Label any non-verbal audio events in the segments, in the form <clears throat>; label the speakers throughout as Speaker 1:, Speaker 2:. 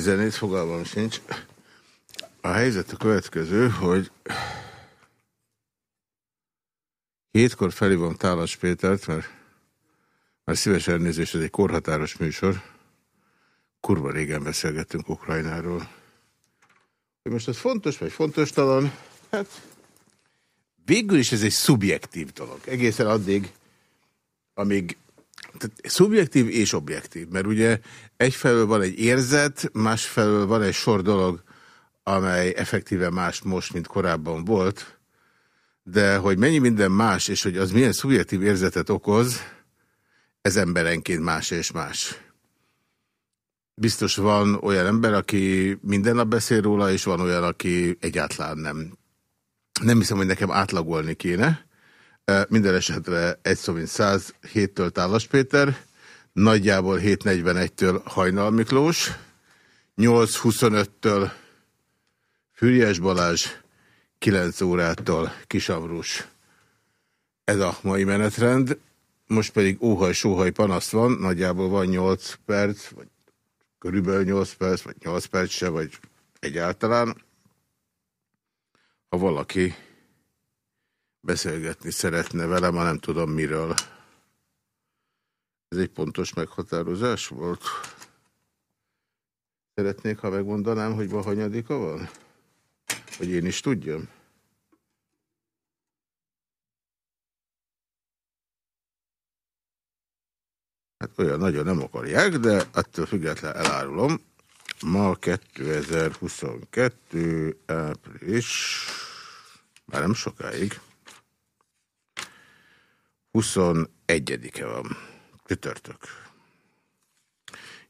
Speaker 1: Zenét, fogalmam sincs. A helyzet a következő, hogy hétkor felhívom Tálas Pétert, mert már szíves elnézést, ez egy korhatáros műsor. Kurva régen beszélgettünk Ukrajnáról. Hogy most ez fontos vagy fontos talán? Hát végül is ez egy szubjektív dolog. Egészen addig, amíg tehát szubjektív és objektív, mert ugye egyfelől van egy érzet, másfelől van egy sor dolog, amely effektíve más most, mint korábban volt, de hogy mennyi minden más, és hogy az milyen szubjektív érzetet okoz, ez emberenként más és más. Biztos van olyan ember, aki minden nap beszél róla, és van olyan, aki egyáltalán nem. Nem hiszem, hogy nekem átlagolni kéne. Minden esetre egy szó mint száz, héttől Tálas Péter, nagyjából 7.41-től Hajnal Miklós, 8.25-től Füriyes Balázs, 9 órától Kisamrus. Ez a mai menetrend. Most pedig óhaj, sóhaj panaszt van, nagyjából van 8 perc, vagy körülbelül 8 perc, vagy 8 perc se, vagy egyáltalán. Ha valaki beszélgetni szeretne velem, ha nem tudom miről. Ez egy pontos meghatározás volt. Szeretnék, ha megmondanám, hogy ma hanyadika van? Hogy én is tudjam? Hát olyan nagyon nem akarják, de attól függetlenül elárulom. Ma 2022. április, már nem sokáig, 21-e van, csütörtök.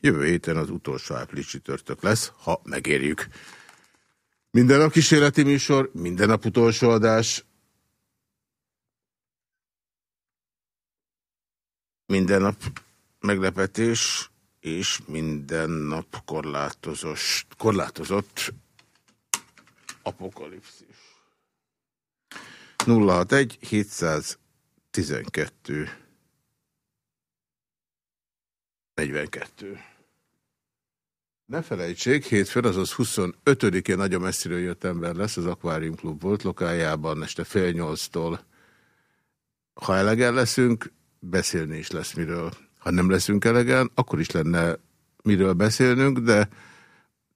Speaker 1: Jövő héten az utolsó április csütörtök lesz, ha megérjük. Minden nap kísérleti műsor, minden nap utolsó adás. Minden nap meglepetés, és minden nap korlátozos, korlátozott apokalipszis. 061 712 42 ne felejtsék, hétfőn, azaz 25-én nagyon messziről jött ember lesz, az Aquarium Klub volt lokájában, este fél nyolctól. Ha elegen leszünk, beszélni is lesz miről. Ha nem leszünk elegen, akkor is lenne miről beszélnünk, de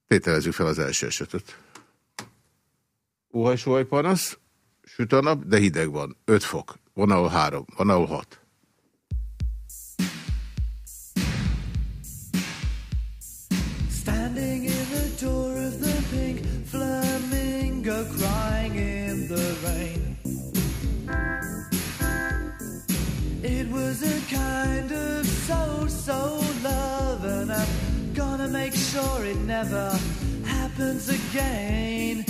Speaker 1: tételezzük fel az első esetet. Óhaj, panasz, süt a nap, de hideg van. 5 fok. Van ahol 3, van ahol 6.
Speaker 2: So love, and I'm gonna make
Speaker 3: sure it never happens again.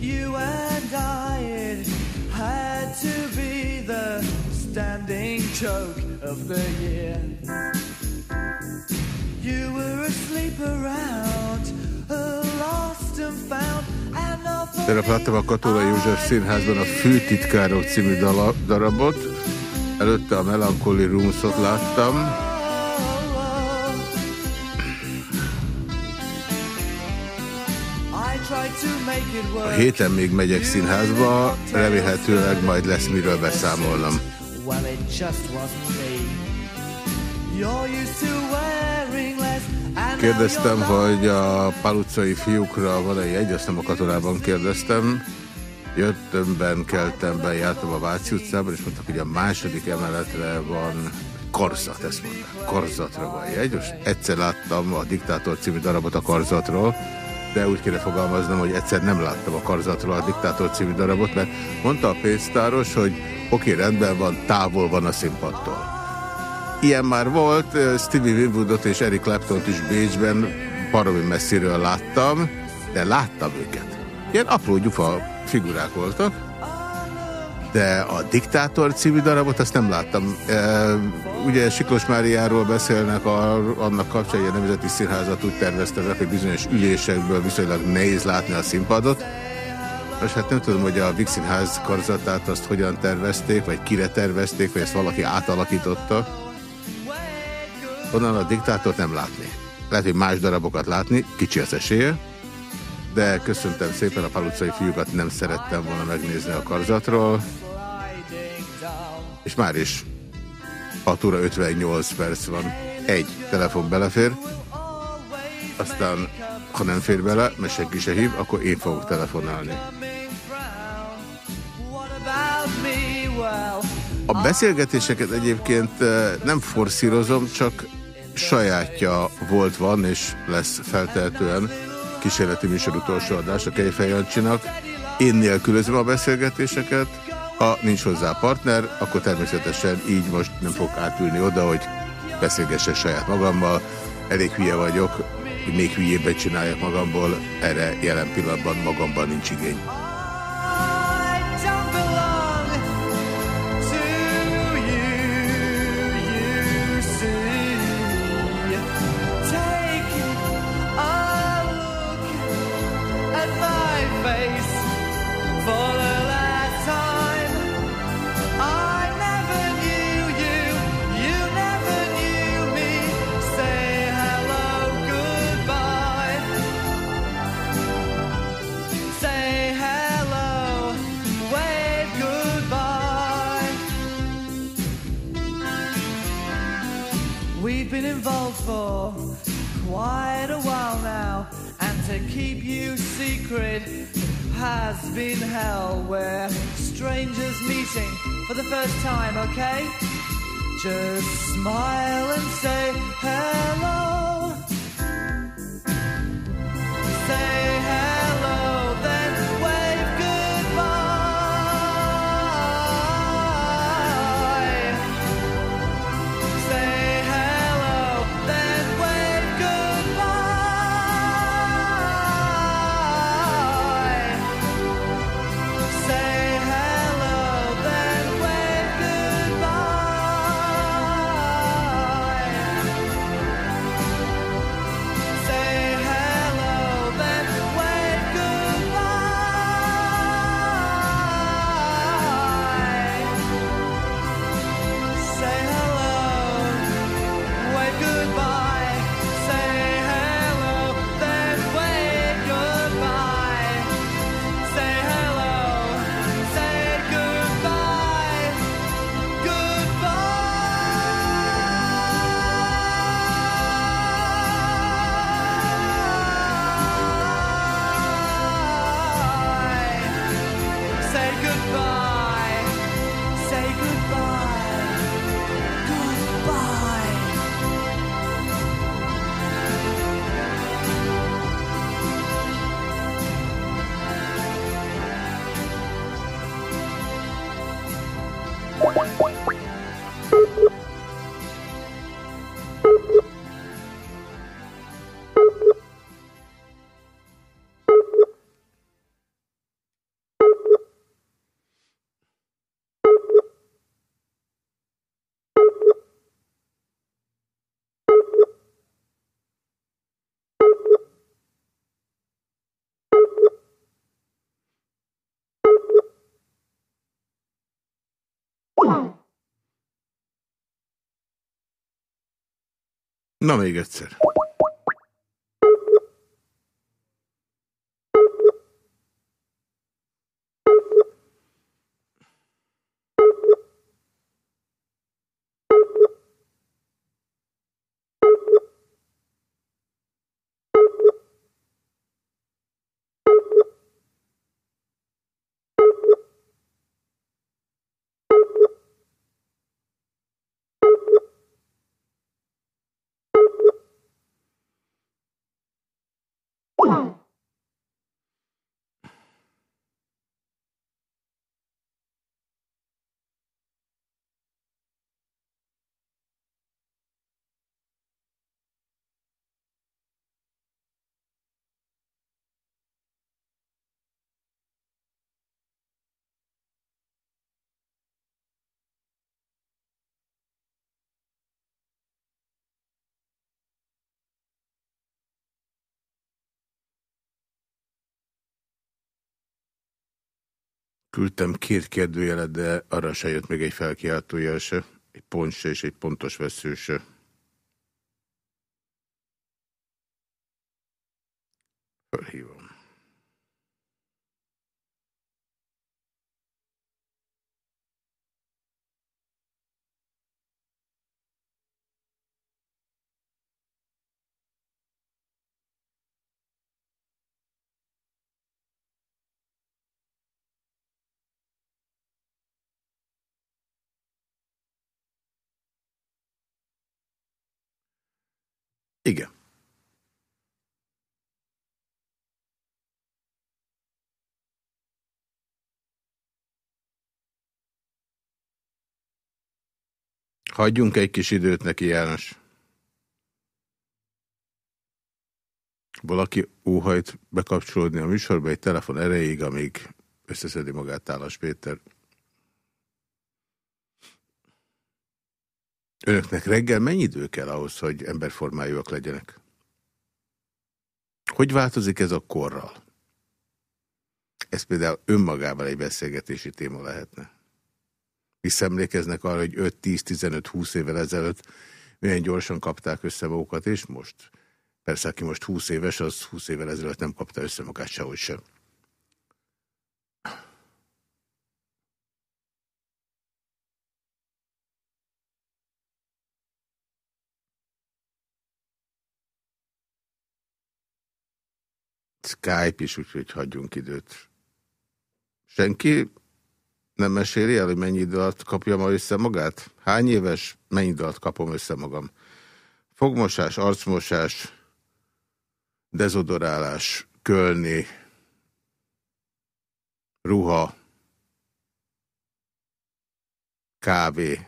Speaker 3: You and I, it had to be the standing joke of the year. You were asleep around, lost and found.
Speaker 2: Tegnap láttam a Katona József Színházban a Főtitkárok című darabot. Előtte a Melancholy Rooms-ot láttam. A héten még megyek színházba, remélhetőleg majd lesz miről beszámolnom. Kérdeztem, hogy a palucai fiúkra van-e jegy, azt nem a katonában kérdeztem. Jöttömben, keltem be, jártam a Váci utcában, és mondtak, hogy a második emeletre van karzat, ezt mondták. Karzatra van jegy. Most egyszer láttam a Diktátor című darabot a karzatról, de úgy kéne fogalmaznom, hogy egyszer nem láttam a karzatról a Diktátor című darabot, mert mondta a pénztáros, hogy oké, rendben van, távol van a színpadtól. Ilyen már volt, Stevie Winwoodot és Eric Clapton-t is Bécsben baromi messziről láttam, de láttam őket. Ilyen apró gyufa figurák voltak, de a Diktátor című darabot azt nem láttam. E, ugye Siklós Máriáról beszélnek, a, annak kapcsán, hogy a Nemzeti Színházat úgy tervezte, hogy bizonyos ülésekből viszonylag nehéz látni a színpadot. Most hát nem tudom, hogy a Vixinház karzatát azt hogyan tervezték, vagy kire tervezték, vagy ezt valaki átalakította. Onnan a diktátort nem látni. Lehet, hogy más darabokat látni, kicsi az esélye, de köszöntem szépen a palucai fiúkat, nem szerettem volna megnézni a karzatról. És már is 6 óra 58 perc van. Egy telefon belefér, aztán ha nem fér bele, mert senki se hív, akkor én fogok telefonálni. A beszélgetéseket egyébként eh, nem forszírozom, csak sajátja volt, van és lesz feltehetően kísérleti műsor utolsó adás a Kejfej Jancsinak. Én nélkülözöm a beszélgetéseket, ha nincs hozzá partner, akkor természetesen így most nem fog átülni oda, hogy beszélgesse saját magammal. Elég hülye vagyok, hogy még hülyébben csináljak magamból, erre jelen pillanatban magamban nincs igény. Just smile and say hello. Aha.
Speaker 1: Na még egyszer. Küldtem két kérdőjelet, de arra se jött még egy felkiáltójel se, egy pont se és egy pontos vesző. Igen. Hagyjunk egy kis időt neki, János. Valaki óhajt bekapcsolódni a műsorba egy telefon erejéig, amíg összeszedi magát Tálas Péter. Önöknek reggel mennyi idő kell ahhoz, hogy emberformájúak legyenek? Hogy változik ez a korral? Ez például önmagában egy beszélgetési téma lehetne. Visszaemlékeznek arra, hogy 5-10-15-20 évvel ezelőtt milyen gyorsan kapták össze magukat, és most? Persze, aki most 20 éves, az 20 évvel ezelőtt nem kapta össze magát sehogy sem. Skype is, úgyhogy hagyjunk időt. Senki nem meséli el, hogy mennyi idő alatt kapja ma össze magát? Hány éves? Mennyi idő alatt kapom össze magam? Fogmosás, arcmosás, dezodorálás, kölni, ruha, kávé,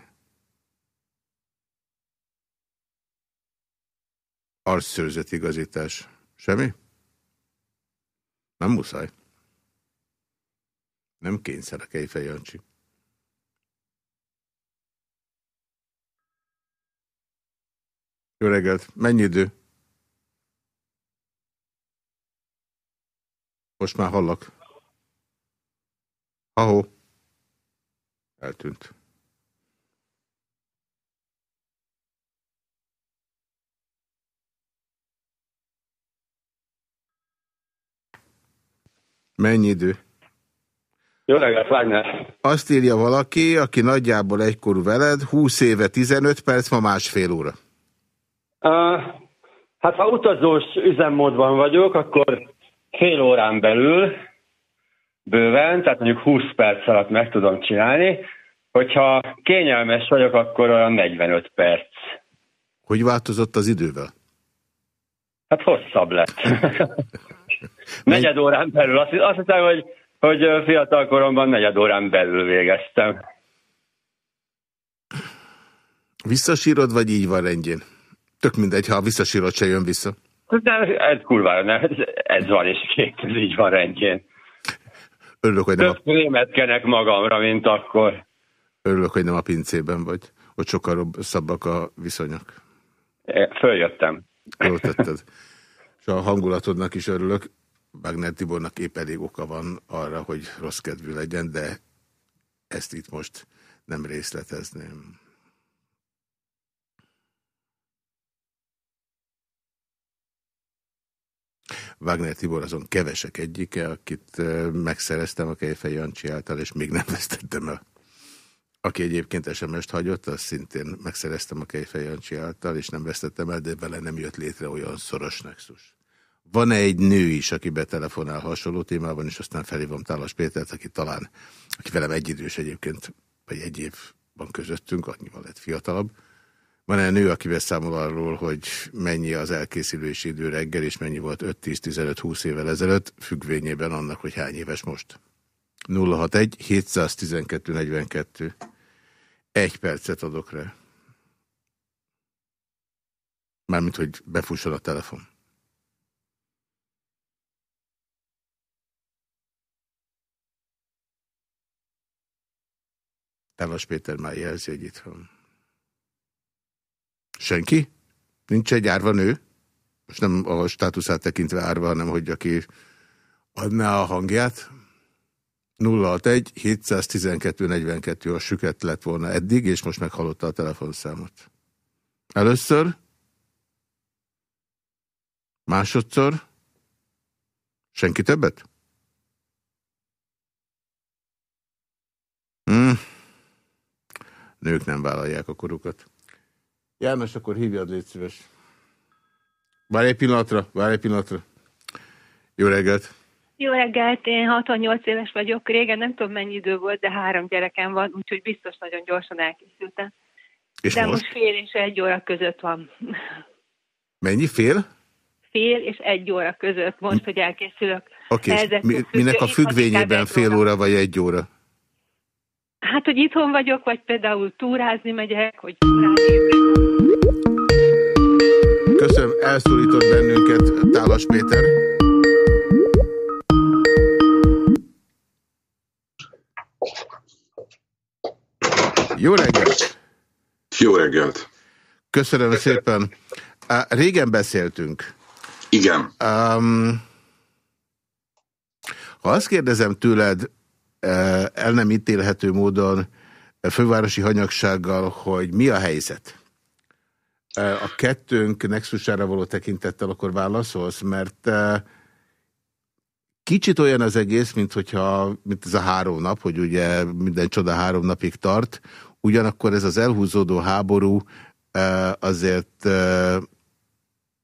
Speaker 1: arcszőrzet igazítás. Semmi? Nem muszáj. Nem kényszer a Kejfej Jancsi. Jó reggelt! Mennyi idő? Most már hallak. Ahó. Eltűnt. Mennyi idő?
Speaker 4: Jó reggelt, Wagner.
Speaker 1: Azt írja valaki, aki nagyjából egykor veled, 20 éve 15 perc, ma másfél óra.
Speaker 4: Uh, hát ha utazós üzemmódban vagyok, akkor fél órán belül bőven, tehát mondjuk 20 perc alatt meg tudom csinálni. Hogyha kényelmes vagyok, akkor olyan 45 perc.
Speaker 1: Hogy változott az idővel?
Speaker 4: Hát hosszabb lett. <laughs> <laughs> negyed órán belül. Azt, azt hiszem, hogy, hogy fiatal koromban negyed órán belül végeztem.
Speaker 1: Visszasírod, vagy így van rendjén? Tök mindegy, ha visszasírod, se jön vissza.
Speaker 4: De ez kurvára nem, ez, ez van, és két, ez így van rendjén.
Speaker 1: Örülök, hogy nem
Speaker 4: Több a... krémet magamra, mint akkor.
Speaker 1: Örülök, hogy nem a pincében vagy. Ott sokkal rosszabbak a viszonyok.
Speaker 4: Följöttem.
Speaker 1: Jól tetted. <laughs> és a hangulatodnak is örülök. Wagner Tibornak épp elég oka van arra, hogy rossz kedvű legyen, de ezt itt most nem részletezném. Wagner Tibor azon kevesek egyike, akit eh, megszereztem a Kejfej Jancsi által, és még nem vesztettem el. Aki egyébként SMS-t hagyott, azt szintén megszereztem a Kejfej Jancsi által, és nem vesztettem el, de vele nem jött létre olyan szoros nexus. Van-e egy nő is, aki betelefonál hasonló témában, és aztán felhívom Tálas Pétert, aki talán, aki velem egyidős egyébként, vagy egy év van közöttünk, annyival lett fiatalabb. Van-e nő, aki beszámol arról, hogy mennyi az elkészülési idő reggel, és mennyi volt 5-10-15-20 évvel ezelőtt, függvényében annak, hogy hány éves most? 061 712 42 Egy percet adok rá. Mármint, hogy befusson a telefon. Tálas Péter már jelzi, hogy itt van. Senki? Nincs egy árva nő? Most nem a státuszát tekintve árva, hanem hogy aki adná a hangját. 061 712 42 a süket lett volna eddig, és most meghallotta a telefonszámot. Először? Másodszor? Senki többet? Hmm. Nők nem vállalják a korukat. János, akkor hívjad, légy szíves. Várj egy pillanatra, várj egy pillanatra. Jó reggelt!
Speaker 5: Jó reggelt, én 68 éves vagyok, régen nem tudom mennyi idő volt, de három gyerekem van, úgyhogy biztos nagyon gyorsan elkészültem.
Speaker 1: És
Speaker 5: de
Speaker 1: most?
Speaker 5: most fél és egy óra között van.
Speaker 1: Mennyi fél?
Speaker 5: Fél és egy óra között, most, hogy elkészülök.
Speaker 1: Oké, okay, mi, minek a függvényében fél óra vagy egy óra?
Speaker 5: Hát, hogy itthon vagyok, vagy például túrázni megyek, hogy túrázni.
Speaker 1: Köszönöm, elszólított bennünket Tálas Péter. Jó reggelt!
Speaker 6: Jó reggelt!
Speaker 1: Köszönöm szépen. Régen beszéltünk.
Speaker 6: Igen.
Speaker 1: Um, ha azt kérdezem tőled, el nem ítélhető módon fővárosi hanyagsággal, hogy mi a helyzet? A kettőnk nexusára való tekintettel akkor válaszolsz, mert kicsit olyan az egész, mint hogyha, mint ez a három nap, hogy ugye minden csoda három napig tart, ugyanakkor ez az elhúzódó háború azért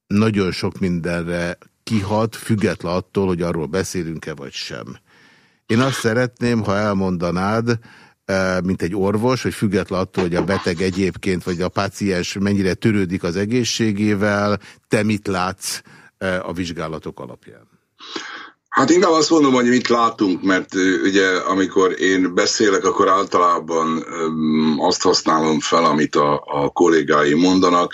Speaker 1: nagyon sok mindenre kihat, független attól, hogy arról beszélünk-e vagy sem. Én azt szeretném, ha elmondanád, mint egy orvos, hogy független attól, hogy a beteg egyébként, vagy a páciens mennyire törődik az egészségével, te mit látsz a vizsgálatok alapján?
Speaker 6: Hát inkább azt mondom, hogy mit látunk, mert ugye amikor én beszélek, akkor általában azt használom fel, amit a, a kollégái mondanak.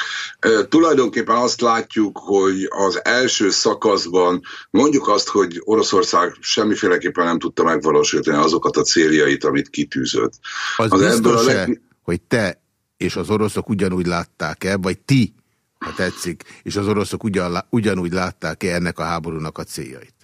Speaker 6: Tulajdonképpen azt látjuk, hogy az első szakaszban mondjuk azt, hogy Oroszország semmiféleképpen nem tudta megvalósítani azokat a céljait, amit kitűzött.
Speaker 1: Az, az biztos -e, leg... hogy te és az oroszok ugyanúgy látták-e, vagy ti, ha tetszik, és az oroszok ugyan, ugyanúgy látták-e ennek a háborúnak a céljait?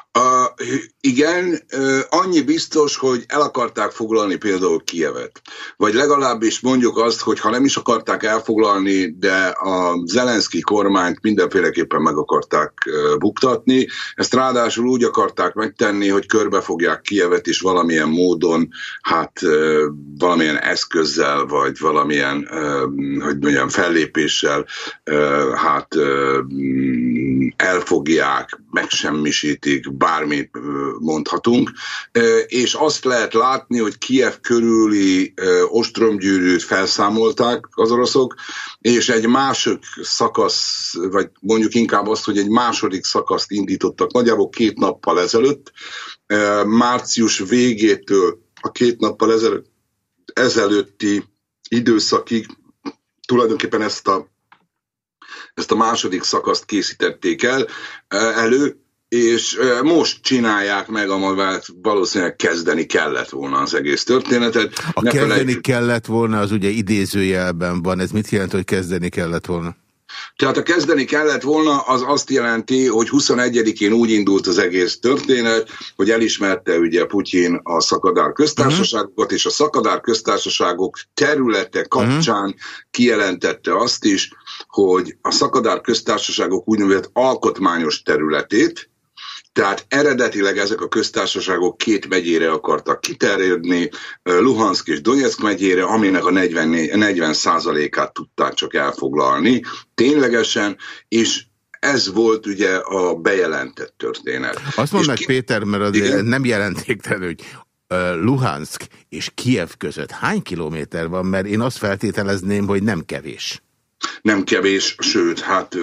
Speaker 6: Igen, annyi biztos, hogy el akarták foglalni például Kievet. Vagy legalábbis mondjuk azt, hogy ha nem is akarták elfoglalni, de a Zelenszky kormányt mindenféleképpen meg akarták buktatni. Ezt ráadásul úgy akarták megtenni, hogy körbefogják Kievet is valamilyen módon, hát valamilyen eszközzel, vagy valamilyen, hogy mondjam, fellépéssel, hát elfogják, megsemmisítik, bármit mondhatunk, és azt lehet látni, hogy Kiev körüli ostromgyűrűt felszámolták az oroszok, és egy másik szakasz, vagy mondjuk inkább azt, hogy egy második szakaszt indítottak nagyjából két nappal ezelőtt, március végétől a két nappal ezelőtt, ezelőtti időszakig tulajdonképpen ezt a ezt a második szakaszt készítették el elő, és most csinálják meg, amivel valószínűleg kezdeni kellett volna az egész történetet.
Speaker 1: A ne kezdeni felejt... kellett volna, az ugye idézőjelben van. Ez mit jelent, hogy kezdeni kellett volna?
Speaker 6: Tehát ha kezdeni kellett volna, az azt jelenti, hogy 21-én úgy indult az egész történet, hogy elismerte ugye Putyin a szakadár köztársaságokat, uh-huh. és a szakadár köztársaságok területe kapcsán uh-huh. kijelentette azt is, hogy a szakadár köztársaságok úgynevezett alkotmányos területét, tehát eredetileg ezek a köztársaságok két megyére akartak kiterjedni, Luhansk és Donetsk megyére, aminek a 40, 40 át tudták csak elfoglalni ténylegesen, és ez volt ugye a bejelentett történet.
Speaker 1: Azt mondd meg, ki... Péter, mert azért igen? nem jelentéktelen, hogy Luhansk és Kiev között hány kilométer van, mert én azt feltételezném, hogy nem kevés
Speaker 6: nem kevés, sőt, hát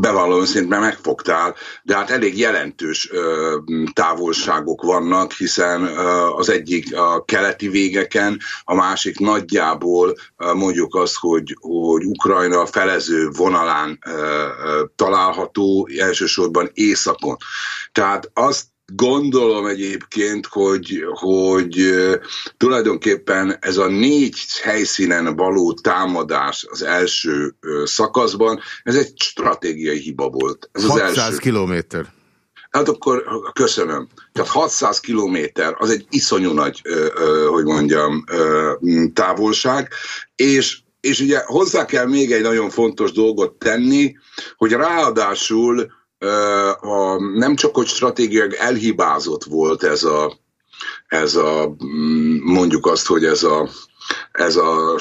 Speaker 6: bevallom szintben megfogtál, de hát elég jelentős ö, távolságok vannak, hiszen ö, az egyik a keleti végeken, a másik nagyjából ö, mondjuk azt, hogy, hogy Ukrajna felező vonalán található, elsősorban északon. Tehát azt gondolom egyébként, hogy, hogy tulajdonképpen ez a négy helyszínen való támadás az első szakaszban, ez egy stratégiai hiba volt. Ez
Speaker 1: 600 az első. kilométer.
Speaker 6: Hát akkor köszönöm. Tehát 600 kilométer, az egy iszonyú nagy, hogy mondjam, távolság, és és ugye hozzá kell még egy nagyon fontos dolgot tenni, hogy ráadásul a, nem csak, hogy stratégiai elhibázott volt ez a, ez a, mm, mondjuk azt, hogy ez a, ez a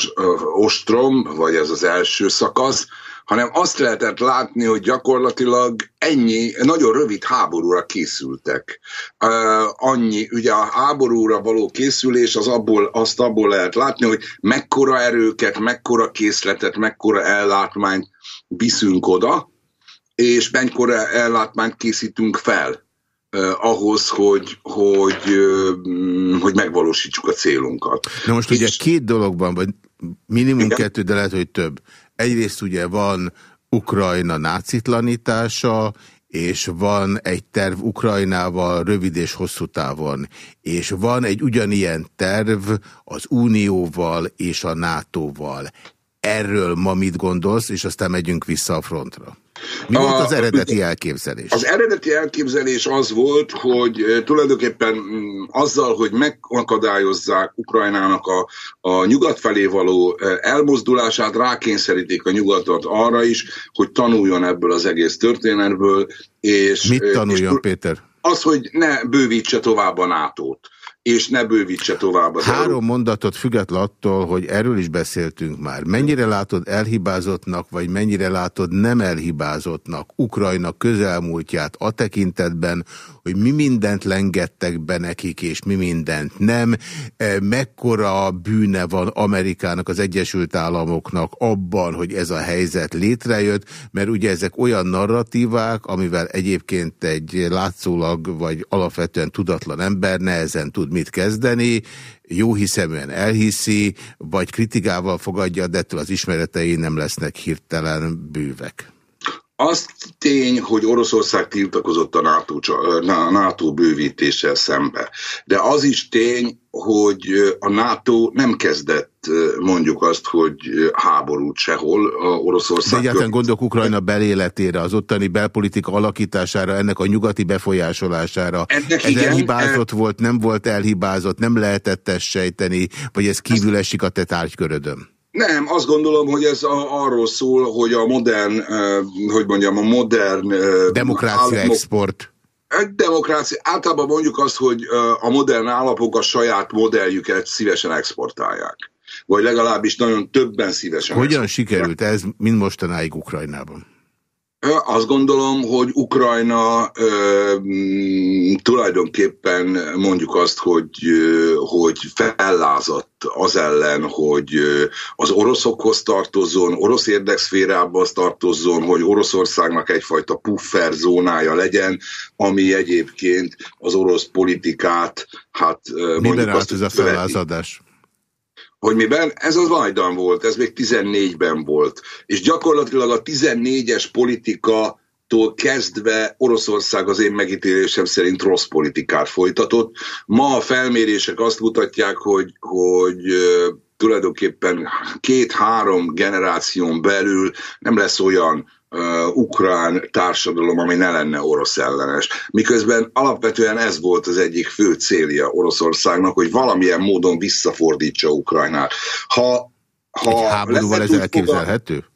Speaker 6: ostrom, vagy ez az első szakasz, hanem azt lehetett látni, hogy gyakorlatilag ennyi, nagyon rövid háborúra készültek. Uh, annyi, ugye a háborúra való készülés, az abból, azt abból lehet látni, hogy mekkora erőket, mekkora készletet, mekkora ellátmányt viszünk oda, és mennyire ellátmányt készítünk fel eh, ahhoz, hogy, hogy, eh, hogy megvalósítsuk a célunkat.
Speaker 1: Na most és... ugye két dologban, vagy minimum igen? kettő, de lehet, hogy több. Egyrészt ugye van Ukrajna nácitlanítása, és van egy terv Ukrajnával rövid és hosszú távon, és van egy ugyanilyen terv az Unióval és a NATO-val. Erről ma mit gondolsz, és aztán megyünk vissza a frontra? Mi a, volt az eredeti elképzelés?
Speaker 6: Az eredeti elképzelés az volt, hogy tulajdonképpen mm, azzal, hogy megakadályozzák Ukrajnának a, a nyugat felé való elmozdulását, rákényszerítik a nyugatot arra is, hogy tanuljon ebből az egész történetből. És,
Speaker 1: Mit tanuljon, és, Péter?
Speaker 6: Az, hogy ne bővítse tovább a NATO-t és ne bővítse tovább az
Speaker 1: Három Európa. mondatot független attól, hogy erről is beszéltünk már. Mennyire látod elhibázottnak, vagy mennyire látod nem elhibázottnak Ukrajna közelmúltját a tekintetben, hogy mi mindent lengettek be nekik, és mi mindent nem. E, mekkora bűne van Amerikának, az Egyesült Államoknak abban, hogy ez a helyzet létrejött, mert ugye ezek olyan narratívák, amivel egyébként egy látszólag, vagy alapvetően tudatlan ember nehezen tud mit kezdeni, jó hiszeműen elhiszi, vagy kritikával fogadja, de ettől az ismeretei nem lesznek hirtelen bővek.
Speaker 6: Az tény, hogy Oroszország tiltakozott a NATO, NATO bővítéssel szembe. De az is tény, hogy a NATO nem kezdett mondjuk azt, hogy háborút sehol a Oroszország. De
Speaker 1: egyáltalán gondolok Ukrajna beléletére, az ottani belpolitika alakítására, ennek a nyugati befolyásolására. Ennek ez igen, elhibázott e... volt, nem volt elhibázott, nem lehetett ezt sejteni, vagy ez kívül esik a te tárgykörödön?
Speaker 6: Nem, azt gondolom, hogy ez a, arról szól, hogy a modern, hogy mondjam, a modern...
Speaker 1: Demokrácia államok, export.
Speaker 6: Egy demokrácia, általában mondjuk azt, hogy a modern állapok a saját modelljüket szívesen exportálják. Vagy legalábbis nagyon többen szívesen
Speaker 1: Hogyan sikerült ez, mint mostanáig Ukrajnában?
Speaker 6: Azt gondolom, hogy Ukrajna ö, tulajdonképpen mondjuk azt, hogy, hogy fellázadt az ellen, hogy az oroszokhoz tartozzon, orosz érdekszférába tartozzon, hogy Oroszországnak egyfajta puffer zónája legyen, ami egyébként az orosz politikát, hát
Speaker 1: Miben mondjuk azt, ez a fellázadás?
Speaker 6: Hogy miben? Ez az Majdan volt, ez még 14-ben volt. És gyakorlatilag a 14-es politika tól kezdve Oroszország az én megítélésem szerint rossz politikát folytatott. Ma a felmérések azt mutatják, hogy, hogy tulajdonképpen két-három generáción belül nem lesz olyan uh, ukrán társadalom, ami ne lenne orosz ellenes. Miközben alapvetően ez volt az egyik fő célja Oroszországnak, hogy valamilyen módon visszafordítsa Ukrajnát. Ha,
Speaker 1: ha Egy háborúval ez elképzelhető?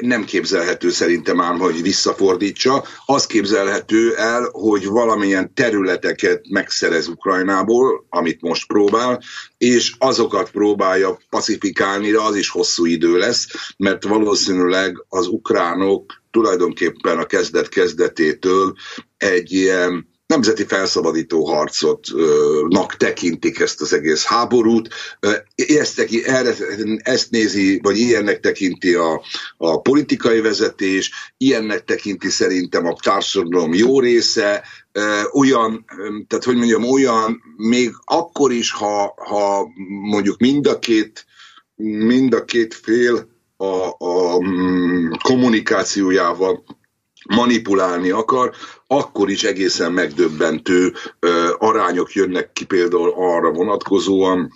Speaker 6: Nem képzelhető szerintem ám, hogy visszafordítsa. Az képzelhető el, hogy valamilyen területeket megszerez Ukrajnából, amit most próbál, és azokat próbálja pacifikálni, de az is hosszú idő lesz, mert valószínűleg az ukránok tulajdonképpen a kezdet-kezdetétől egy ilyen nemzeti felszabadító harcotnak tekintik ezt az egész háborút. Ezt, teki, erre, ezt nézi, vagy ilyennek tekinti a, a politikai vezetés, ilyennek tekinti szerintem a társadalom jó része, olyan, tehát hogy mondjam, olyan, még akkor is, ha, ha mondjuk mind a két, mind a két fél a, a mm, kommunikációjával manipulálni akar, akkor is egészen megdöbbentő arányok jönnek ki például arra vonatkozóan,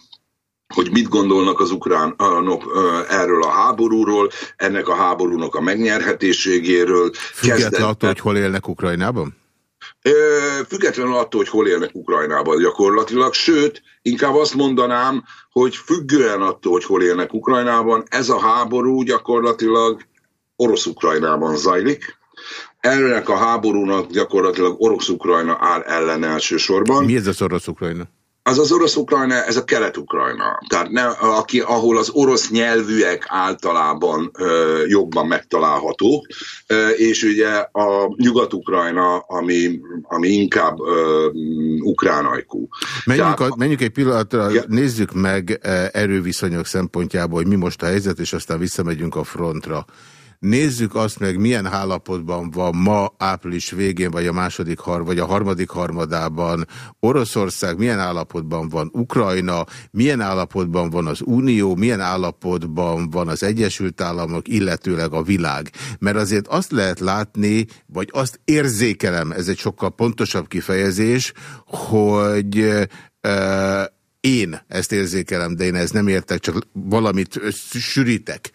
Speaker 6: hogy mit gondolnak az ukránok erről a háborúról, ennek a háborúnak a megnyerhetőségéről.
Speaker 1: Függetlenül attól, hogy hol élnek Ukrajnában?
Speaker 6: Függetlenül attól, hogy hol élnek Ukrajnában gyakorlatilag, sőt, inkább azt mondanám, hogy függően attól, hogy hol élnek Ukrajnában, ez a háború gyakorlatilag orosz-ukrajnában zajlik, ennek a háborúnak gyakorlatilag orosz-ukrajna áll ellen elsősorban.
Speaker 1: Mi ez az orosz-ukrajna?
Speaker 6: Az az orosz-ukrajna, ez a kelet-ukrajna. Tehát ne, aki, ahol az orosz nyelvűek általában ö, jobban megtalálhatók, ö, és ugye a nyugat-ukrajna, ami, ami inkább ö, ukránajkú.
Speaker 1: Menjünk, Tehát, a, menjünk egy pillanatra, ja. nézzük meg erőviszonyok szempontjából, hogy mi most a helyzet, és aztán visszamegyünk a frontra. Nézzük azt meg, milyen állapotban van ma április végén, vagy a második har vagy a harmadik harmadában Oroszország, milyen állapotban van Ukrajna, milyen állapotban van az Unió, milyen állapotban van az Egyesült Államok, illetőleg a világ. Mert azért azt lehet látni, vagy azt érzékelem, ez egy sokkal pontosabb kifejezés, hogy én ezt érzékelem, de én ezt nem értek, csak valamit sűrítek,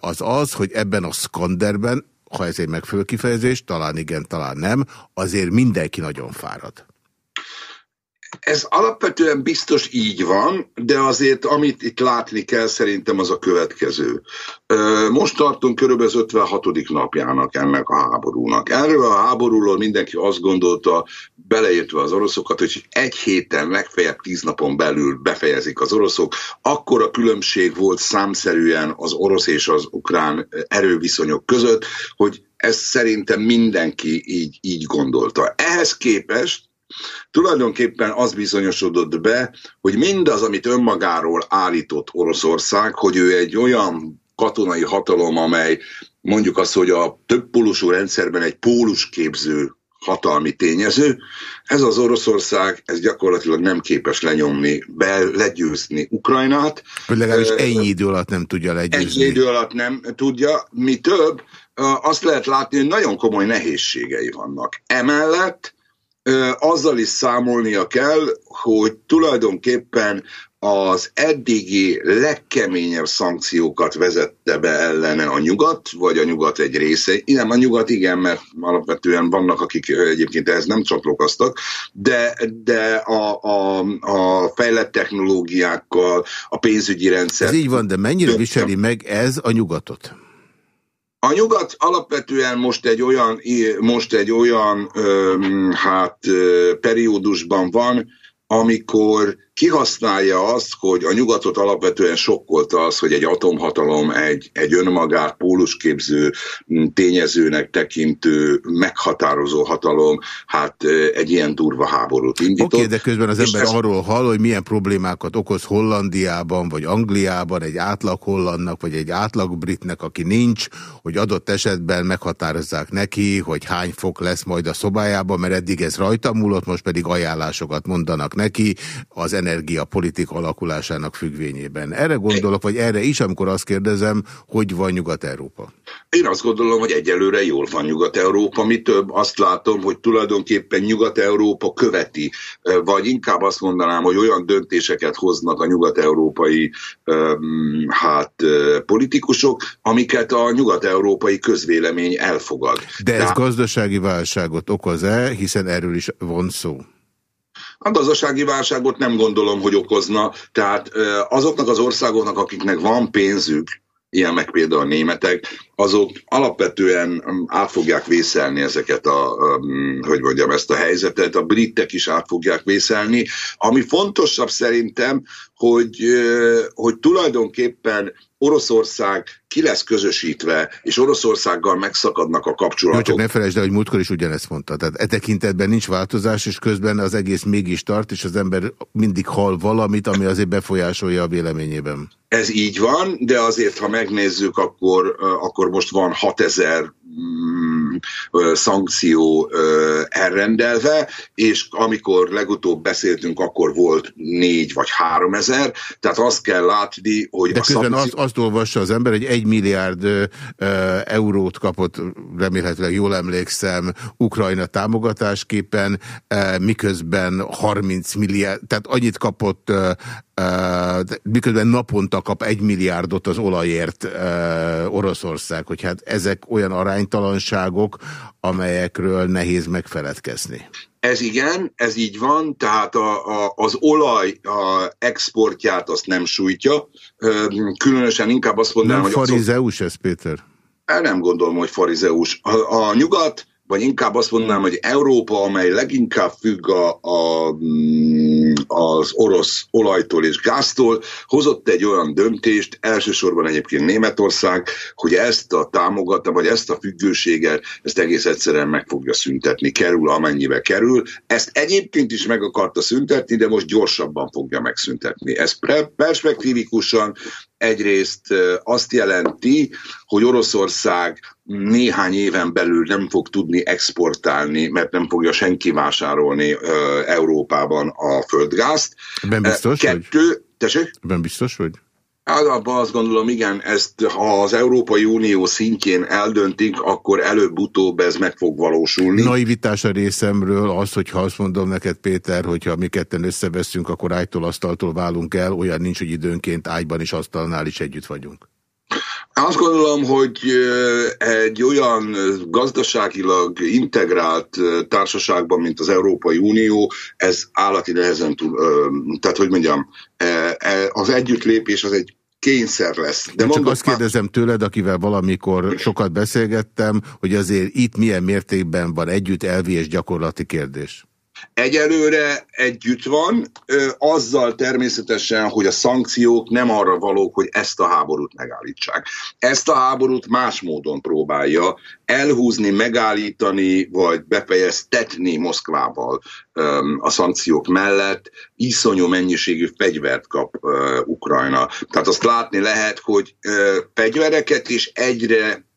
Speaker 1: az az, hogy ebben a skanderben, ha ez egy megfelelő kifejezés, talán igen, talán nem, azért mindenki nagyon fárad.
Speaker 6: Ez alapvetően biztos így van, de azért amit itt látni kell szerintem az a következő. Most tartunk körülbelül 56. napjának ennek a háborúnak. Erről a háborúról mindenki azt gondolta, beleértve az oroszokat, hogy egy héten, legfeljebb tíz napon belül befejezik az oroszok. Akkor a különbség volt számszerűen az orosz és az ukrán erőviszonyok között, hogy ezt szerintem mindenki így, így gondolta. Ehhez képest Tulajdonképpen az bizonyosodott be, hogy mindaz, amit önmagáról állított Oroszország, hogy ő egy olyan katonai hatalom, amely mondjuk azt, hogy a több pólusú rendszerben egy pólusképző hatalmi tényező. Ez az Oroszország, ez gyakorlatilag nem képes lenyomni, be, legyőzni Ukrajnát.
Speaker 1: Hogy legalábbis ennyi idő alatt nem tudja legyőzni.
Speaker 6: Ennyi idő alatt nem tudja. Mi több, azt lehet látni, hogy nagyon komoly nehézségei vannak. Emellett azzal is számolnia kell, hogy tulajdonképpen az eddigi legkeményebb szankciókat vezette be ellene a nyugat, vagy a nyugat egy része. Nem, a nyugat igen, mert alapvetően vannak, akik egyébként ehhez nem csatlakoztak, de, de a, a, a fejlett technológiákkal, a pénzügyi rendszer...
Speaker 1: Ez így van, de mennyire viseli meg ez a nyugatot?
Speaker 6: A nyugat alapvetően most egy olyan, most egy olyan hát, periódusban van, amikor kihasználja azt, hogy a nyugatot alapvetően sokkolta az, hogy egy atomhatalom, egy, egy önmagát pólusképző tényezőnek tekintő, meghatározó hatalom, hát egy ilyen durva háborút indított.
Speaker 1: Oké, okay, de közben az ember ez... arról hall, hogy milyen problémákat okoz Hollandiában, vagy Angliában, egy átlag hollandnak, vagy egy átlag britnek, aki nincs, hogy adott esetben meghatározzák neki, hogy hány fok lesz majd a szobájában, mert eddig ez rajta múlott, most pedig ajánlásokat mondanak neki az energiapolitika alakulásának függvényében. Erre gondolok, vagy erre is, amikor azt kérdezem, hogy van Nyugat-Európa?
Speaker 6: Én azt gondolom, hogy egyelőre jól van Nyugat-Európa. Mi több, azt látom, hogy tulajdonképpen Nyugat-Európa követi, vagy inkább azt mondanám, hogy olyan döntéseket hoznak a nyugat-európai hát, politikusok, amiket a nyugat-európai közvélemény elfogad.
Speaker 1: De ez De... gazdasági válságot okoz-e, hiszen erről is van szó?
Speaker 6: A gazdasági válságot nem gondolom, hogy okozna. Tehát azoknak az országoknak, akiknek van pénzük, ilyen meg például a németek, azok alapvetően um, át fogják vészelni ezeket a, um, hogy mondjam, ezt a helyzetet, a britek is át fogják vészelni. Ami fontosabb szerintem, hogy, hogy tulajdonképpen Oroszország ki lesz közösítve, és Oroszországgal megszakadnak a kapcsolatok.
Speaker 1: Jó, csak ne felejtsd el, hogy múltkor is ugyanezt mondta. Tehát e tekintetben nincs változás, és közben az egész mégis tart, és az ember mindig hall valamit, ami azért befolyásolja a véleményében.
Speaker 6: Ez így van, de azért, ha megnézzük, akkor, akkor most van 6000 mm, szankció elrendelve, és amikor legutóbb beszéltünk, akkor volt 4 vagy 3000, tehát azt kell látni, hogy
Speaker 1: De a közben szankció... azt, azt olvassa az ember, hogy egy milliárd eurót kapott, remélhetőleg jól emlékszem, Ukrajna támogatásképpen, miközben 30 milliárd, tehát annyit kapott miközben naponta kap egy milliárdot az olajért Oroszország, hogy hát ezek olyan aránytalanságok, amelyekről nehéz megfeledkezni.
Speaker 6: Ez igen, ez így van, tehát a, a, az olaj a exportját azt nem sújtja, különösen inkább azt mondanám,
Speaker 1: nem hogy... Nem farizeus ez, Péter?
Speaker 6: Nem gondolom, hogy farizeus. A, a nyugat vagy inkább azt mondanám, hogy Európa, amely leginkább függ a, a, mm, az orosz olajtól és gáztól, hozott egy olyan döntést, elsősorban egyébként Németország, hogy ezt a támogatta, vagy ezt a függőséget, ezt egész egyszerűen meg fogja szüntetni, kerül amennyibe kerül. Ezt egyébként is meg akarta szüntetni, de most gyorsabban fogja megszüntetni. Ez perspektívikusan egyrészt azt jelenti, hogy Oroszország néhány éven belül nem fog tudni exportálni, mert nem fogja senki vásárolni Európában a földgázt.
Speaker 1: Ben biztos
Speaker 6: Kettő,
Speaker 1: vagy?
Speaker 6: Tessék?
Speaker 1: Ben biztos vagy?
Speaker 6: Abban azt gondolom, igen, ezt ha az Európai Unió szintjén eldöntik, akkor előbb-utóbb ez meg fog valósulni.
Speaker 1: Naivitás a részemről az, hogyha azt mondom neked, Péter, hogyha mi ketten összeveszünk, akkor ágytól, asztaltól válunk el, olyan nincs, hogy időnként ágyban és asztalnál is együtt vagyunk.
Speaker 6: Azt gondolom, hogy egy olyan gazdaságilag integrált társaságban, mint az Európai Unió, ez állati nehezen tud, tehát hogy mondjam, az együttlépés az egy kényszer lesz.
Speaker 1: De, De csak azt kérdezem tőled, akivel valamikor sokat beszélgettem, hogy azért itt milyen mértékben van együtt elvi és gyakorlati kérdés.
Speaker 6: Egyelőre együtt van, azzal természetesen, hogy a szankciók nem arra valók, hogy ezt a háborút megállítsák. Ezt a háborút más módon próbálja elhúzni, megállítani, vagy befejeztetni Moszkvával a szankciók mellett. Iszonyú mennyiségű fegyvert kap Ukrajna. Tehát azt látni lehet, hogy fegyvereket is egyre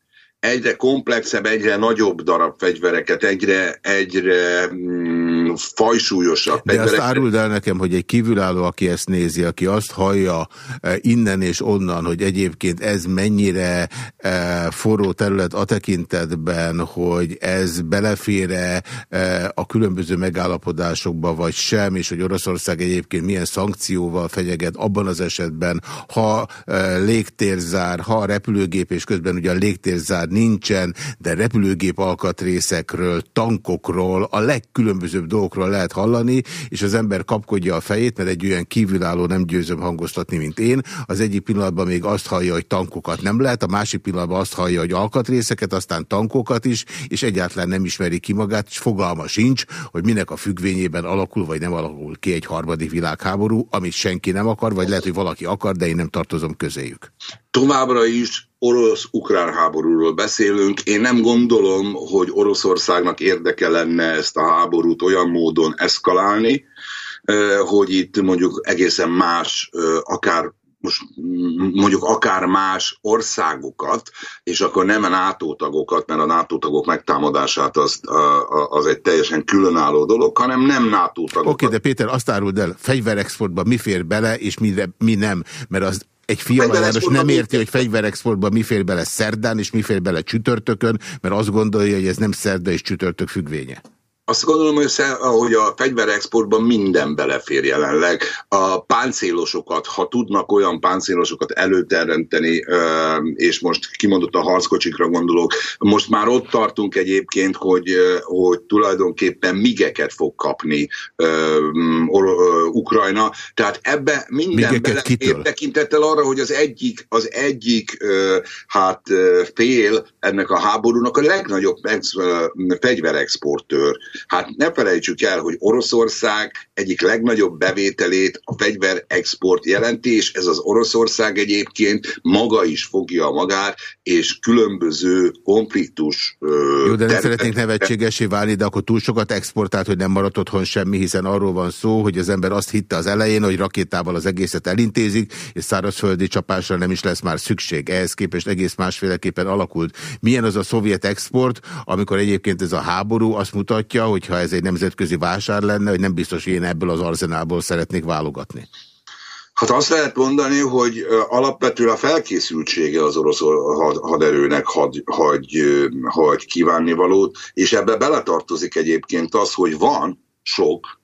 Speaker 6: egyre komplexebb, egyre nagyobb darab fegyvereket, egyre, egyre mm, fajsúlyosabb
Speaker 1: De fegyvereket. azt áruld el nekem, hogy egy kívülálló, aki ezt nézi, aki azt hallja e, innen és onnan, hogy egyébként ez mennyire e, forró terület a tekintetben, hogy ez belefére e, a különböző megállapodásokba vagy sem, és hogy Oroszország egyébként milyen szankcióval fenyeget abban az esetben, ha légtérzár, ha a repülőgép, és közben ugye a légtérzár nincsen, de repülőgép alkatrészekről, tankokról, a legkülönbözőbb dolgokról lehet hallani, és az ember kapkodja a fejét, mert egy olyan kívülálló nem győzöm hangoztatni, mint én. Az egyik pillanatban még azt hallja, hogy tankokat nem lehet, a másik pillanatban azt hallja, hogy alkatrészeket, aztán tankokat is, és egyáltalán nem ismeri ki magát, és fogalma sincs, hogy minek a függvényében alakul, vagy nem alakul ki egy harmadik világháború, amit senki nem akar, vagy lehet, hogy valaki akar, de én nem tartozom közéjük.
Speaker 6: Továbbra is orosz-ukrán háborúról beszélünk. Én nem gondolom, hogy Oroszországnak érdeke lenne ezt a háborút olyan módon eszkalálni, hogy itt mondjuk egészen más, akár most mondjuk akár más országokat, és akkor nem a NATO tagokat, mert a NATO tagok megtámadását az, az egy teljesen különálló dolog, hanem nem NATO tagokat.
Speaker 1: Oké, okay, de Péter, azt áruld el, fegyverexportban mi fér bele, és mi, mi nem, mert az egy fiatal János nem érti, hogy fegyverexportban mi fér bele szerdán, és mi fér bele csütörtökön, mert azt gondolja, hogy ez nem szerda és csütörtök függvénye.
Speaker 6: Azt gondolom, hogy a fegyverexportban minden belefér jelenleg. A páncélosokat, ha tudnak olyan páncélosokat előteremteni, és most kimondott a harckocsikra gondolok, most már ott tartunk egyébként, hogy, hogy tulajdonképpen migeket fog kapni Ukrajna. Tehát ebbe minden belefér tekintettel arra, hogy az egyik, az egyik hát fél ennek a háborúnak a legnagyobb fegyverexportőr. Hát ne felejtsük el, hogy Oroszország egyik legnagyobb bevételét a fegyver export jelenti, és ez az Oroszország egyébként maga is fogja magát, és különböző konfliktus...
Speaker 1: Jó, de nem szeretnénk nevetségesé válni, de akkor túl sokat exportált, hogy nem maradt otthon semmi, hiszen arról van szó, hogy az ember azt hitte az elején, hogy rakétával az egészet elintézik, és szárazföldi csapásra nem is lesz már szükség. Ehhez képest egész másféleképpen alakult. Milyen az a szovjet export, amikor egyébként ez a háború azt mutatja, hogyha ez egy nemzetközi vásár lenne, hogy nem biztos, hogy én ebből az arzenából szeretnék válogatni.
Speaker 6: Hát azt lehet mondani, hogy alapvetően a felkészültsége az orosz haderőnek hagy, hagy, hagy kívánni valót, és ebbe beletartozik egyébként az, hogy van sok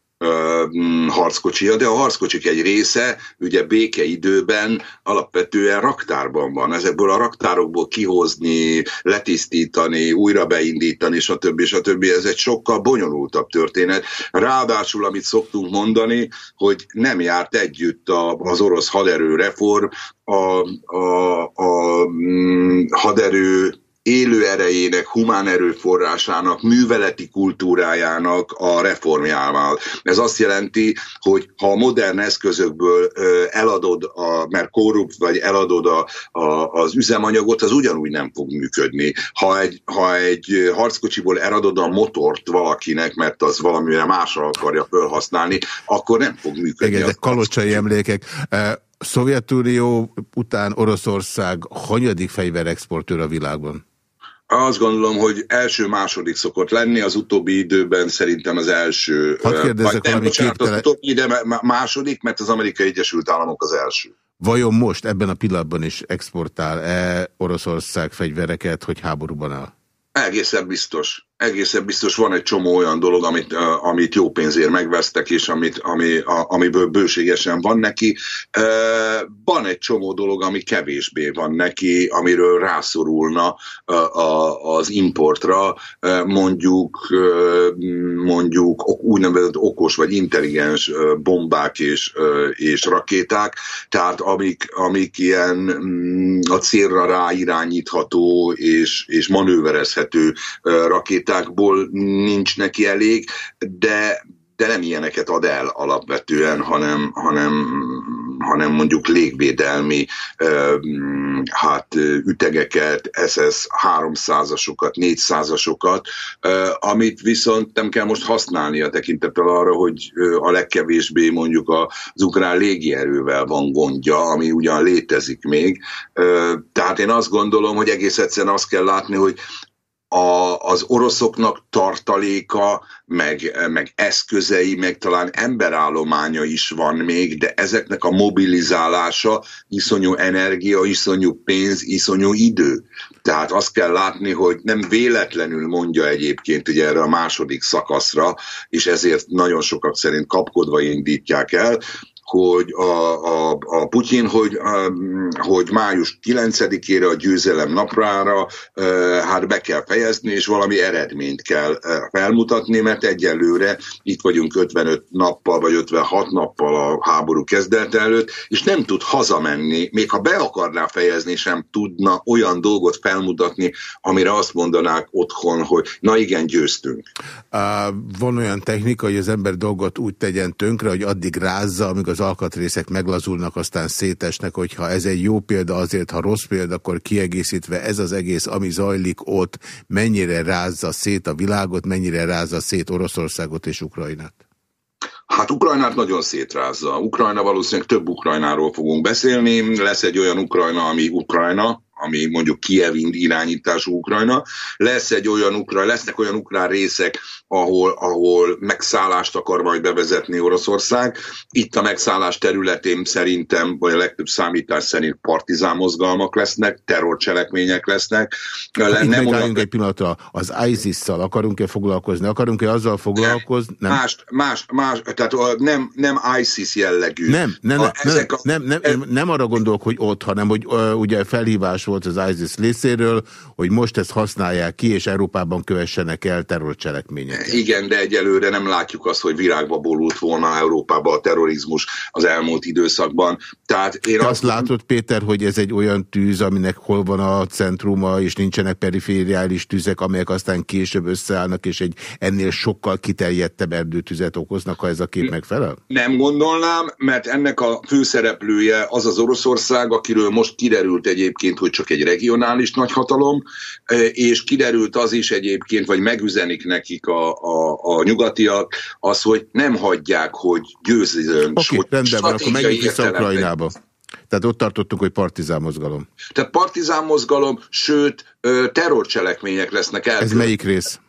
Speaker 6: harckocsia, de a harckocsik egy része ugye békeidőben alapvetően raktárban van. Ezekből a raktárokból kihozni, letisztítani, újra beindítani, stb. stb. Ez egy sokkal bonyolultabb történet. Ráadásul, amit szoktunk mondani, hogy nem járt együtt az orosz haderő reform, a, a, a mm, haderő élő erejének, humán erőforrásának, műveleti kultúrájának a reformjával. Ez azt jelenti, hogy ha a modern eszközökből eladod, a, mert korrupt vagy eladod a, a, az üzemanyagot, az ugyanúgy nem fog működni. Ha egy, ha egy harckocsiból eladod a motort valakinek, mert az valamire másra akarja felhasználni, akkor nem fog működni.
Speaker 1: Igen, ezek kalocsai emlékek. Szovjetunió után Oroszország hanyadik fegyverexportőr a világban?
Speaker 6: Azt gondolom, hogy első-második szokott lenni, az utóbbi időben szerintem az első.
Speaker 1: Hadd kérdezzek valami bocsánat,
Speaker 6: az utóbbi ide második, mert az Amerikai Egyesült Államok az első.
Speaker 1: Vajon most ebben a pillanatban is exportál-e Oroszország fegyvereket, hogy háborúban áll?
Speaker 6: Egészen biztos egészen biztos van egy csomó olyan dolog, amit, amit jó pénzért megvesztek, és amit, ami, a, amiből bőségesen van neki. Van egy csomó dolog, ami kevésbé van neki, amiről rászorulna az importra, mondjuk, mondjuk úgynevezett okos vagy intelligens bombák és, és rakéták, tehát amik, amik ilyen mm, a célra ráirányítható és, és manőverezhető rakéták, rakétákból nincs neki elég, de, de nem ilyeneket ad el alapvetően, hanem, hanem, hanem mondjuk légvédelmi hát ütegeket, SS 300-asokat, 400-asokat, amit viszont nem kell most használni a tekintettel arra, hogy a legkevésbé mondjuk az ukrán légierővel van gondja, ami ugyan létezik még. Tehát én azt gondolom, hogy egész egyszerűen azt kell látni, hogy a, az oroszoknak tartaléka, meg, meg eszközei, meg talán emberállománya is van még, de ezeknek a mobilizálása iszonyú energia, iszonyú pénz, iszonyú idő. Tehát azt kell látni, hogy nem véletlenül mondja egyébként ugye erre a második szakaszra, és ezért nagyon sokak szerint kapkodva indítják el, hogy a, a, a Putyin, hogy, hogy május 9-ére a győzelem naprára hát be kell fejezni, és valami eredményt kell felmutatni, mert egyelőre itt vagyunk 55 nappal, vagy 56 nappal a háború kezdete előtt, és nem tud hazamenni, még ha be akarná fejezni, sem tudna olyan dolgot felmutatni, amire azt mondanák otthon, hogy na igen, győztünk.
Speaker 1: Van olyan technika, hogy az ember dolgot úgy tegyen tönkre, hogy addig rázza, amíg az az alkatrészek meglazulnak, aztán szétesnek, hogyha ez egy jó példa azért, ha rossz példa, akkor kiegészítve ez az egész, ami zajlik ott, mennyire rázza szét a világot, mennyire rázza szét Oroszországot és Ukrajnát?
Speaker 6: Hát Ukrajnát nagyon szétrázza. Ukrajna valószínűleg több Ukrajnáról fogunk beszélni. Lesz egy olyan Ukrajna, ami Ukrajna, ami mondjuk Kiev irányítású Ukrajna. Lesz egy olyan ukrán, lesznek olyan ukrán részek, ahol, ahol megszállást akar majd bevezetni Oroszország. Itt a megszállás területén szerintem, vagy a legtöbb számítás szerint partizán mozgalmak lesznek, terrorcselekmények lesznek.
Speaker 1: Hát itt olyan... egy pillanatra, az ISIS-szal akarunk-e foglalkozni? Akarunk-e azzal foglalkozni?
Speaker 6: Nem. Más, más, más, tehát nem, nem ISIS jellegű.
Speaker 1: Nem, nem, nem, a, nem, a, nem, nem, nem, nem arra gondolok, hogy ott, hanem hogy uh, ugye felhívás volt az ISIS részéről, hogy most ezt használják ki, és Európában kövessenek el terrorcselekményeket.
Speaker 6: Igen, de egyelőre nem látjuk azt, hogy virágba borult volna Európába a terrorizmus az elmúlt időszakban. Tehát én
Speaker 1: Te azt, azt látod, Péter, hogy ez egy olyan tűz, aminek hol van a centruma, és nincsenek perifériális tüzek, amelyek aztán később összeállnak, és egy ennél sokkal kiterjedtebb erdőtüzet okoznak, ha ez a kép megfelel?
Speaker 6: Nem gondolnám, mert ennek a főszereplője az az Oroszország, akiről most kiderült egyébként, hogy csak egy regionális nagyhatalom, és kiderült az is egyébként, vagy megüzenik nekik a, a, a nyugatiak, az, hogy nem hagyják, hogy győzzön.
Speaker 1: Oké, okay, rendben van, akkor menjünk vissza Ukrajnába. Tehát ott tartottunk, hogy partizán mozgalom.
Speaker 6: Tehát partizán mozgalom, sőt, terrorcselekmények lesznek el.
Speaker 1: Ez melyik rész?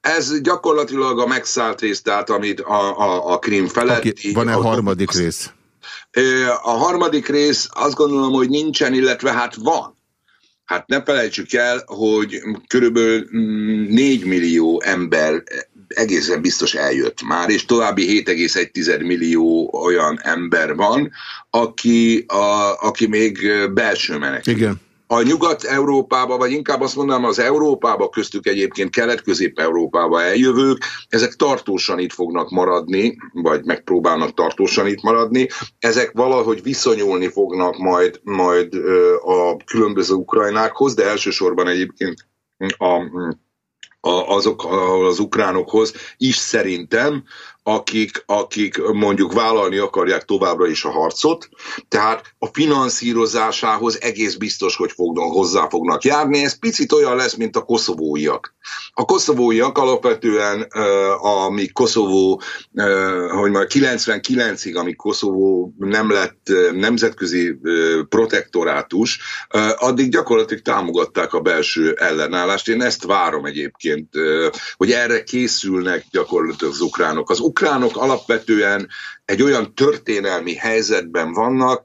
Speaker 6: Ez gyakorlatilag a megszállt rész, tehát amit a, a, a Krim felett. Okay.
Speaker 1: Van-e harmadik rész?
Speaker 6: A harmadik rész azt gondolom, hogy nincsen, illetve hát van. Hát ne felejtsük el, hogy körülbelül 4 mm, millió ember egészen biztos eljött már, és további 7,1 millió olyan ember van, aki, a, aki még belső menekült.
Speaker 1: Igen
Speaker 6: a Nyugat-Európába, vagy inkább azt mondanám az Európába, köztük egyébként Kelet-Közép-Európába eljövők, ezek tartósan itt fognak maradni, vagy megpróbálnak tartósan itt maradni, ezek valahogy viszonyulni fognak majd, majd a különböző Ukrajnákhoz, de elsősorban egyébként a, a, azok az ukránokhoz is szerintem, akik, akik mondjuk vállalni akarják továbbra is a harcot, tehát a finanszírozásához egész biztos, hogy fognak, hozzá fognak járni. Ez picit olyan lesz, mint a koszovóiak. A koszovóiak alapvetően, amíg Koszovó, hogy már 99-ig, amíg Koszovó nem lett nemzetközi protektorátus, addig gyakorlatilag támogatták a belső ellenállást. Én ezt várom egyébként, hogy erre készülnek gyakorlatilag az ukránok. Az ukránok alapvetően egy olyan történelmi helyzetben vannak,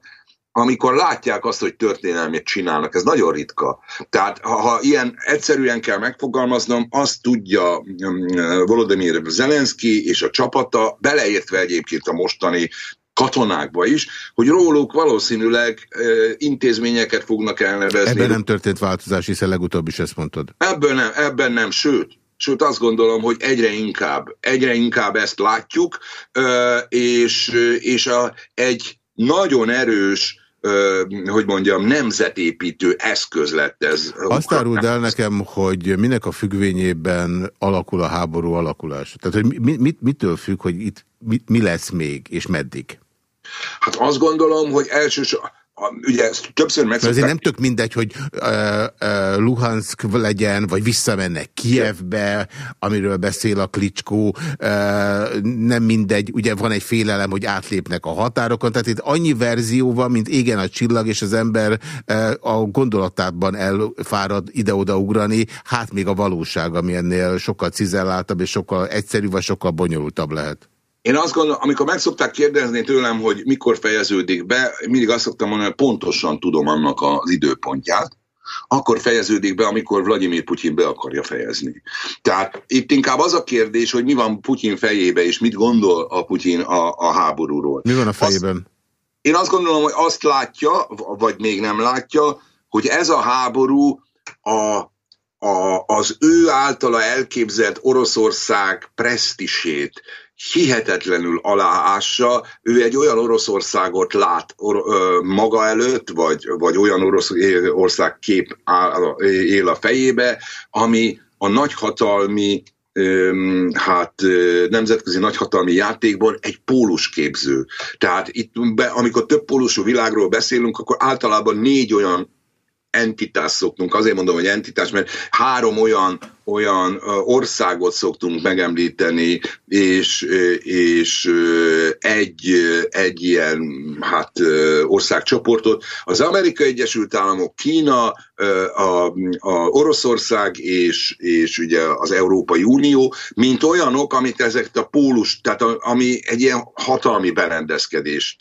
Speaker 6: amikor látják azt, hogy történelmét csinálnak. Ez nagyon ritka. Tehát ha, ha ilyen egyszerűen kell megfogalmaznom, azt tudja um, Volodymyr Zelenszky és a csapata, beleértve egyébként a mostani katonákba is, hogy róluk valószínűleg e, intézményeket fognak elnevezni.
Speaker 1: Ebben nem történt változás, hiszen legutóbb is ezt mondtad.
Speaker 6: Ebben nem, ebben nem, sőt, Sőt, azt gondolom, hogy egyre inkább, egyre inkább ezt látjuk, és, és a, egy nagyon erős, hogy mondjam, nemzetépítő eszköz lett ez.
Speaker 1: Azt áruld el nekem, hogy minek a függvényében alakul a háború alakulás? Tehát, hogy mi, mit, mitől függ, hogy itt mi, mi lesz még, és meddig?
Speaker 6: Hát azt gondolom, hogy elsősorban ugye többször megszokták.
Speaker 1: Azért nem tök mindegy, hogy uh, uh, Luhansk legyen, vagy visszamennek Kievbe, amiről beszél a Klicskó, uh, nem mindegy, ugye van egy félelem, hogy átlépnek a határokon, tehát itt annyi verzió van, mint égen a csillag, és az ember uh, a gondolatában elfárad ide-oda ugrani, hát még a valóság, ami ennél sokkal cizelláltabb, és sokkal egyszerűbb, vagy sokkal bonyolultabb lehet.
Speaker 6: Én azt gondolom, amikor meg szokták kérdezni tőlem, hogy mikor fejeződik be, mindig azt szoktam mondani, hogy pontosan tudom annak az időpontját, akkor fejeződik be, amikor Vladimir Putyin be akarja fejezni. Tehát itt inkább az a kérdés, hogy mi van Putyin fejébe, és mit gondol a Putyin a, a háborúról.
Speaker 1: Mi van a fejében? Azt,
Speaker 6: én azt gondolom, hogy azt látja, vagy még nem látja, hogy ez a háború a, a, az ő általa elképzelt Oroszország presztisét, hihetetlenül aláássa, ő egy olyan Oroszországot lát or, ö, maga előtt, vagy, vagy olyan Oroszország kép áll, él a fejébe, ami a nagyhatalmi hát nemzetközi nagyhatalmi játékból egy pólusképző. Tehát itt, be, amikor több pólusú világról beszélünk, akkor általában négy olyan entitás szoktunk, azért mondom, hogy entitás, mert három olyan olyan országot szoktunk megemlíteni, és, és egy, egy ilyen hát, országcsoportot. Az Amerikai Egyesült Államok, Kína, a, a Oroszország és, és ugye az Európai Unió, mint olyanok, amit ezek a pólus, tehát ami egy ilyen hatalmi berendezkedést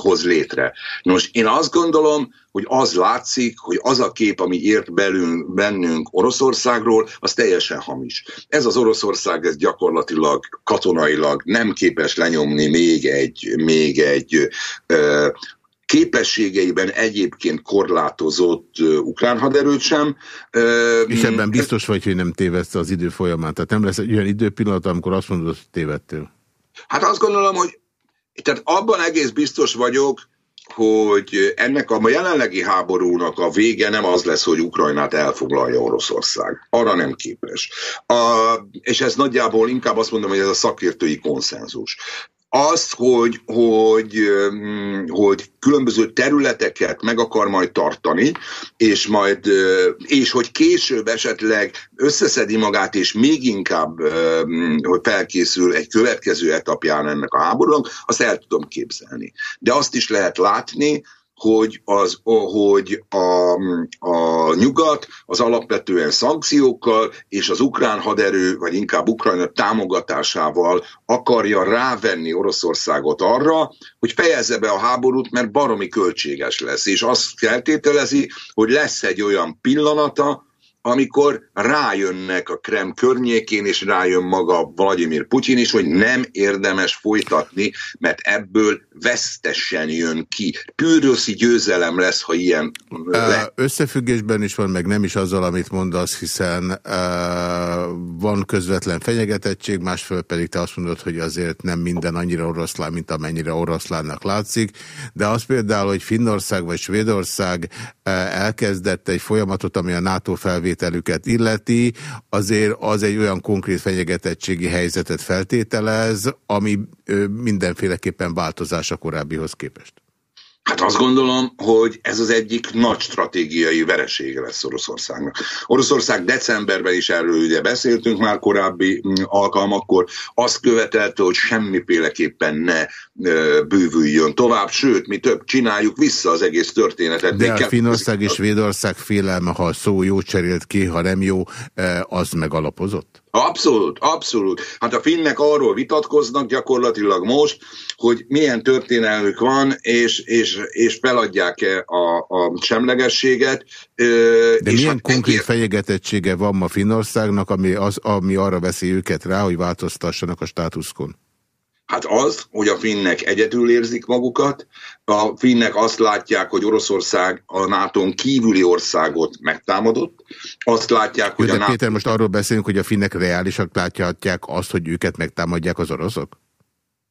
Speaker 6: hoz létre. Nos, én azt gondolom, hogy az látszik, hogy az a kép, ami ért belünk, bennünk Oroszországról, az teljesen hamis. Ez az Oroszország ez gyakorlatilag katonailag nem képes lenyomni még egy, még egy ö, képességeiben egyébként korlátozott uh, ukrán haderőt sem.
Speaker 1: Uh, És ebben biztos vagy, hogy nem tévedsz az idő folyamán? Tehát nem lesz egy olyan időpillanat, amikor azt mondod, hogy tévedtél?
Speaker 6: Hát azt gondolom, hogy tehát abban egész biztos vagyok, hogy ennek a jelenlegi háborúnak a vége nem az lesz, hogy Ukrajnát elfoglalja Oroszország. Arra nem képes. A, és ez nagyjából inkább azt mondom, hogy ez a szakértői konszenzus azt, hogy, hogy, hogy különböző területeket meg akar majd tartani, és majd, és hogy később esetleg összeszedi magát, és még inkább, hogy felkészül egy következő etapján ennek a háborúnak, azt el tudom képzelni. De azt is lehet látni, hogy, az, hogy a, a nyugat az alapvetően szankciókkal és az ukrán haderő, vagy inkább Ukrajna támogatásával akarja rávenni Oroszországot arra, hogy fejezze be a háborút, mert baromi költséges lesz. És azt feltételezi, hogy lesz egy olyan pillanata, amikor rájönnek a Krem környékén, és rájön maga Vladimir Putyin is, hogy nem érdemes folytatni, mert ebből vesztesen jön ki. Pűrőszi győzelem lesz, ha ilyen
Speaker 1: le. Összefüggésben is van, meg nem is azzal, amit mondasz, hiszen uh, van közvetlen fenyegetettség, másfél pedig te azt mondod, hogy azért nem minden annyira oroszlán, mint amennyire oroszlánnak látszik, de az például, hogy Finnország vagy Svédország uh, elkezdett egy folyamatot, ami a NATO felvétel felvételüket illeti, azért az egy olyan konkrét fenyegetettségi helyzetet feltételez, ami mindenféleképpen változás a korábbihoz képest.
Speaker 6: Hát azt gondolom, hogy ez az egyik nagy stratégiai veresége lesz Oroszországnak. Oroszország decemberben is erről ugye beszéltünk már korábbi mm, alkalmakkor, azt követelte, hogy semmiféleképpen ne bővüljön tovább, sőt, mi több csináljuk vissza az egész történetet.
Speaker 1: De a Finország és Svédország félelme, ha szó jó cserélt ki, ha nem jó, az megalapozott?
Speaker 6: Abszolút, abszolút. Hát a finnek arról vitatkoznak gyakorlatilag most, hogy milyen történelmük van, és, és, és feladják-e a, a semlegességet.
Speaker 1: De
Speaker 6: és
Speaker 1: milyen hát konkrét egér... fenyegetettsége van ma Finnországnak, ami, az, ami arra veszi őket rá, hogy változtassanak a státuszkon?
Speaker 6: Hát az, hogy a finnek egyedül érzik magukat, a finnek azt látják, hogy Oroszország a nato kívüli országot megtámadott, azt látják, hogy
Speaker 1: Jó,
Speaker 6: a
Speaker 1: NATO... Péter, most arról beszélünk, hogy a finnek reálisak látják azt, hogy őket megtámadják az oroszok?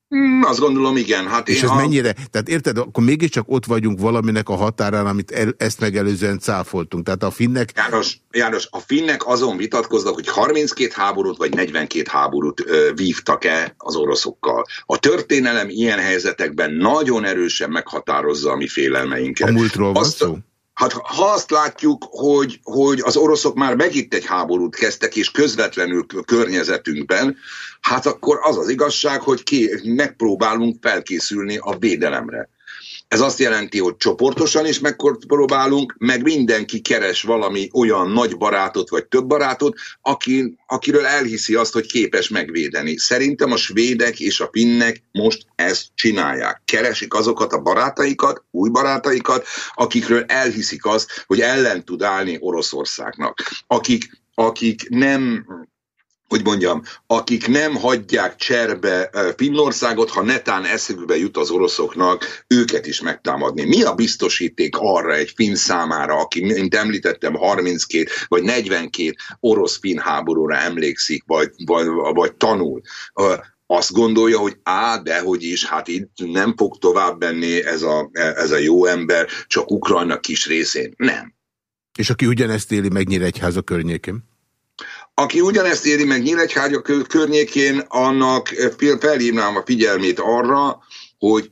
Speaker 6: Hmm, azt gondolom, igen. Hát
Speaker 1: És ez a... mennyire? Tehát érted, akkor mégiscsak ott vagyunk valaminek a határán, amit el, ezt megelőzően cáfoltunk. Tehát a finnek...
Speaker 6: János, János, a finnek azon vitatkoznak, hogy 32 háborút vagy 42 háborút ö, vívtak-e az oroszokkal. A történelem ilyen helyzetekben nagyon erősen meghatározza a mi félelmeinket.
Speaker 1: A múltról van Azt, szó?
Speaker 6: Hát ha azt látjuk, hogy, hogy az oroszok már megint egy háborút kezdtek, és közvetlenül környezetünkben, hát akkor az az igazság, hogy ki, megpróbálunk felkészülni a védelemre. Ez azt jelenti, hogy csoportosan is megpróbálunk, meg mindenki keres valami olyan nagy barátot, vagy több barátot, aki, akiről elhiszi azt, hogy képes megvédeni. Szerintem a svédek és a finnek most ezt csinálják. Keresik azokat a barátaikat, új barátaikat, akikről elhiszik azt, hogy ellen tud állni Oroszországnak. Akik akik nem hogy mondjam, akik nem hagyják cserbe Finnországot, ha netán eszükbe jut az oroszoknak, őket is megtámadni. Mi a biztosíték arra egy finn számára, aki, mint említettem, 32 vagy 42 orosz-finn háborúra emlékszik, vagy, vagy, vagy tanul? azt gondolja, hogy á, dehogy is, hát itt nem fog tovább menni ez a, ez a jó ember, csak Ukrajna kis részén. Nem.
Speaker 1: És aki ugyanezt éli meg Nyíregyháza környékén?
Speaker 6: Aki ugyanezt éri meg Nyíregyhágya környékén, annak felhívnám a figyelmét arra, hogy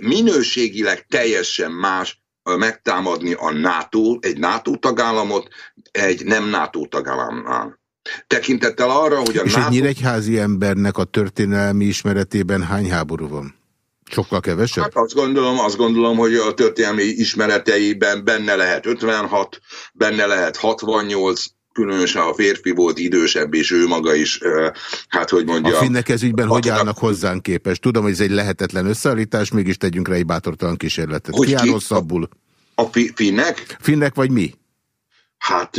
Speaker 6: minőségileg teljesen más megtámadni a NATO, egy NATO tagállamot egy nem NATO tagállamnál. Tekintettel arra, hogy a
Speaker 1: És
Speaker 6: NATO...
Speaker 1: egy nyíregyházi embernek a történelmi ismeretében hány háború van? Sokkal kevesebb?
Speaker 6: Hát azt gondolom, azt gondolom, hogy a történelmi ismereteiben benne lehet 56, benne lehet 68, különösen a férfi volt idősebb, és ő maga is, hát hogy mondja...
Speaker 1: A finnek ez ügyben hogy állnak hozzánk képest? Tudom, hogy ez egy lehetetlen összeállítás, mégis tegyünk rá egy bátortalan kísérletet.
Speaker 6: Hogy
Speaker 1: Ki áll rosszabbul?
Speaker 6: A fi finnek,
Speaker 1: Finnek vagy mi?
Speaker 6: hát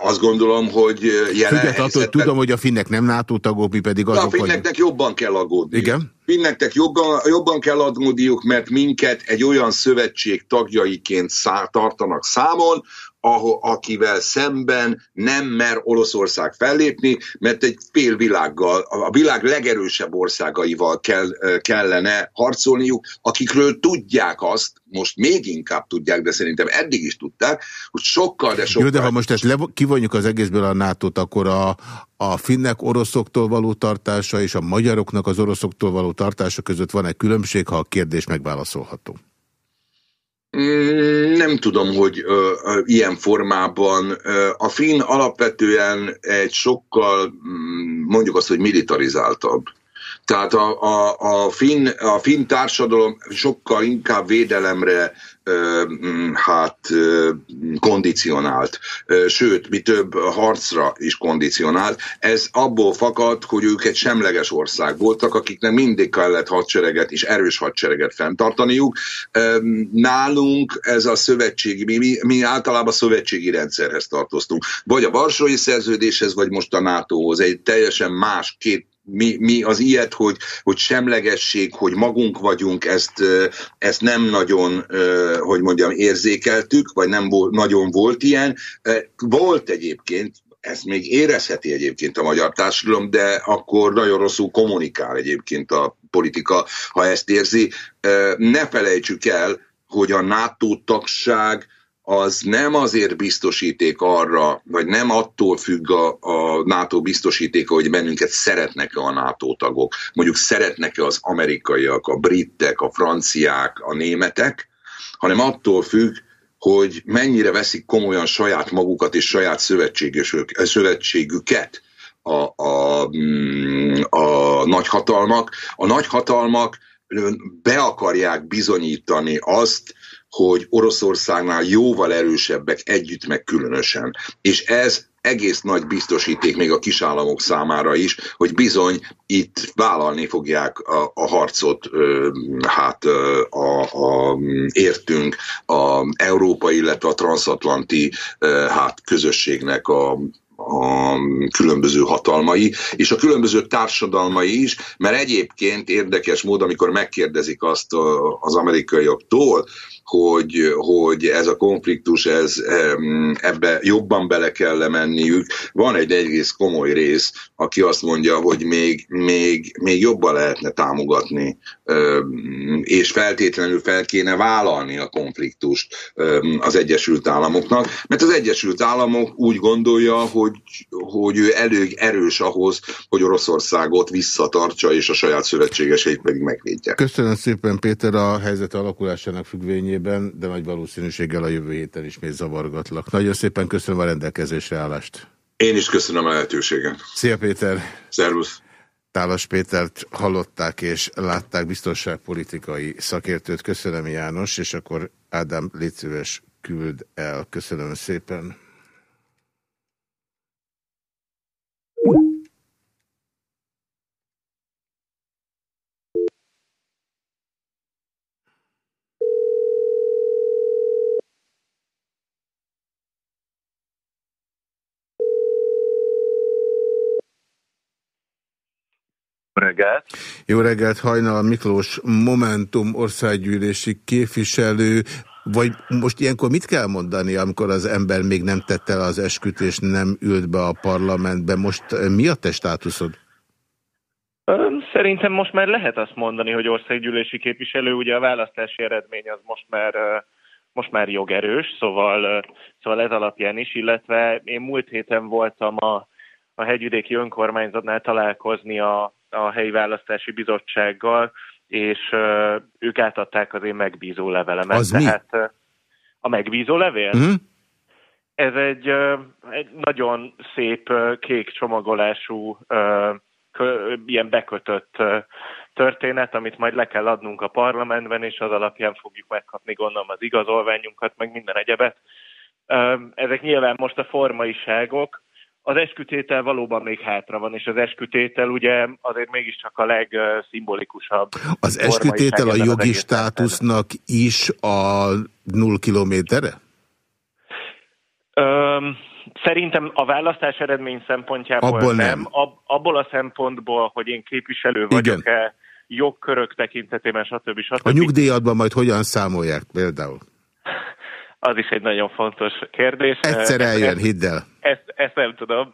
Speaker 6: azt gondolom, hogy jelen
Speaker 1: Függetlenül attól, hogy tudom, hogy a finnek nem NATO tagok, mi pedig
Speaker 6: a
Speaker 1: azok vagyunk.
Speaker 6: finneknek jobban kell aggódni.
Speaker 1: Igen?
Speaker 6: Finneknek jobban, jobban kell aggódniuk, mert minket egy olyan szövetség tagjaiként szá, tartanak számon, ahol, akivel szemben nem mer Oroszország fellépni, mert egy fél világgal, a világ legerősebb országaival kell, kellene harcolniuk, akikről tudják azt, most még inkább tudják, de szerintem eddig is tudták, hogy sokkal, de sokkal...
Speaker 1: Jó, de ha most ezt kivonjuk az egészből a nato akkor a, a finnek oroszoktól való tartása és a magyaroknak az oroszoktól való tartása között van egy különbség, ha a kérdés megválaszolható.
Speaker 6: Mm, Nem tudom, hogy ö, ö, ilyen formában. A finn alapvetően egy sokkal, mm, mondjuk azt, hogy militarizáltabb. Tehát a, a, a, finn, a finn társadalom sokkal inkább védelemre hát kondicionált, sőt, mi több harcra is kondicionált. Ez abból fakad, hogy ők egy semleges ország voltak, akiknek mindig kellett hadsereget és erős hadsereget fenntartaniuk. Nálunk ez a szövetségi, mi, mi, mi általában szövetségi rendszerhez tartoztunk. Vagy a Varsói Szerződéshez, vagy most a NATO-hoz. Egy teljesen más két mi, mi az ilyet, hogy, hogy semlegesség, hogy magunk vagyunk, ezt, ezt nem nagyon, hogy mondjam, érzékeltük, vagy nem volt, nagyon volt ilyen. Volt egyébként, ezt még érezheti egyébként a magyar társadalom, de akkor nagyon rosszul kommunikál egyébként a politika, ha ezt érzi. Ne felejtsük el, hogy a NATO tagság az nem azért biztosíték arra, vagy nem attól függ a, a NATO biztosítéka, hogy bennünket szeretnek-e a NATO tagok, mondjuk szeretnek-e az amerikaiak, a britek, a franciák, a németek, hanem attól függ, hogy mennyire veszik komolyan saját magukat és saját szövetségüket a, a, a nagyhatalmak. A nagyhatalmak be akarják bizonyítani azt, hogy Oroszországnál jóval erősebbek együtt meg különösen. És ez egész nagy biztosíték még a kisállamok számára is, hogy bizony itt vállalni fogják a, a harcot, ö, hát ö, a, a, értünk a európai, illetve a transatlanti ö, hát közösségnek a a különböző hatalmai, és a különböző társadalmai is, mert egyébként érdekes mód, amikor megkérdezik azt az amerikaiaktól, hogy, hogy ez a konfliktus, ez ebbe jobban bele kell menniük. Van egy egész komoly rész, aki azt mondja, hogy még, még, még jobban lehetne támogatni, és feltétlenül fel kéne vállalni a konfliktust az Egyesült Államoknak, mert az Egyesült Államok úgy gondolja, hogy, hogy ő elég erős ahhoz, hogy Oroszországot visszatartsa, és a saját szövetségeseit pedig megvédje.
Speaker 1: Köszönöm szépen Péter a helyzet alakulásának függvényében, de nagy valószínűséggel a jövő héten ismét zavargatlak. Nagyon szépen köszönöm a rendelkezésre állást.
Speaker 6: Én is köszönöm a lehetőséget.
Speaker 1: Szia Péter!
Speaker 6: Szervusz!
Speaker 1: Tálas Pétert hallották és látták biztonságpolitikai szakértőt. Köszönöm János, és akkor Ádám légy szíves, küld el. Köszönöm szépen.
Speaker 7: Reggelt.
Speaker 1: Jó reggelt, Hajnal Miklós, Momentum országgyűlési képviselő, vagy most ilyenkor mit kell mondani, amikor az ember még nem tette el az esküt, és nem ült be a parlamentbe? Most eh, mi a te státuszod?
Speaker 7: Szerintem most már lehet azt mondani, hogy országgyűlési képviselő, ugye a választási eredmény az most már most már jogerős, szóval, szóval ez alapján is, illetve én múlt héten voltam a, a hegyvidéki önkormányzatnál találkozni a, a helyi választási bizottsággal, és ők átadták az én megbízó levelemet.
Speaker 1: Az mi?
Speaker 7: Tehát ö, a megbízó levél?
Speaker 1: Hm?
Speaker 7: Ez egy, egy nagyon szép kék csomagolású, ilyen bekötött történet, amit majd le kell adnunk a parlamentben, és az alapján fogjuk megkapni gondolom az igazolványunkat, meg minden egyebet. Ezek nyilván most a formaiságok, az eskütétel valóban még hátra van, és az eskütétel ugye azért mégiscsak a legszimbolikusabb.
Speaker 1: Az eskütétel a jogi státusznak is a null kilométerre?
Speaker 7: Öm, szerintem a választás eredmény szempontjából
Speaker 1: Abból nem.
Speaker 7: nem. Ab, abból a szempontból, hogy én képviselő vagyok-e, jogkörök tekintetében, stb. stb.
Speaker 1: A nyugdíjadban majd hogyan számolják például? <laughs>
Speaker 7: Az is egy nagyon fontos kérdés.
Speaker 1: Egyszer eljön, hidd el.
Speaker 7: Ezt, ezt nem tudom,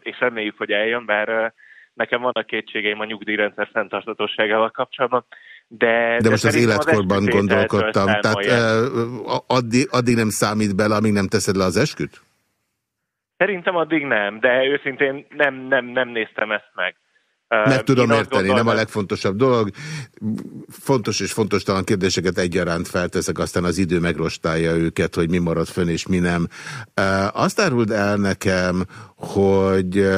Speaker 7: és reméljük, hogy eljön, bár nekem vannak kétségeim a nyugdíjrendszer fenntartatóságával kapcsolatban. De,
Speaker 1: de most az életkorban az gondolkodtam. Tehát addig, addig nem számít bele, amíg nem teszed le az esküt?
Speaker 7: Szerintem addig nem, de őszintén nem, nem, nem néztem ezt meg.
Speaker 1: Meg tudom Én érteni, gondolom, nem a legfontosabb dolog. Fontos és fontos talán kérdéseket egyaránt felteszek, aztán az idő megrostálja őket, hogy mi marad fönn és mi nem. Azt áruld el nekem, hogy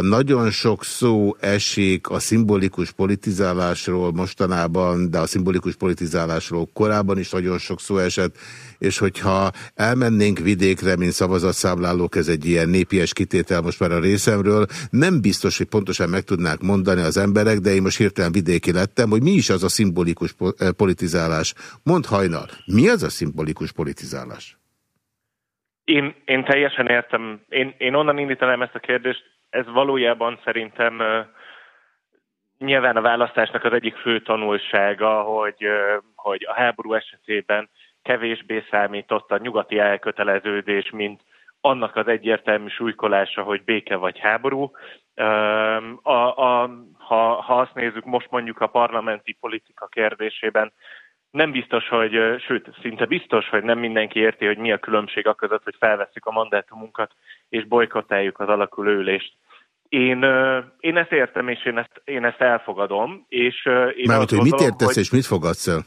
Speaker 1: nagyon sok szó esik a szimbolikus politizálásról mostanában, de a szimbolikus politizálásról korábban is nagyon sok szó esett, és hogyha elmennénk vidékre, mint szavazatszámlálók, ez egy ilyen népies kitétel most már a részemről, nem biztos, hogy pontosan meg tudnák mondani az emberek, de én most hirtelen vidéki lettem, hogy mi is az a szimbolikus politizálás. Mondd hajnal, mi az a szimbolikus politizálás?
Speaker 7: Én, én teljesen értem. Én, én onnan indítanám ezt a kérdést, ez valójában szerintem nyilván a választásnak az egyik fő tanulsága, hogy, hogy a háború esetében kevésbé számított a nyugati elköteleződés, mint annak az egyértelmű súlykolása, hogy béke vagy háború. A, a, ha, ha azt nézzük most mondjuk a parlamenti politika kérdésében, nem biztos, hogy, sőt, szinte biztos, hogy nem mindenki érti, hogy mi a különbség a között, hogy felveszük a mandátumunkat és bolykottáljuk az alakuló ülést. Én, én ezt értem, és én ezt, én ezt elfogadom. És én
Speaker 1: Mármint, hogy mit értesz, hogy és mit fogadsz el?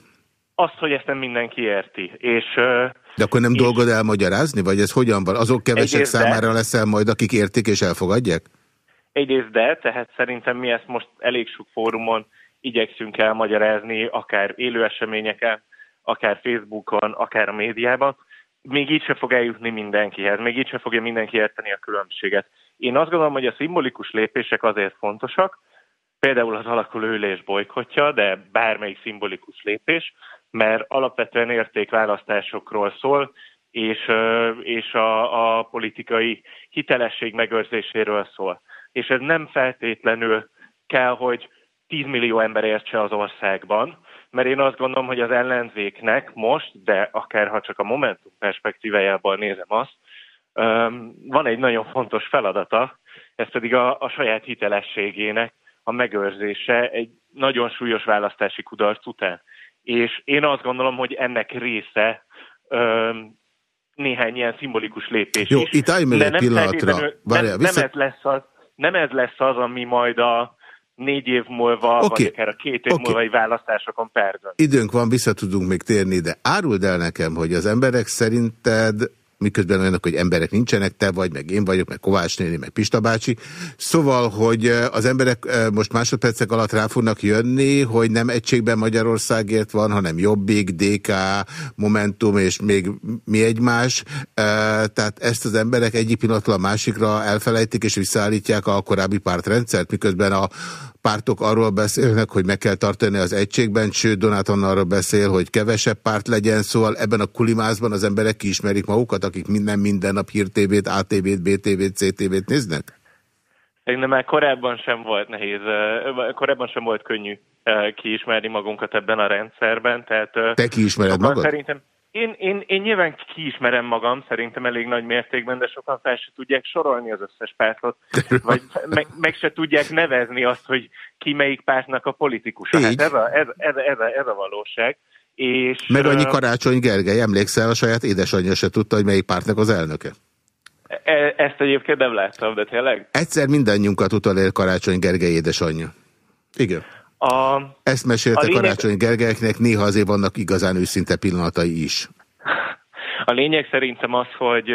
Speaker 7: Azt, hogy ezt nem mindenki érti. És,
Speaker 1: de akkor nem és dolgod elmagyarázni, vagy ez hogyan van? Azok kevesek számára de, leszel majd, akik értik és elfogadják?
Speaker 7: Egyrészt de, tehát szerintem mi ezt most elég sok fórumon igyekszünk elmagyarázni, akár élő eseményeken, akár Facebookon, akár a médiában, még így se fog eljutni mindenkihez, még így se fogja mindenki érteni a különbséget. Én azt gondolom, hogy a szimbolikus lépések azért fontosak, például az alakuló ülés bolykotja, de bármelyik szimbolikus lépés, mert alapvetően értékválasztásokról szól, és, és a, a politikai hitelesség megőrzéséről szól. És ez nem feltétlenül kell, hogy 10 millió ember értse az országban, mert én azt gondolom, hogy az ellenzéknek most, de akár ha csak a Momentum perspektívájából nézem azt, van egy nagyon fontos feladata, ez pedig a, a saját hitelességének a megőrzése egy nagyon súlyos választási kudarc után. És én azt gondolom, hogy ennek része néhány ilyen szimbolikus lépés
Speaker 1: Jó,
Speaker 7: is.
Speaker 1: itt állj meg egy pillanatra.
Speaker 7: Várjál, nem, vissza... nem, ez lesz az, nem ez lesz az, ami majd a négy év múlva, okay. vagy akár a két év okay. múlva választásokon perdön.
Speaker 1: Időnk van, vissza tudunk még térni, de áruld el nekem, hogy az emberek szerinted miközben olyanok, hogy emberek nincsenek, te vagy, meg én vagyok, meg Kovács néni, meg Pista bácsi. Szóval, hogy az emberek most másodpercek alatt rá fognak jönni, hogy nem egységben Magyarországért van, hanem Jobbik, DK, Momentum és még mi egymás. Tehát ezt az emberek egyik pillanatban a másikra elfelejtik és visszaállítják a korábbi pártrendszert, miközben a pártok arról beszélnek, hogy meg kell tartani az egységben, sőt Donáton arról beszél, hogy kevesebb párt legyen, szóval ebben a kulimázban az emberek kiismerik magukat, akik minden minden nap hírtévét, ATV-t, BTV-t, CTV-t néznek?
Speaker 7: Szerintem már korábban sem volt nehéz, korábban sem volt könnyű kiismerni magunkat ebben a rendszerben. Tehát,
Speaker 1: Te kiismered magad?
Speaker 7: Szerintem, én, én, én nyilván kiismerem magam, szerintem elég nagy mértékben, de sokan fel se tudják sorolni az összes pártot, <laughs> vagy meg, meg se tudják nevezni azt, hogy ki melyik pártnak a politikusa. Hát ez, a, ez, ez, ez, a, ez a valóság. És,
Speaker 1: Meg annyi Karácsony Gergely, emlékszel, a saját édesanyja se tudta, hogy melyik pártnak az elnöke.
Speaker 7: E, ezt egyébként nem láttam, de tényleg?
Speaker 1: Egyszer mindannyiunkat utalér Karácsony Gergely édesanyja. Igen. A, Ezt mesélte lényeg... Karácsony Gergelyeknek, néha azért vannak igazán őszinte pillanatai is.
Speaker 7: A lényeg szerintem az, hogy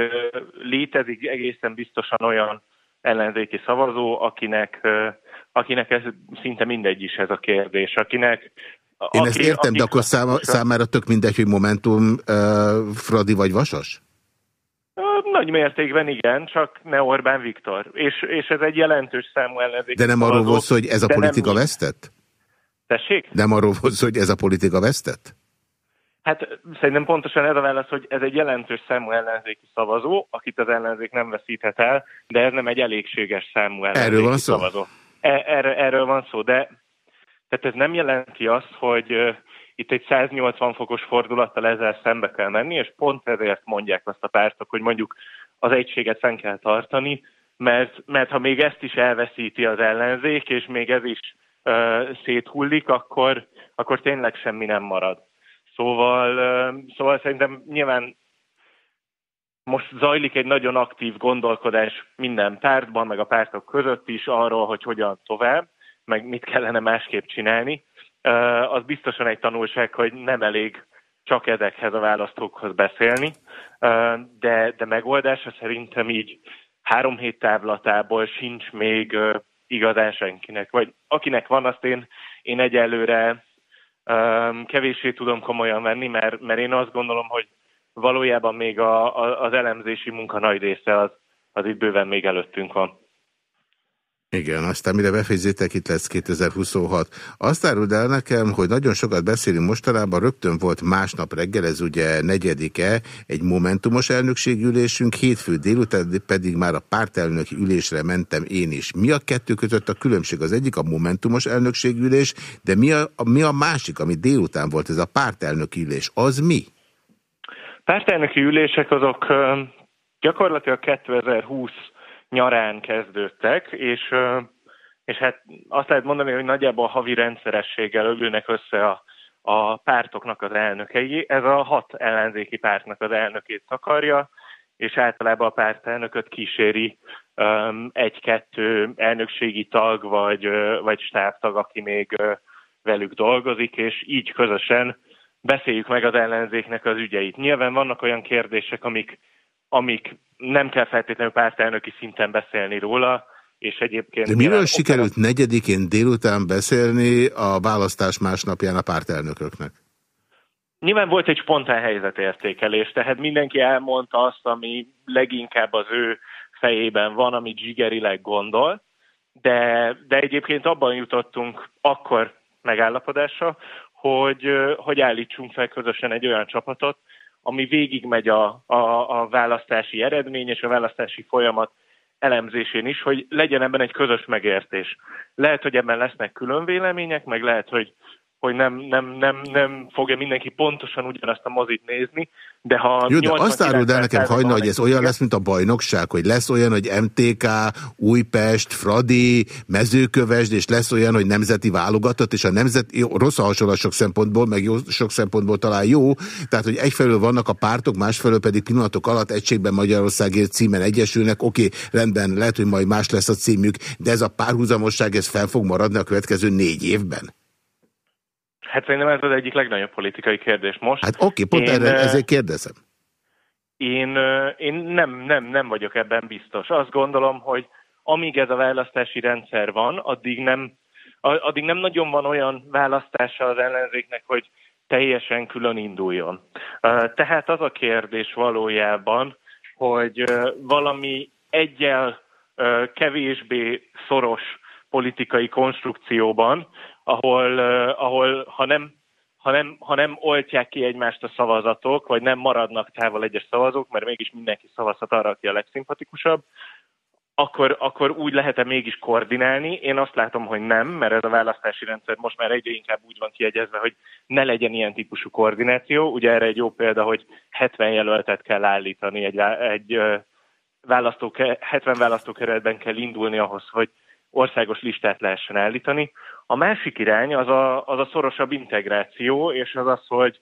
Speaker 7: létezik egészen biztosan olyan ellenzéki szavazó, akinek, akinek ez szinte mindegy is ez a kérdés, akinek
Speaker 1: én ezt értem, de akkor száma, számára tök mindegy, hogy Momentum uh, Fradi vagy Vasas?
Speaker 7: Nagy mértékben igen, csak ne Orbán Viktor. És, és ez egy jelentős számú ellenzék.
Speaker 1: De nem arról volt hogy ez a politika nem... vesztett?
Speaker 7: Tessék?
Speaker 1: Nem arról volt hogy ez a politika vesztett?
Speaker 7: Hát szerintem pontosan ez a válasz, hogy ez egy jelentős számú ellenzéki szavazó, akit az ellenzék nem veszíthet el, de ez nem egy elégséges számú ellenzéki erről van szó? szavazó. E erről, erről van szó, de tehát ez nem jelenti azt, hogy uh, itt egy 180 fokos fordulattal ezzel szembe kell menni, és pont ezért mondják azt a pártok, hogy mondjuk az egységet fenn kell tartani, mert, mert ha még ezt is elveszíti az ellenzék, és még ez is széthullik, akkor, akkor tényleg semmi nem marad. Szóval, szóval szerintem nyilván most zajlik egy nagyon aktív gondolkodás minden pártban, meg a pártok között is arról, hogy hogyan tovább, meg mit kellene másképp csinálni. Az biztosan egy tanulság, hogy nem elég csak ezekhez a választókhoz beszélni, de, de megoldása szerintem így három hét távlatából sincs még igazán senkinek. Vagy akinek van, azt én, én egyelőre um, kevéssé tudom komolyan venni, mert, mert én azt gondolom, hogy valójában még a, a, az elemzési munka nagy része az, az itt bőven még előttünk van.
Speaker 1: Igen, aztán mire befejezzétek, itt lesz 2026. Azt áruld el nekem, hogy nagyon sokat beszélünk mostanában, rögtön volt másnap reggel, ez ugye negyedike, egy momentumos elnökségülésünk, hétfő délután pedig már a pártelnöki ülésre mentem én is. Mi a kettő között a különbség? Az egyik a momentumos elnökségülés, de mi a, mi a másik, ami délután volt, ez a pártelnöki ülés? Az mi?
Speaker 7: Pártelnöki ülések azok gyakorlatilag 2020 nyarán kezdődtek, és, és hát azt lehet mondani, hogy nagyjából havi rendszerességgel ülnek össze a, a pártoknak az elnökei. Ez a hat ellenzéki pártnak az elnökét takarja, és általában a pártelnököt kíséri egy-kettő elnökségi tag vagy, vagy stábtag, aki még velük dolgozik, és így közösen beszéljük meg az ellenzéknek az ügyeit. Nyilván vannak olyan kérdések, amik, amik nem kell feltétlenül pártelnöki szinten beszélni róla, és egyébként...
Speaker 1: De miről sikerült okra... negyedikén délután beszélni a választás másnapján a pártelnököknek?
Speaker 7: Nyilván volt egy spontán helyzetértékelés, tehát mindenki elmondta azt, ami leginkább az ő fejében van, amit zsigerileg gondol, de, de egyébként abban jutottunk akkor megállapodásra, hogy, hogy állítsunk fel közösen egy olyan csapatot, ami végigmegy a, a, a választási eredmény és a választási folyamat elemzésén is, hogy legyen ebben egy közös megértés. Lehet, hogy ebben lesznek külön vélemények, meg lehet, hogy hogy nem, nem, nem, nem fogja mindenki pontosan ugyanazt a mozit nézni, de ha...
Speaker 1: Jó, de azt áruld el nekem hajna, hogy ez olyan lesz, mint a bajnokság, hogy lesz olyan, hogy MTK, Újpest, Fradi, Mezőkövesd, és lesz olyan, hogy nemzeti válogatott, és a nemzeti, rossz a hasonlat sok szempontból, meg jó, sok szempontból talán jó, tehát, hogy egyfelől vannak a pártok, másfelől pedig pillanatok alatt egységben Magyarországért címen egyesülnek, oké, rendben, lehet, hogy majd más lesz a címük, de ez a párhuzamosság, ez fel fog maradni a következő négy évben?
Speaker 7: Hát szerintem ez az egyik legnagyobb politikai kérdés most.
Speaker 1: Hát oké, pont én, erre, ezért kérdezem.
Speaker 7: Én, én nem, nem, nem vagyok ebben biztos. Azt gondolom, hogy amíg ez a választási rendszer van, addig nem, addig nem nagyon van olyan választása az ellenzéknek, hogy teljesen külön induljon. Tehát az a kérdés valójában, hogy valami egyel kevésbé szoros politikai konstrukcióban ahol, ahol ha nem ha nem, ha nem oltják ki egymást a szavazatok, vagy nem maradnak távol egyes szavazók, mert mégis mindenki szavazhat arra, aki a legszimpatikusabb, akkor, akkor úgy lehet-e mégis koordinálni? Én azt látom, hogy nem, mert ez a választási rendszer most már egyre inkább úgy van kiegyezve, hogy ne legyen ilyen típusú koordináció. Ugye erre egy jó példa, hogy 70 jelöltet kell állítani, egy, egy választó, 70 választókeretben kell indulni ahhoz, hogy országos listát lehessen állítani. A másik irány az a, az a szorosabb integráció, és az az, hogy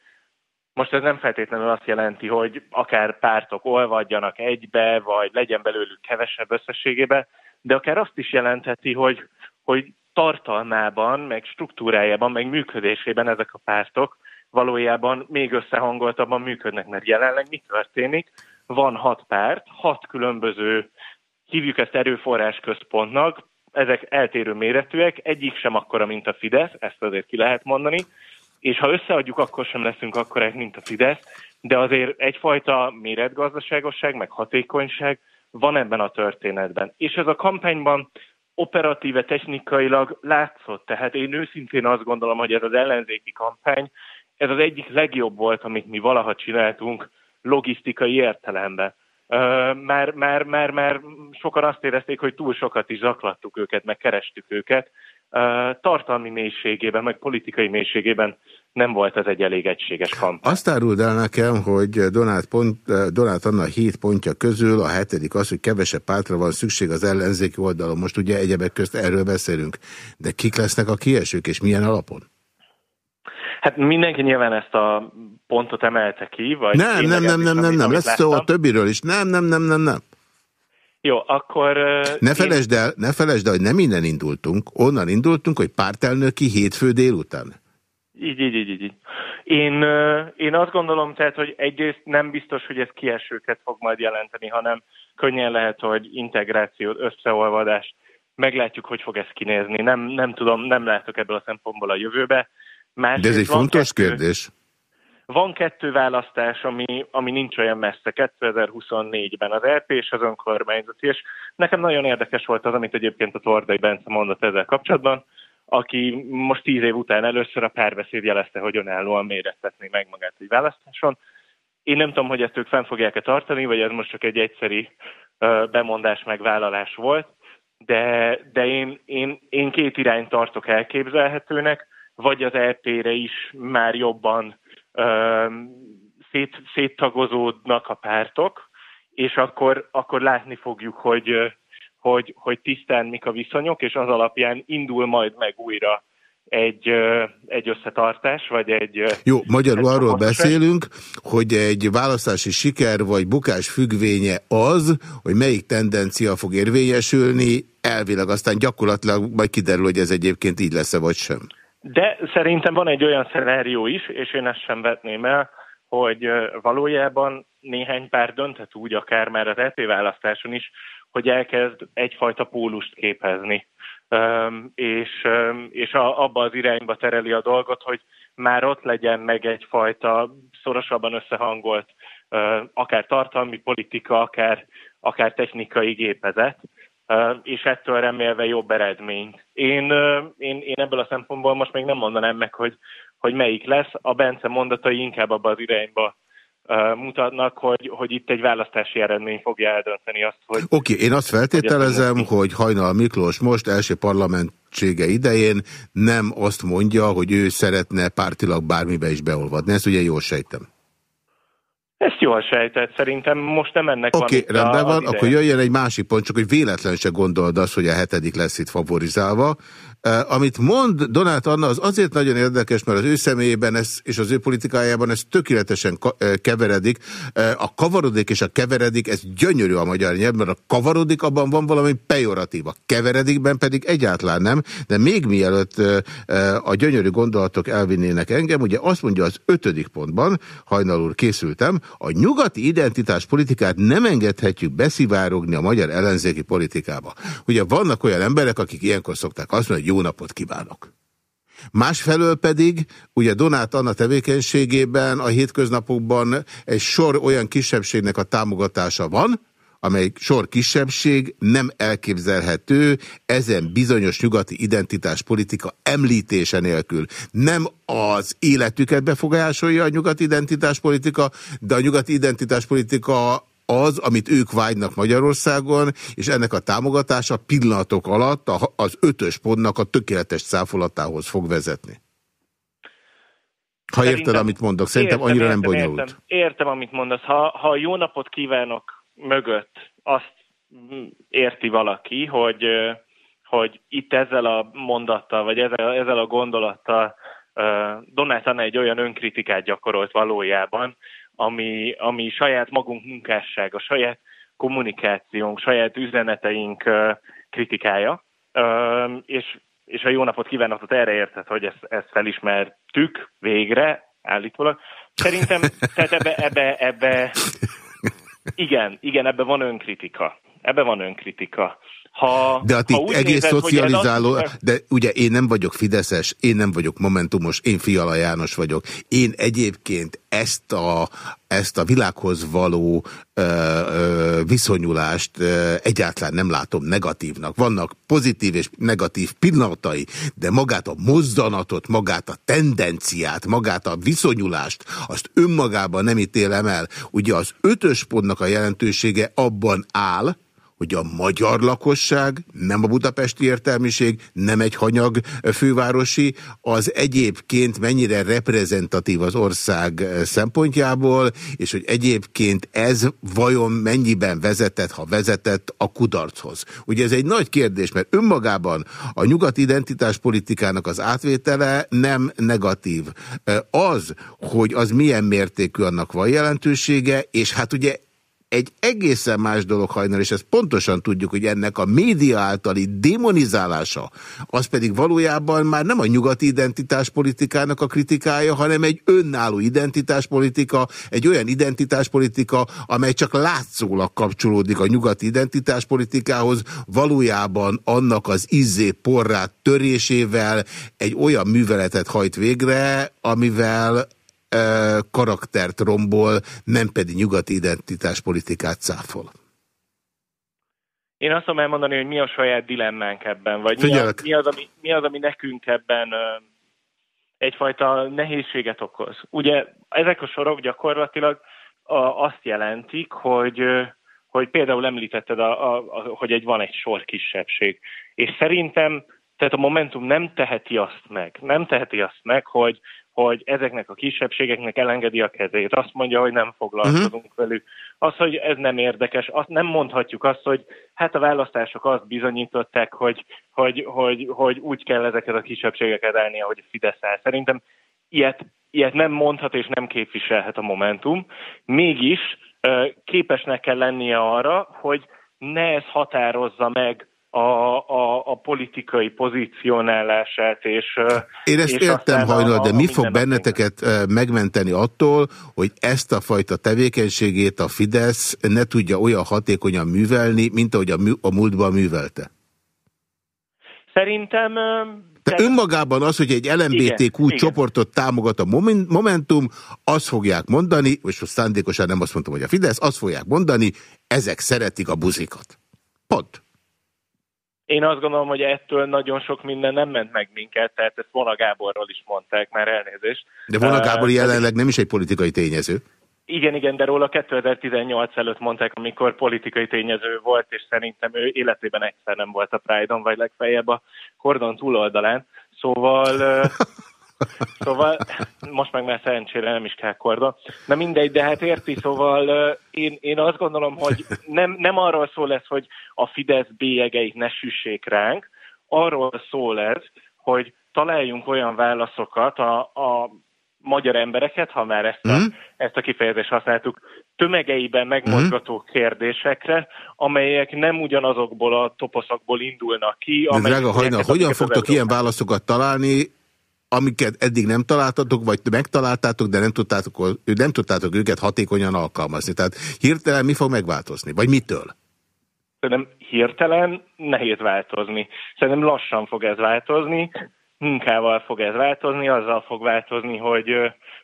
Speaker 7: most ez nem feltétlenül azt jelenti, hogy akár pártok olvadjanak egybe, vagy legyen belőlük kevesebb összességében, de akár azt is jelentheti, hogy, hogy tartalmában, meg struktúrájában, meg működésében ezek a pártok valójában még összehangoltabban működnek, mert jelenleg mi történik? Van hat párt, hat különböző, hívjuk ezt erőforrás központnak, ezek eltérő méretűek, egyik sem akkora, mint a Fidesz, ezt azért ki lehet mondani, és ha összeadjuk, akkor sem leszünk akkorák, mint a Fidesz, de azért egyfajta méretgazdaságosság, meg hatékonyság van ebben a történetben. És ez a kampányban operatíve, technikailag látszott. Tehát én őszintén azt gondolom, hogy ez az ellenzéki kampány, ez az egyik legjobb volt, amit mi valaha csináltunk logisztikai értelemben. Már, már, már, már sokan azt érezték, hogy túl sokat is zaklattuk őket, meg kerestük őket. Tartalmi mélységében, meg politikai mélységében nem volt ez egy elég egységes kampány.
Speaker 1: Azt áruld el nekem, hogy Donát, pont, Donát Anna hét pontja közül a hetedik az, hogy kevesebb pártra van szükség az ellenzéki oldalon. Most ugye egyebek közt erről beszélünk. De kik lesznek a kiesők, és milyen alapon?
Speaker 7: Hát mindenki nyilván ezt a pontot emelte ki, vagy...
Speaker 1: Nem, nem, nem, nem, nem, nem, lesz szó a többiről is. Nem, nem, nem, nem, nem.
Speaker 7: Jó, akkor...
Speaker 1: Ne felejtsd el, ne felejtsd el, hogy nem innen indultunk. Onnan indultunk, hogy pártelnöki hétfő délután.
Speaker 7: Így, így, így, így. Én, én azt gondolom, tehát, hogy egyrészt nem biztos, hogy ez kiesőket fog majd jelenteni, hanem könnyen lehet, hogy integrációt, összeolvadást, meglátjuk, hogy fog ez kinézni. Nem, nem tudom, nem látok ebből a szempontból a jövőbe.
Speaker 1: Másrészt De ez egy fontos kettő, kérdés.
Speaker 7: Van kettő választás, ami, ami nincs olyan messze, 2024-ben az RP és az önkormányzati, és nekem nagyon érdekes volt az, amit egyébként a Tordai Bence mondott ezzel kapcsolatban, aki most tíz év után először a párbeszéd jelezte, hogy önállóan mérettetné meg magát egy választáson. Én nem tudom, hogy ezt ők fenn fogják-e tartani, vagy ez most csak egy egyszeri bemondás, megvállalás volt, de, de én, én, én két irányt tartok elképzelhetőnek, vagy az LP-re is már jobban szét, széttagozódnak a pártok, és akkor, akkor látni fogjuk, hogy, hogy, hogy tisztán mik a viszonyok, és az alapján indul majd meg újra egy, egy összetartás, vagy egy...
Speaker 1: Jó, magyarul egy arról beszélünk, hogy egy választási siker vagy bukás függvénye az, hogy melyik tendencia fog érvényesülni, elvileg aztán gyakorlatilag majd kiderül, hogy ez egyébként így lesz-e vagy sem.
Speaker 7: De szerintem van egy olyan szenárió is, és én ezt sem vetném el, hogy valójában néhány pár dönthet úgy, akár már az EP választáson is, hogy elkezd egyfajta pólust képezni, és, és abba az irányba tereli a dolgot, hogy már ott legyen meg egyfajta szorosabban összehangolt akár tartalmi politika, akár, akár technikai gépezet, és ettől remélve jobb eredményt. Én, én, én ebből a szempontból most még nem mondanám meg, hogy, hogy melyik lesz. A Bence mondatai inkább abba az irányba mutatnak, hogy, hogy itt egy választási eredmény fogja eldönteni azt, hogy...
Speaker 1: Oké, okay, én azt feltételezem, hogy, hogy Hajnal Miklós most első parlamentsége idején nem azt mondja, hogy ő szeretne pártilag bármibe is beolvadni. Ezt ugye jól sejtem.
Speaker 7: Ezt jól sejtett, szerintem most nem ennek
Speaker 1: Oké, okay, rendben van, akkor jöjjön egy másik pont, csak hogy véletlen se gondold azt, hogy a hetedik lesz itt favorizálva. Amit mond Donát Anna, az azért nagyon érdekes, mert az ő személyében ez, és az ő politikájában ez tökéletesen keveredik. A kavarodik és a keveredik, ez gyönyörű a magyar nyelv, mert a kavarodik abban van valami pejoratív, a keveredikben pedig egyáltalán nem, de még mielőtt a gyönyörű gondolatok elvinnének engem, ugye azt mondja az ötödik pontban, hajnal úr készültem, a nyugati identitás politikát nem engedhetjük beszivárogni a magyar ellenzéki politikába. Ugye vannak olyan emberek, akik ilyenkor szokták azt mondani, jó napot kívánok. Másfelől pedig, ugye Donát Anna tevékenységében a hétköznapokban egy sor olyan kisebbségnek a támogatása van, amely sor kisebbség nem elképzelhető ezen bizonyos nyugati identitáspolitika említése nélkül. Nem az életüket befogásolja a nyugati identitáspolitika, de a nyugati identitáspolitika az, amit ők vágynak Magyarországon, és ennek a támogatása pillanatok alatt az ötös pontnak a tökéletes száfolatához fog vezetni. Ha érted, amit mondok, szerintem értem, annyira nem bonyolult.
Speaker 7: Értem, értem, amit mondasz. Ha, ha jó napot kívánok mögött, azt érti valaki, hogy, hogy itt ezzel a mondattal, vagy ezzel, ezzel a gondolattal Donát Anna egy olyan önkritikát gyakorolt valójában, ami, ami saját magunk munkássága, saját kommunikációnk, saját üzeneteink kritikája, és, és a jó napot kívánatot erre érted, hogy ezt, ezt felismertük végre, állítólag. Szerintem, tehát ebbe, ebbe, ebbe, igen, igen, ebbe van önkritika. Ebbe van önkritika.
Speaker 1: Ha, de a ti ha egész nézed, szocializáló, az... de ugye én nem vagyok Fideszes, én nem vagyok Momentumos, én Fiala János vagyok. Én egyébként ezt a, ezt a világhoz való ö, ö, viszonyulást ö, egyáltalán nem látom negatívnak. Vannak pozitív és negatív pillanatai, de magát a mozzanatot, magát a tendenciát, magát a viszonyulást, azt önmagában nem ítélem el. Ugye az ötös pontnak a jelentősége abban áll, hogy a magyar lakosság, nem a budapesti értelmiség, nem egy hanyag fővárosi, az egyébként mennyire reprezentatív az ország szempontjából, és hogy egyébként ez vajon mennyiben vezetett, ha vezetett a kudarchoz. Ugye ez egy nagy kérdés, mert önmagában a nyugati identitáspolitikának az átvétele nem negatív. Az, hogy az milyen mértékű, annak van jelentősége, és hát ugye egy egészen más dolog hajnal, és ezt pontosan tudjuk, hogy ennek a média általi demonizálása, az pedig valójában már nem a nyugati identitáspolitikának a kritikája, hanem egy önálló identitáspolitika, egy olyan identitáspolitika, amely csak látszólag kapcsolódik a nyugati identitáspolitikához, valójában annak az izzé porrát törésével egy olyan műveletet hajt végre, amivel karaktert rombol, nem pedig nyugati identitáspolitikát cáfol.
Speaker 7: Én azt tudom elmondani, hogy mi a saját dilemmánk ebben, vagy mi, a, mi, az, ami, mi az, ami nekünk ebben egyfajta nehézséget okoz. Ugye ezek a sorok gyakorlatilag a, azt jelentik, hogy, hogy például említetted, a, a, a, hogy egy van egy sor kisebbség. És szerintem tehát a Momentum nem teheti azt meg, nem teheti azt meg, hogy hogy ezeknek a kisebbségeknek elengedi a kezét. Azt mondja, hogy nem foglalkozunk uh-huh. velük. Az, hogy ez nem érdekes, azt nem mondhatjuk azt, hogy hát a választások azt bizonyították, hogy, hogy, hogy, hogy úgy kell ezeket a kisebbségeket állni, ahogy a Fidesz áll. Szerintem ilyet, ilyet nem mondhat és nem képviselhet a Momentum. Mégis képesnek kell lennie arra, hogy ne ez határozza meg a, a, a politikai pozícionálását, és
Speaker 1: Én ezt
Speaker 7: és
Speaker 1: értem hajnal, de mi fog benneteket megmenteni attól, hogy ezt a fajta tevékenységét a Fidesz ne tudja olyan hatékonyan művelni, mint ahogy a, a múltban művelte?
Speaker 7: Szerintem...
Speaker 1: De te... önmagában az, hogy egy LMBTQ igen, csoportot igen. támogat a Momentum, azt fogják mondani, és most szándékosan nem azt mondtam, hogy a Fidesz, azt fogják mondani, ezek szeretik a buzikat. Pont.
Speaker 7: Én azt gondolom, hogy ettől nagyon sok minden nem ment meg minket, tehát ezt Vona Gáborról is mondták, már elnézést.
Speaker 1: De Vona Gábor jelenleg nem is egy politikai tényező.
Speaker 7: Igen, igen, de róla 2018 előtt mondták, amikor politikai tényező volt, és szerintem ő életében egyszer nem volt a Pride-on, vagy legfeljebb a kordon túloldalán. Szóval <laughs> Szóval most meg már szerencsére nem is kell kordon. Na mindegy, de hát érti, szóval én, én azt gondolom, hogy nem, nem arról szól ez, hogy a Fidesz bélyegeit ne süssék ránk, arról szól ez, hogy találjunk olyan válaszokat a, a magyar embereket, ha már ezt a, mm. ezt a kifejezést használtuk, tömegeiben megmozgató mm. kérdésekre, amelyek nem ugyanazokból a toposzokból indulnak ki.
Speaker 1: De drága hajnal, hogyan fogtok ilyen válaszokat találni, amiket eddig nem találtatok, vagy megtaláltátok, de nem tudtátok, nem tudtátok őket hatékonyan alkalmazni. Tehát hirtelen mi fog megváltozni? Vagy mitől?
Speaker 7: Szerintem hirtelen nehéz változni. Szerintem lassan fog ez változni, munkával fog ez változni, azzal fog változni, hogy,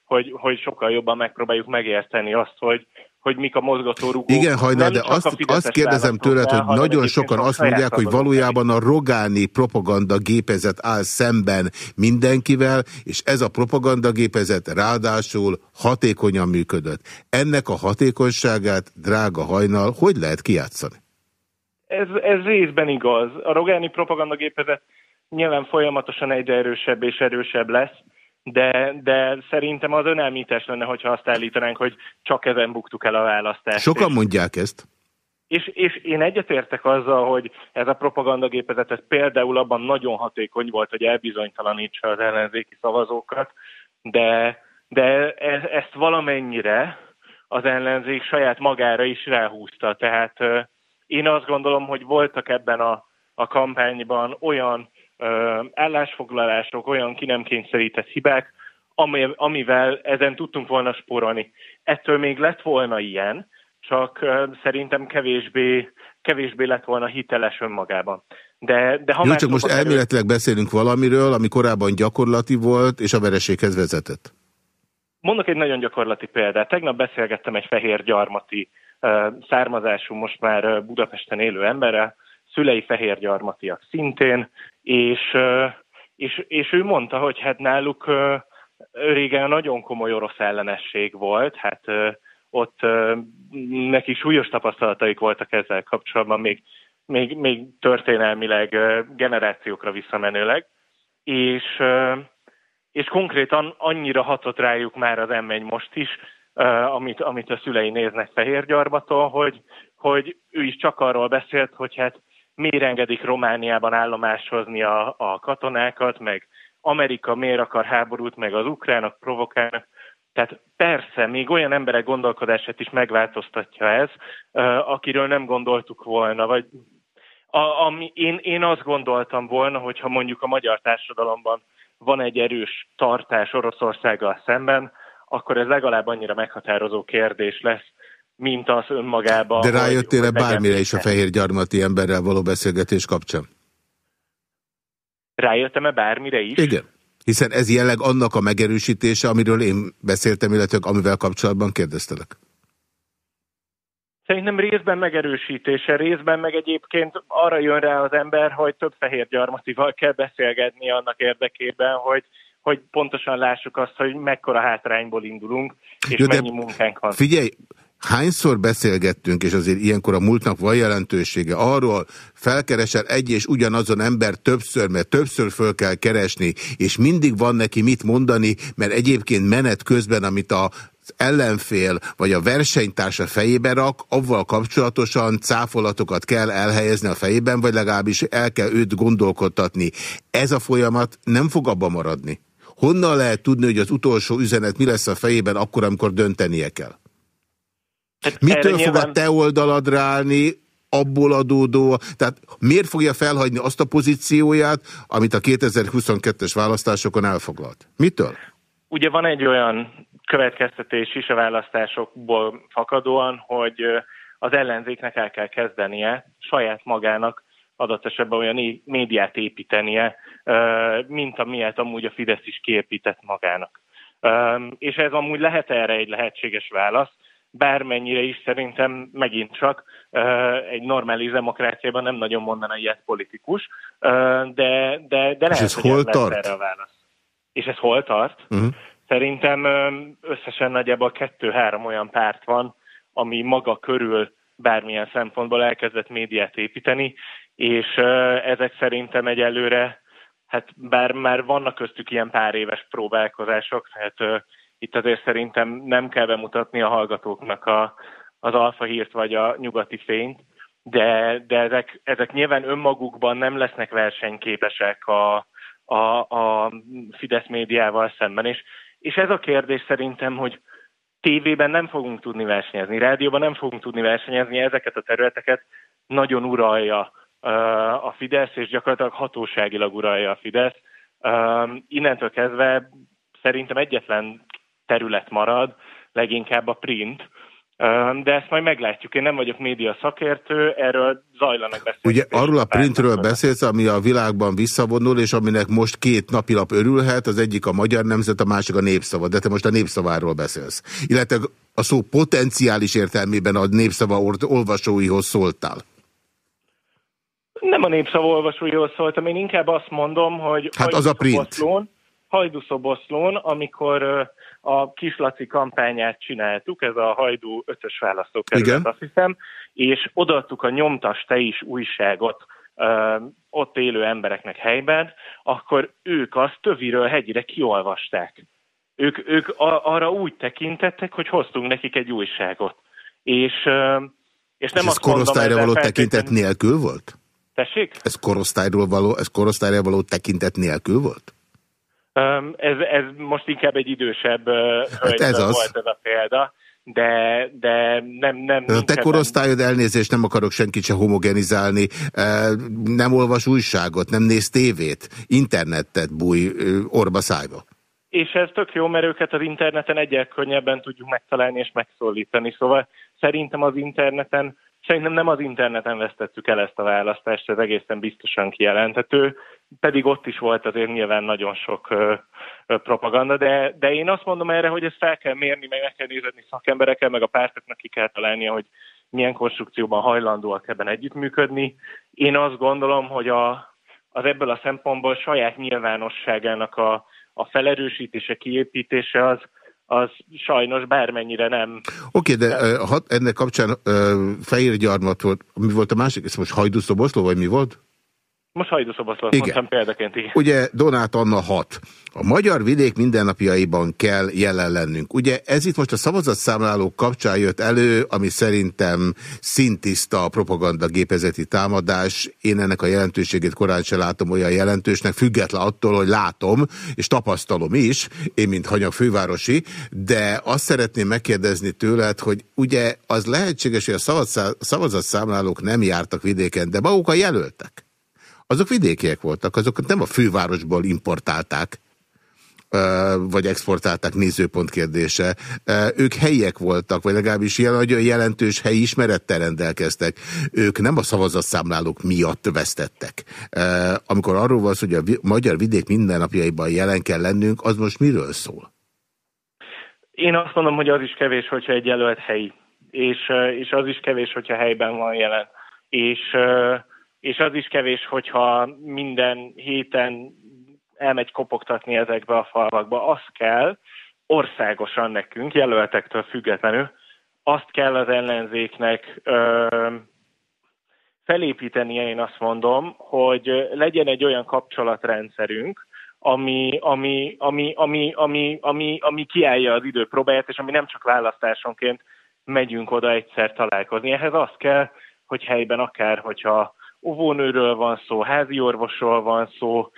Speaker 7: hogy, hogy sokkal jobban megpróbáljuk megérteni azt, hogy, hogy mik a mozgatórugók.
Speaker 1: Igen, hajnal, de azt, azt kérdezem tőled, hogy nagyon sokan azt mondják, hogy valójában a rogáni propaganda gépezet áll szemben mindenkivel, és ez a propaganda gépezet ráadásul hatékonyan működött. Ennek a hatékonyságát, drága hajnal, hogy lehet kijátszani?
Speaker 7: Ez, ez részben igaz. A rogáni propaganda gépezet nyilván folyamatosan egyre erősebb és erősebb lesz, de, de szerintem az önelmítés lenne, hogyha azt állítanánk, hogy csak ezen buktuk el a választást.
Speaker 1: Sokan mondják ezt.
Speaker 7: És, és én egyetértek azzal, hogy ez a propagandagépezet ez például abban nagyon hatékony volt, hogy elbizonytalanítsa az ellenzéki szavazókat, de, de ez, ezt valamennyire az ellenzék saját magára is ráhúzta. Tehát én azt gondolom, hogy voltak ebben a, a kampányban olyan állásfoglalások, olyan ki nem kényszerített hibák, amivel ezen tudtunk volna spórolni. Ettől még lett volna ilyen, csak szerintem kevésbé, kevésbé lett volna hiteles önmagában. De, de ha
Speaker 1: Jó, csak most elméletileg beszélünk valamiről, ami korábban gyakorlati volt, és a vereséghez vezetett.
Speaker 7: Mondok egy nagyon gyakorlati példát. Tegnap beszélgettem egy fehér gyarmati származású, most már Budapesten élő emberrel, szülei fehér gyarmatiak szintén, és, és, és ő mondta, hogy hát náluk régen nagyon komoly orosz ellenesség volt, hát ott neki súlyos tapasztalataik voltak ezzel kapcsolatban, még, még, még történelmileg generációkra visszamenőleg, és, és konkrétan annyira hatott rájuk már az m most is, amit, amit a szülei néznek Fehérgyarmatól, hogy, hogy ő is csak arról beszélt, hogy hát miért engedik Romániában állomáshozni a, a katonákat, meg Amerika miért akar háborút, meg az ukránok provokálnak. Tehát persze, még olyan emberek gondolkodását is megváltoztatja ez, akiről nem gondoltuk volna, vagy a, ami, én, én azt gondoltam volna, hogyha mondjuk a magyar társadalomban van egy erős tartás Oroszországgal szemben, akkor ez legalább annyira meghatározó kérdés lesz, mint az önmagában.
Speaker 1: De rájöttél-e bármire is a fehér gyarmati emberrel való beszélgetés kapcsán?
Speaker 7: Rájöttem-e bármire is?
Speaker 1: Igen. Hiszen ez jelleg annak a megerősítése, amiről én beszéltem, illetve amivel kapcsolatban kérdeztelek.
Speaker 7: Szerintem részben megerősítése, részben meg egyébként arra jön rá az ember, hogy több fehér gyarmatival kell beszélgetni annak érdekében, hogy, hogy pontosan lássuk azt, hogy mekkora hátrányból indulunk, és Jó, mennyi munkánk van.
Speaker 1: Figyelj, Hányszor beszélgettünk, és azért ilyenkor a múltnak van jelentősége, arról felkeresel egy és ugyanazon ember többször, mert többször föl kell keresni, és mindig van neki mit mondani, mert egyébként menet közben, amit a az ellenfél vagy a versenytársa fejébe rak, avval kapcsolatosan cáfolatokat kell elhelyezni a fejében, vagy legalábbis el kell őt gondolkodtatni. Ez a folyamat nem fog abba maradni. Honnan lehet tudni, hogy az utolsó üzenet mi lesz a fejében akkor, amikor döntenie kell? Hát Mitől fog nyilván... a te oldaladra állni, abból adódó, tehát miért fogja felhagyni azt a pozícióját, amit a 2022-es választásokon elfoglalt? Mitől?
Speaker 7: Ugye van egy olyan következtetés is a választásokból fakadóan, hogy az ellenzéknek el kell kezdenie saját magának adott esetben olyan médiát építenie, mint amilyet amúgy a Fidesz is kiépített magának. És ez amúgy lehet erre egy lehetséges válasz, bármennyire is szerintem megint csak egy normális demokráciában nem nagyon mondana ilyet politikus, de, de, de lehet,
Speaker 1: ez hogy hol tart? erre
Speaker 7: a válasz. És ez hol tart? Uh-huh. Szerintem összesen nagyjából kettő-három olyan párt van, ami maga körül bármilyen szempontból elkezdett médiát építeni, és ezek szerintem egyelőre, hát bár már vannak köztük ilyen pár éves próbálkozások, tehát itt azért szerintem nem kell bemutatni a hallgatóknak a, az alfa hírt vagy a nyugati fényt, de, de ezek, ezek nyilván önmagukban nem lesznek versenyképesek a, a, a Fidesz médiával szemben. És, és ez a kérdés szerintem, hogy tévében nem fogunk tudni versenyezni, rádióban nem fogunk tudni versenyezni, ezeket a területeket nagyon uralja a Fidesz, és gyakorlatilag hatóságilag uralja a Fidesz. Innentől kezdve szerintem egyetlen terület marad, leginkább a print, de ezt majd meglátjuk. Én nem vagyok média szakértő, erről zajlanak beszélgetések.
Speaker 1: Ugye arról a printről beszélsz, ami a világban visszavonul, és aminek most két napilap örülhet, az egyik a Magyar Nemzet, a másik a Népszava, de te most a Népszaváról beszélsz. Illetve a szó potenciális értelmében a Népszava olvasóihoz szóltál.
Speaker 7: Nem a Népszava olvasóihoz szóltam, én inkább azt mondom, hogy
Speaker 1: hát az a print.
Speaker 7: Hajdúszoboszlón, amikor a Kislaci kampányát csináltuk, ez a Hajdú ötös választókerület, azt hiszem, és odaadtuk a nyomtas te is újságot ö, ott élő embereknek helyben, akkor ők azt töviről hegyire kiolvasták. Ők, ők a, arra úgy tekintettek, hogy hoztunk nekik egy újságot. És, ö, és nem
Speaker 1: és ez korosztályra való tekintet nélkül volt?
Speaker 7: Tessék?
Speaker 1: Ez korosztályról való, ez korosztályra való tekintet nélkül volt?
Speaker 7: Ez, ez most inkább egy idősebb
Speaker 1: hát ez az.
Speaker 7: volt ez a példa, de, de nem... nem
Speaker 1: a te korosztályod elnézést, nem akarok senkit se homogenizálni, nem olvas újságot, nem néz tévét, internetet búj orba szájba.
Speaker 7: és ez tök jó, mert őket az interneten egyel könnyebben tudjuk megtalálni és megszólítani. Szóval szerintem az interneten, szerintem nem az interneten vesztettük el ezt a választást, ez egészen biztosan kijelenthető, pedig ott is volt azért nyilván nagyon sok ö, ö, propaganda, de, de én azt mondom erre, hogy ezt fel kell mérni, meg meg kell nézni szakemberekkel, meg a pártoknak ki kell találnia, hogy milyen konstrukcióban hajlandóak ebben együttműködni. Én azt gondolom, hogy a, az ebből a szempontból saját nyilvánosságának a, a felerősítése, kiépítése az, az sajnos bármennyire nem.
Speaker 1: Oké, okay, de uh, ennek kapcsán uh, fehér gyarmat volt, mi volt a másik? Ez most hajdúszoboszló, vagy mi volt?
Speaker 7: Most hajdúszoboszlót mondtam példaként, igen.
Speaker 1: Ugye Donát Anna 6. A magyar vidék mindennapjaiban kell jelen lennünk. Ugye ez itt most a szavazatszámlálók kapcsán jött elő, ami szerintem szintiszta a propaganda gépezeti támadás. Én ennek a jelentőségét korán sem látom olyan jelentősnek, független attól, hogy látom, és tapasztalom is, én mint hanyag fővárosi, de azt szeretném megkérdezni tőled, hogy ugye az lehetséges, hogy a szavazatszámlálók nem jártak vidéken, de maguk a jelöltek azok vidékiek voltak, azokat nem a fővárosból importálták, vagy exportálták nézőpont kérdése. Ők helyiek voltak, vagy legalábbis ilyen nagyon jelentős helyi ismerettel rendelkeztek. Ők nem a szavazatszámlálók miatt vesztettek. Amikor arról van hogy a magyar vidék mindennapjaiban jelen kell lennünk, az most miről szól?
Speaker 7: Én azt mondom, hogy az is kevés, hogyha egy jelölt helyi. És, és az is kevés, hogyha helyben van jelen. És és az is kevés, hogyha minden héten elmegy kopogtatni ezekbe a falvakba. Azt kell országosan nekünk, jelöltektől függetlenül, azt kell az ellenzéknek ö, felépítenie, én azt mondom, hogy legyen egy olyan kapcsolatrendszerünk, ami, ami, ami, ami, ami, ami, ami kiállja az időpróbáját, és ami nem csak választásonként megyünk oda egyszer találkozni. Ehhez az kell, hogy helyben akár, hogyha óvónőről van szó, házi orvosról van szó,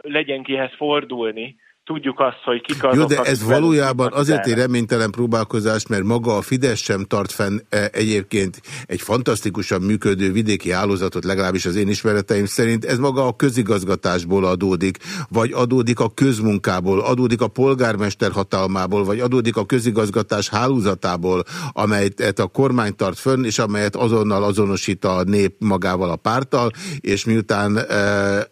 Speaker 7: legyen kihez fordulni, tudjuk azt, hogy kik azok,
Speaker 1: Jó, de ez valójában azért egy reménytelen próbálkozás, mert maga a Fidesz sem tart fenn e, egyébként egy fantasztikusan működő vidéki hálózatot, legalábbis az én ismereteim szerint. Ez maga a közigazgatásból adódik, vagy adódik a közmunkából, adódik a polgármester hatalmából, vagy adódik a közigazgatás hálózatából, amelyet a kormány tart fönn, és amelyet azonnal azonosít a nép magával a párttal, és miután e,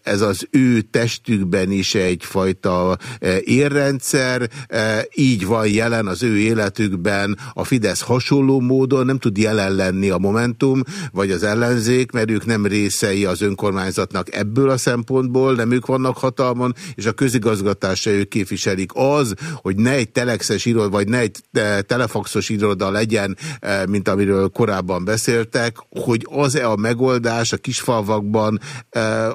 Speaker 1: ez az ő testükben is egyfajta E, érrendszer, e, így van jelen az ő életükben a Fidesz hasonló módon, nem tud jelen lenni a Momentum, vagy az ellenzék, mert ők nem részei az önkormányzatnak ebből a szempontból, nem ők vannak hatalmon, és a közigazgatás se ők képviselik az, hogy ne egy telexes iroda, vagy ne egy e, telefaxos iroda legyen, mint amiről korábban beszéltek, hogy az-e a megoldás a kisfalvakban,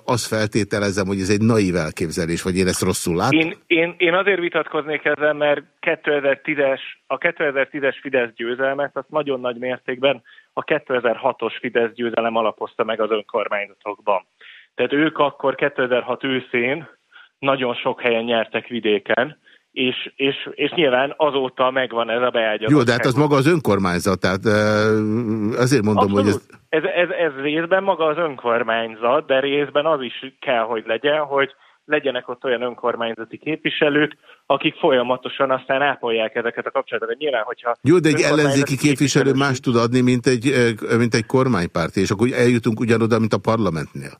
Speaker 1: azt feltételezem, hogy ez egy naív elképzelés, vagy én ezt rosszul látom?
Speaker 7: Én, én én, én azért vitatkoznék ezzel, mert 2010-es, a 2010-es Fidesz győzelmet azt nagyon nagy mértékben a 2006-os Fidesz győzelem alapozta meg az önkormányzatokban. Tehát ők akkor 2006 őszén nagyon sok helyen nyertek vidéken, és, és, és nyilván azóta megvan ez a beágyazott.
Speaker 1: Jó, de hát az maga az önkormányzat, tehát azért mondom,
Speaker 7: Abszolút.
Speaker 1: hogy
Speaker 7: ez... Ez, ez... Ez részben maga az önkormányzat, de részben az is kell, hogy legyen, hogy legyenek ott olyan önkormányzati képviselők, akik folyamatosan aztán ápolják ezeket a kapcsolatokat. Nyilván, hogyha...
Speaker 1: Jó, de egy ellenzéki képviselő más tud adni, mint egy, mint egy kormánypárt, és akkor eljutunk ugyanoda, mint a parlamentnél.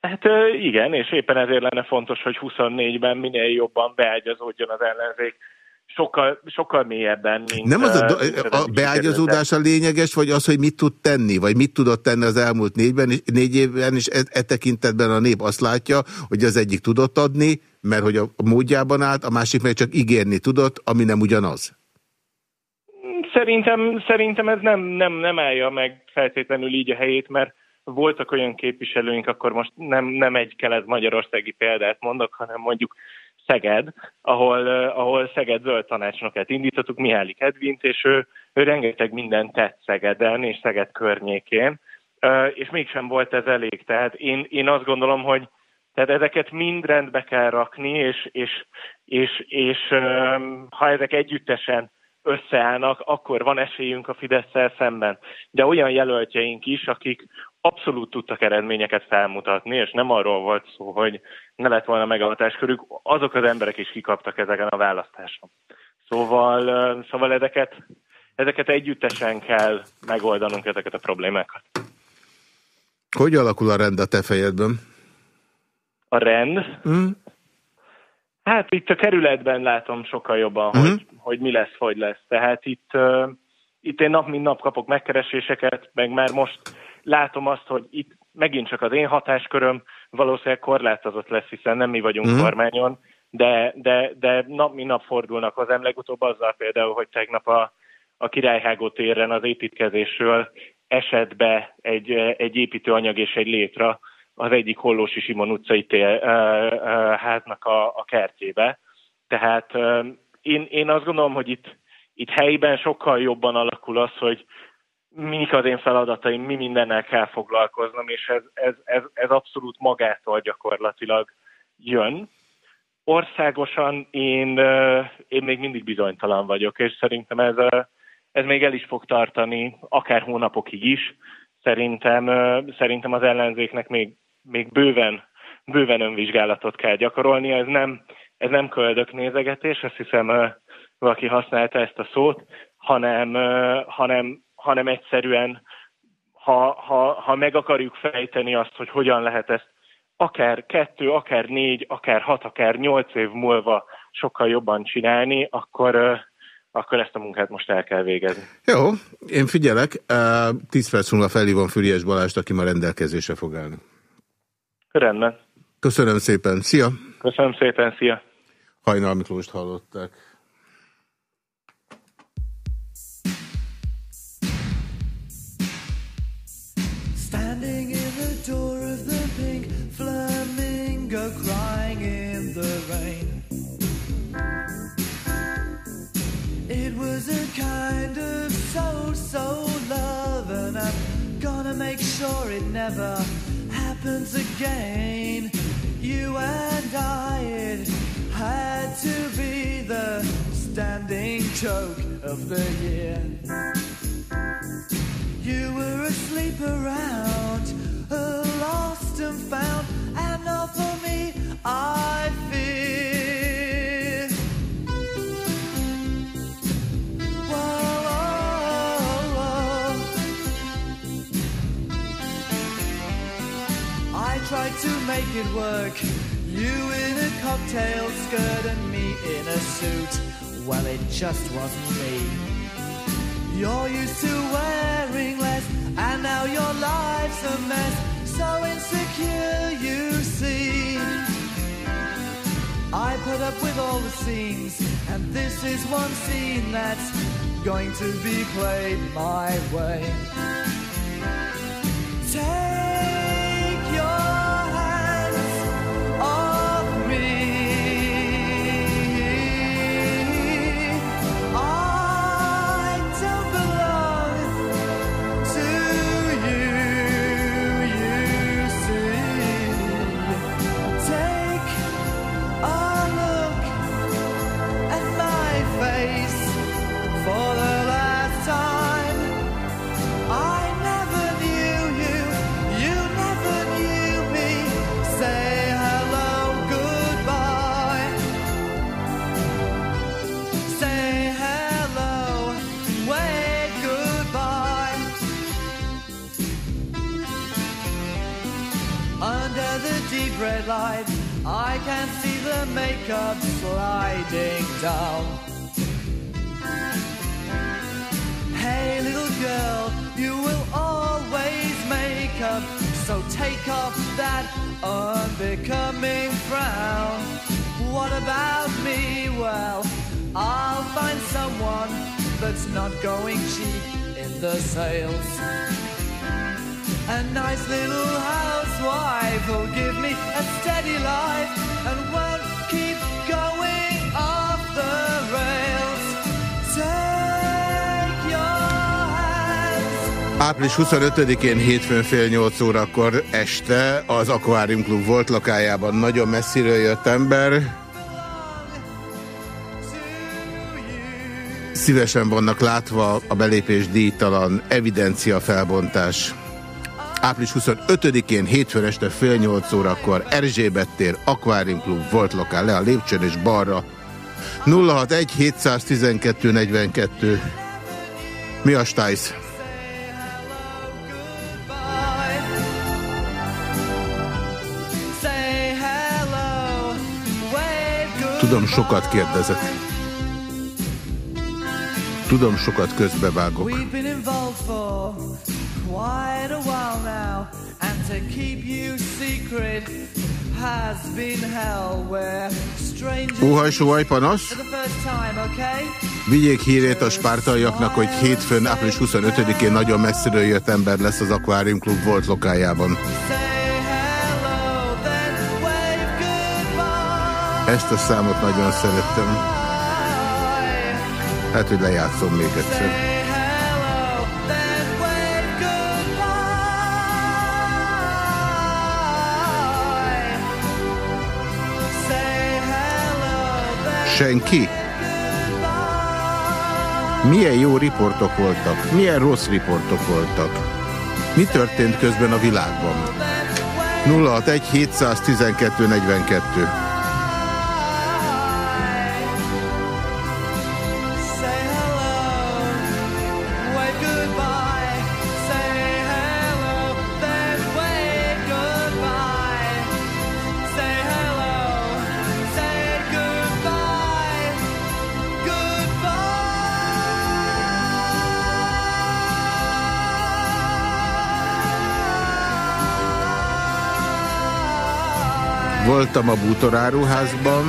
Speaker 7: Hát igen, és éppen ezért lenne fontos, hogy 24-ben minél jobban beágyazódjon az ellenzék sokkal, sokkal mélyebben, mint...
Speaker 1: Nem az a, a, a beágyazódás a lényeges, vagy az, hogy mit tud tenni, vagy mit tudott tenni az elmúlt négyben, négy évben, és e, e tekintetben a nép azt látja, hogy az egyik tudott adni, mert hogy a módjában állt, a másik meg csak ígérni tudott, ami nem ugyanaz.
Speaker 7: Szerintem, szerintem ez nem, nem, nem állja meg feltétlenül így a helyét, mert voltak olyan képviselőink, akkor most nem, nem egy kelet-magyarországi példát mondok, hanem mondjuk Szeged, ahol, ahol Szeged zöld tanácsnokát indítottuk, Mihály Kedvint, és ő, ő rengeteg mindent tett Szegeden és Szeged környékén, és mégsem volt ez elég. Tehát én, én azt gondolom, hogy tehát ezeket mind rendbe kell rakni, és, és, és, és ha ezek együttesen összeállnak, akkor van esélyünk a fidesz szemben. De olyan jelöltjeink is, akik abszolút tudtak eredményeket felmutatni, és nem arról volt szó, hogy ne lett volna megavatáskorük, azok az emberek is kikaptak ezeken a választáson. Szóval, szóval ezeket, ezeket együttesen kell megoldanunk ezeket a problémákat.
Speaker 2: Hogy alakul a rend a te fejedben?
Speaker 7: A rend? Mm. Hát itt a kerületben látom sokkal jobban, mm. hogy, hogy mi lesz, hogy lesz. Tehát itt, uh, itt én nap mint nap kapok megkereséseket, meg már most látom azt, hogy itt megint csak az én hatásköröm valószínűleg korlátozott lesz, hiszen nem mi vagyunk mm. kormányon, de, de, de nap mint nap fordulnak hozzám. Legutóbb azzal például, hogy tegnap a, a Királyhágó téren az építkezésről esett be egy, egy építőanyag és egy létra az egyik Hollósi Simon utcai tél, háznak a, a kertjébe. Tehát én, én azt gondolom, hogy itt, itt helyben sokkal jobban alakul az, hogy mik az én feladataim, mi mindennel kell foglalkoznom, és ez, ez, ez, ez abszolút magától gyakorlatilag jön. Országosan én, én még mindig bizonytalan vagyok, és szerintem ez, ez még el is fog tartani, akár hónapokig is. Szerintem, szerintem az ellenzéknek még, még bőven, bőven önvizsgálatot kell gyakorolni. Ez nem, ez nem köldök nézegetés, azt hiszem valaki használta ezt a szót, hanem, hanem, hanem egyszerűen, ha, ha, ha meg akarjuk fejteni azt, hogy hogyan lehet ezt akár kettő, akár négy, akár hat, akár nyolc év múlva sokkal jobban csinálni, akkor, akkor ezt a munkát most el kell végezni.
Speaker 2: Jó, én figyelek. Tíz perc múlva felhívom Füriás Balást, aki ma rendelkezésre fog állni.
Speaker 7: Rendben.
Speaker 2: Köszönöm szépen. Szia!
Speaker 7: Köszönöm szépen, szia!
Speaker 2: Hajnal Miklóst hallották. Make sure it never happens again You and I, it had to be the standing joke of the year. You were asleep around, lost and found, and not for me, I fear. It work you in a cocktail skirt and me in a suit. Well, it just wasn't me. You're used to wearing less, and now your life's a mess. So insecure, you see. I put up with all the scenes, and this is one scene that's going to be played my way. Take I can see the makeup sliding down. Hey, little girl, you will always make up, so take off that unbecoming frown. What about me? Well, I'll find someone that's not going cheap in the sales. A nice little housewife who'll give me a steady life and won't keep going off the rails. Take your hands. Április 25-én hétfőn fél 8 órakor este az Aquarium Club volt lakájában nagyon messziről jött ember. Szívesen vannak látva a belépés díjtalan evidencia felbontás Április 25-én hétfőn este fél nyolc órakor Erzsébet tér, Aquarium Club volt lokál le a lépcsőn és balra. 061 712 42 Mi a stájsz? Tudom, sokat kérdezek. Tudom, sokat közbevágok. Óhajsóhaj panasz. Vigyék hírét a spártaiaknak, hogy hétfőn, április 25-én nagyon messziről jött ember lesz az Aquarium Club volt lokájában. Ezt a számot nagyon szerettem. Hát, hogy lejátszom még egyszer. Senki? Milyen jó riportok voltak, milyen rossz riportok voltak. Mi történt közben a világban? 061 712 42 Voltam a bútoráruházban.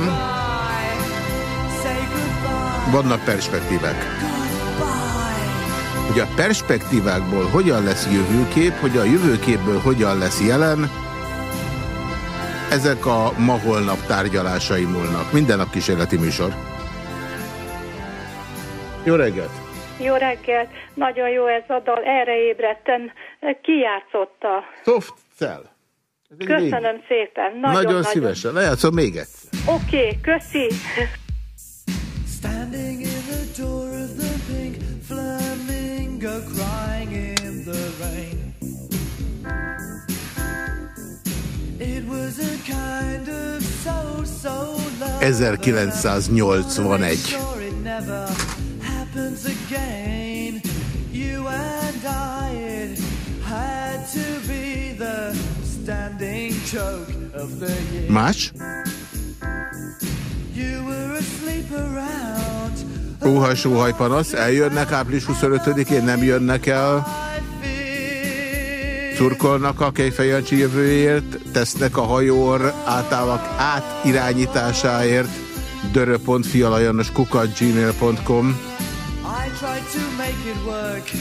Speaker 2: Vannak perspektívák. Ugye a perspektívákból hogyan lesz jövőkép, hogy a jövőképből hogyan lesz jelen, ezek a ma-holnap tárgyalásai múlnak. Minden nap kísérleti műsor. Jó reggelt!
Speaker 8: Jó reggelt! Nagyon jó ez a dal, erre ébredtem. Ki játszotta?
Speaker 2: Soft Cell.
Speaker 8: Köszönöm szépen. Nagyon,
Speaker 2: nagyon, nagyon szívesen. Lejátszom még egyszer.
Speaker 8: Oké, okay, köszi.
Speaker 1: Standing in the door of the pink flamingo crying in the rain It was a kind of so so love
Speaker 2: 1981
Speaker 1: You and I, it had to be
Speaker 2: Más? Óhaj, sóhaj, panasz. Eljönnek április 25-én, nem jönnek el. Szurkolnak a Kejfejancsi jövőért, tesznek a hajór átállak átirányításáért dörö.fialajanos kukat gmail.com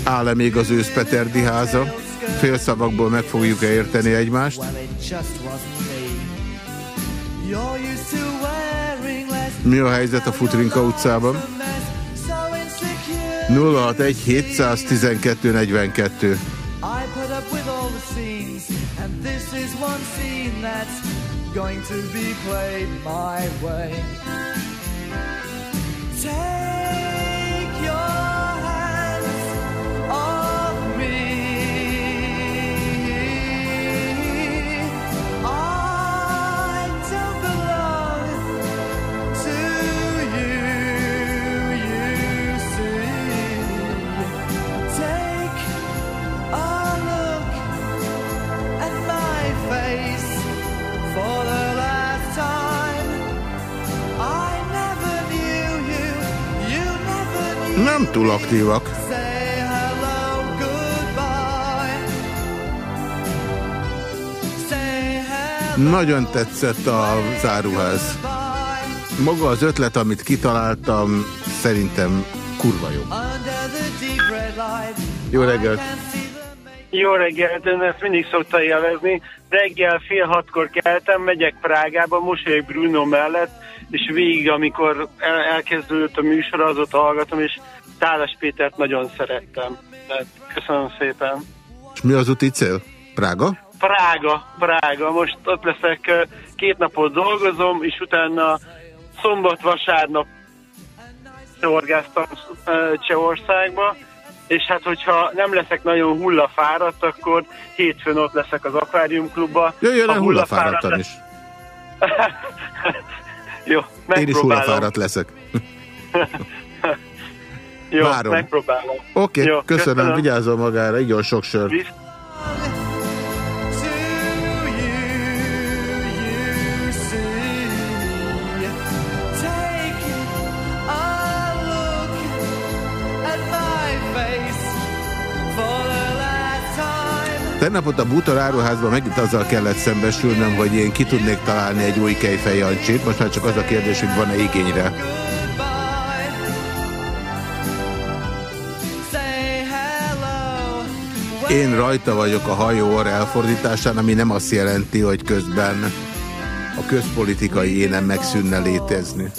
Speaker 2: Áll-e még az őszpeterdi háza? Félszavakból meg fogjuk-e érteni egymást? Mi a helyzet a Futrinka utcában? 061 712 42 going to be played my way. Take Nem túl aktívak. Nagyon tetszett a záruház. Maga az ötlet, amit kitaláltam, szerintem kurva jó. Jó reggelt!
Speaker 9: Jó reggelt, ön ezt mindig szokta élvezni. Reggel fél hatkor keltem, megyek Prágába, mosolyog Bruno mellett, és végig, amikor el elkezdődött a műsor, azot hallgatom, és Tálas Pétert nagyon szerettem. Tehát köszönöm szépen.
Speaker 2: És mi az úti cél? Prága?
Speaker 9: Prága, Prága. Most ott leszek, két napot dolgozom, és utána szombat-vasárnap orgáztam Csehországba, és hát hogyha nem leszek nagyon hullafáradt, akkor hétfőn ott leszek az akváriumklubba.
Speaker 2: Jöjjön el hullafáradtan is. <laughs>
Speaker 9: Jó,
Speaker 2: Én is hullafáradt leszek. <laughs>
Speaker 9: Jó,
Speaker 2: Várom.
Speaker 9: megpróbálom.
Speaker 2: Oké,
Speaker 9: Jó,
Speaker 2: okay, köszönöm,
Speaker 9: köszönöm.
Speaker 2: vigyázzon magára, igyon sok sört.
Speaker 9: Visz-.
Speaker 2: Tegnap ott a Bútor áruházban megint azzal kellett szembesülnöm, hogy én ki tudnék találni egy új Kejfej Jancsit. Most már csak az a kérdés, hogy van-e igényre. Én rajta vagyok a hajóor elfordításán, ami nem azt jelenti, hogy közben a közpolitikai énem megszűnne létezni.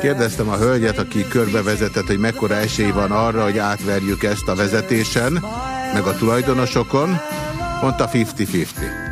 Speaker 2: Kérdeztem a hölgyet, aki körbevezetett, hogy mekkora esély van arra, hogy átverjük ezt a vezetésen, meg a tulajdonosokon. Mondta 50-50.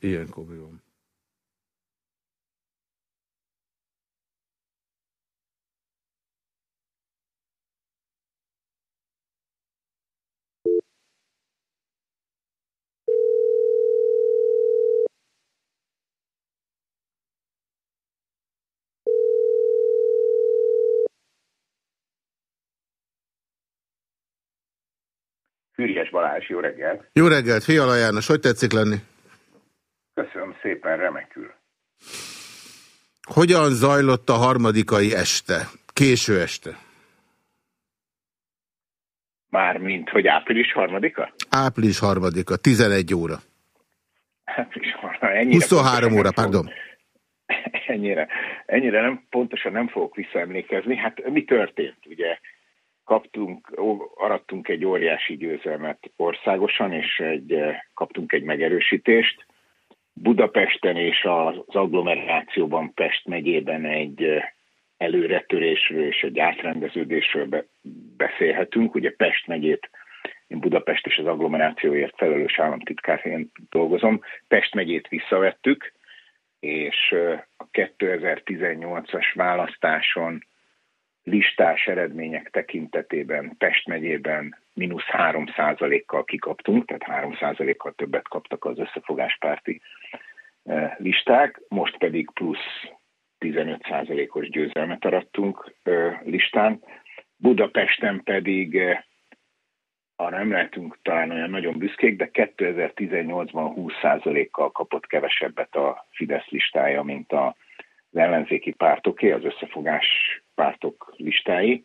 Speaker 2: Na, ilyenkor mi van?
Speaker 10: Balázs, jó reggelt!
Speaker 2: Jó reggelt, Fiala János, hogy tetszik lenni?
Speaker 10: Köszönöm szépen, remekül.
Speaker 2: Hogyan zajlott a harmadikai este? Késő este.
Speaker 10: Mármint, hogy április harmadika?
Speaker 2: Április harmadika, 11 óra.
Speaker 10: Április harmadika. Ennyire
Speaker 2: 23
Speaker 10: pontosan
Speaker 2: óra, pardon. <laughs>
Speaker 10: Ennyire, ennyire nem, pontosan nem fogok visszaemlékezni. Hát mi történt? Ugye kaptunk, arattunk egy óriási győzelmet országosan, és egy, eh, kaptunk egy megerősítést. Budapesten és az agglomerációban Pest megyében egy előretörésről és egy átrendeződésről be, beszélhetünk. Ugye Pest megyét, én Budapest és az agglomerációért felelős államtitkárként dolgozom. Pest megyét visszavettük, és a 2018-as választáson listás eredmények tekintetében Pest megyében mínusz 3 kal kikaptunk, tehát 3 kal többet kaptak az összefogáspárti ö, listák, most pedig plusz 15 os győzelmet arattunk ö, listán. Budapesten pedig ö, arra nem lehetünk talán olyan nagyon büszkék, de 2018-ban 20%-kal kapott kevesebbet a Fidesz listája, mint az ellenzéki pártoké, az összefogás pártok listái.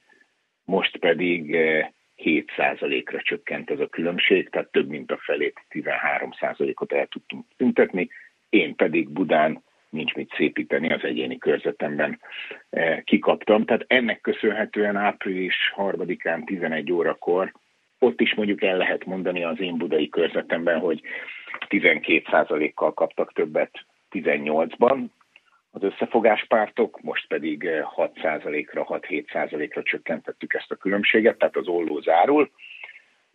Speaker 10: Most pedig eh, 7%-ra csökkent ez a különbség, tehát több mint a felét, 13%-ot el tudtunk tüntetni. Én pedig Budán nincs mit szépíteni az egyéni körzetemben eh, kikaptam. Tehát ennek köszönhetően április 3-án 11 órakor ott is mondjuk el lehet mondani az én budai körzetemben, hogy 12%-kal kaptak többet 18-ban az összefogáspártok, most pedig 6%-ra, 6-7%-ra csökkentettük ezt a különbséget, tehát az olló zárul.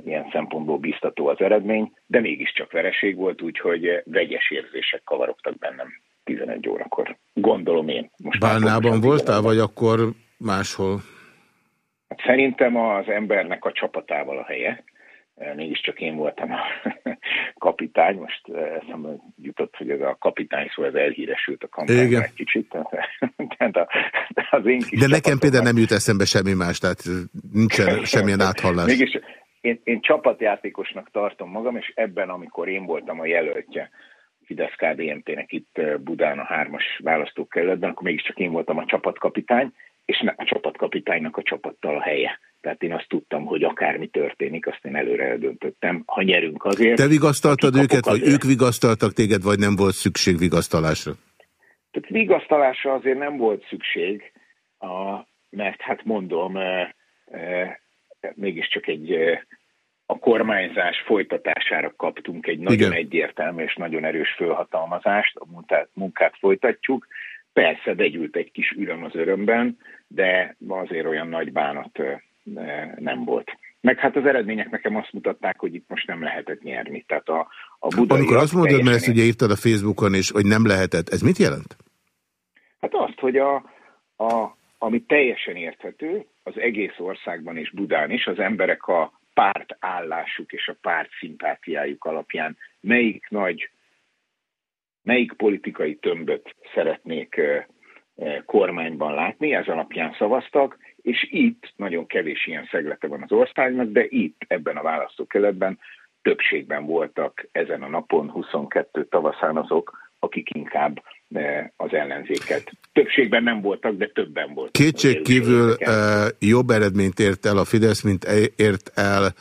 Speaker 10: Ilyen szempontból biztató az eredmény, de mégiscsak vereség volt, úgyhogy vegyes érzések kavarogtak bennem 11 órakor. Gondolom én.
Speaker 1: Most Bálnában voltál, vagy akkor máshol?
Speaker 10: Hát szerintem az embernek a csapatával a helye. Mégiscsak én voltam a <laughs> kapitány, most eszembe jutott, hogy ez a kapitány szó, ez elhíresült a kampányban egy kicsit.
Speaker 1: Tehát <laughs> a, de, az én kis de nekem például nem jut eszembe semmi más, tehát nincsen semmilyen áthallás.
Speaker 10: Mégis én, én csapatjátékosnak tartom magam, és ebben, amikor én voltam a jelöltje, fidesz kdnt nek itt Budán a hármas választókerületben, akkor mégiscsak én voltam a csapatkapitány, és a csapatkapitánynak a csapattal a helye. Tehát én azt tudtam, hogy akármi történik, azt én előre eldöntöttem. Ha nyerünk azért...
Speaker 1: Te vigasztaltad őket, vagy ők vigasztaltak téged, vagy nem volt szükség vigasztalásra?
Speaker 10: Tehát vigasztalásra azért nem volt szükség, a, mert hát mondom, e, e, mégiscsak egy e, a kormányzás folytatására kaptunk egy nagyon Igen. egyértelmű és nagyon erős fölhatalmazást, a munkát, munkát folytatjuk. Persze begyűlt egy kis üröm az örömben, de azért olyan nagy bánat nem volt. Meg hát az eredmények nekem azt mutatták, hogy itt most nem lehetett nyerni. Tehát a, a budai
Speaker 1: Amikor azt mondod, mert ezt ugye írtad a Facebookon is, hogy nem lehetett, ez mit jelent?
Speaker 10: Hát azt, hogy a, a, ami teljesen érthető, az egész országban és Budán is, az emberek a pártállásuk és a párt szimpátiájuk alapján melyik nagy, melyik politikai tömböt szeretnék kormányban látni, ez alapján szavaztak, és itt nagyon kevés ilyen szeglete van az országnak, de itt, ebben a választókeletben többségben voltak ezen a napon 22 tavaszán azok, akik inkább az ellenzéket. Többségben nem voltak, de többen voltak.
Speaker 1: Kétség kívül jobb eredményt ért el a Fidesz, mint ért el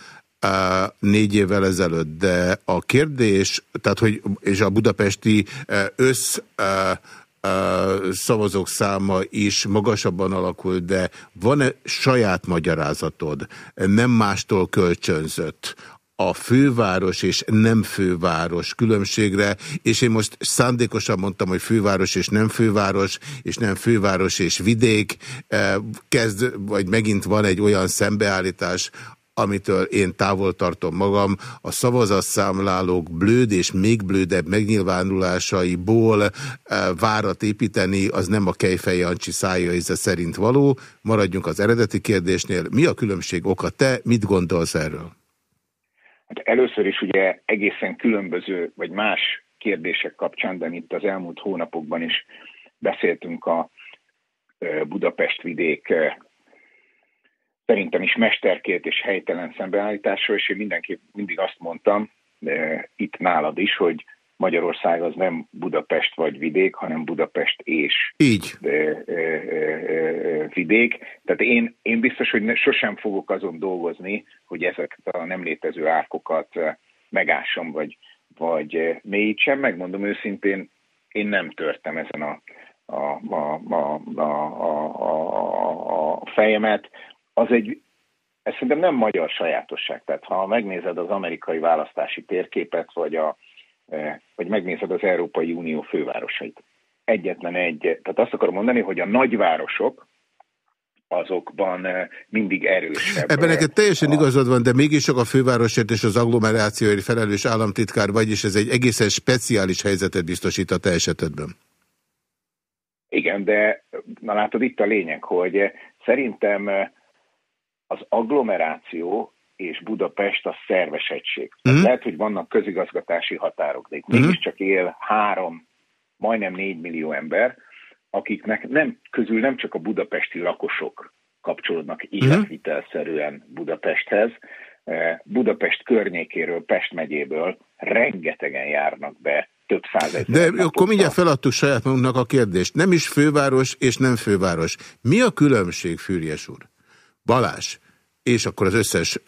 Speaker 1: négy évvel ezelőtt, de a kérdés, tehát hogy, és a budapesti össz szavazók száma is magasabban alakul, de van-e saját magyarázatod, nem mástól kölcsönzött, a főváros és nem főváros különbségre, és én most szándékosan mondtam, hogy főváros és nem főváros, és nem főváros és vidék, kezd, vagy megint van egy olyan szembeállítás, amitől én távol tartom magam, a szavazatszámlálók blőd és még blődebb megnyilvánulásaiból eh, várat építeni, az nem a Kejfej Jancsi szája íze szerint való. Maradjunk az eredeti kérdésnél. Mi a különbség oka? Te mit gondolsz erről?
Speaker 10: Hát először is ugye egészen különböző, vagy más kérdések kapcsán, de itt az elmúlt hónapokban is beszéltünk a eh, Budapest vidék eh, szerintem is mesterkélt és helytelen szembeállításról, és én mindenképp mindig azt mondtam, e, itt nálad is, hogy Magyarország az nem Budapest vagy vidék, hanem Budapest és
Speaker 1: Így.
Speaker 10: E, e, e, vidék. Tehát én, én biztos, hogy ne, sosem fogok azon dolgozni, hogy ezeket a nem létező árkokat megássam, vagy, vagy mélyítsem. Megmondom őszintén, én nem törtem ezen a, a, a, a, a, a, a fejemet az egy, ez szerintem nem magyar sajátosság. Tehát ha megnézed az amerikai választási térképet, vagy, a, e, vagy megnézed az Európai Unió fővárosait, egyetlen egy, tehát azt akarom mondani, hogy a nagyvárosok, azokban e, mindig erősebb.
Speaker 1: Ebben neked teljesen a... igazad van, de mégis csak a fővárosért és az agglomerációért felelős államtitkár vagy, és ez egy egészen speciális helyzetet biztosít a te esetedben.
Speaker 10: Igen, de na látod itt a lényeg, hogy szerintem az agglomeráció és Budapest a szerves egység. Mm. Lehet, hogy vannak közigazgatási határok, de itt mm. mégiscsak él három, majdnem négy millió ember, akiknek nem, közül nem csak a budapesti lakosok kapcsolódnak mhm. életvitelszerűen Budapesthez, eh, Budapest környékéről, Pest megyéből rengetegen járnak be több százezer.
Speaker 1: De akkor mindjárt feladtuk saját magunknak a kérdést. Nem is főváros és nem főváros. Mi a különbség, Fürjes úr? Balás, és akkor az összes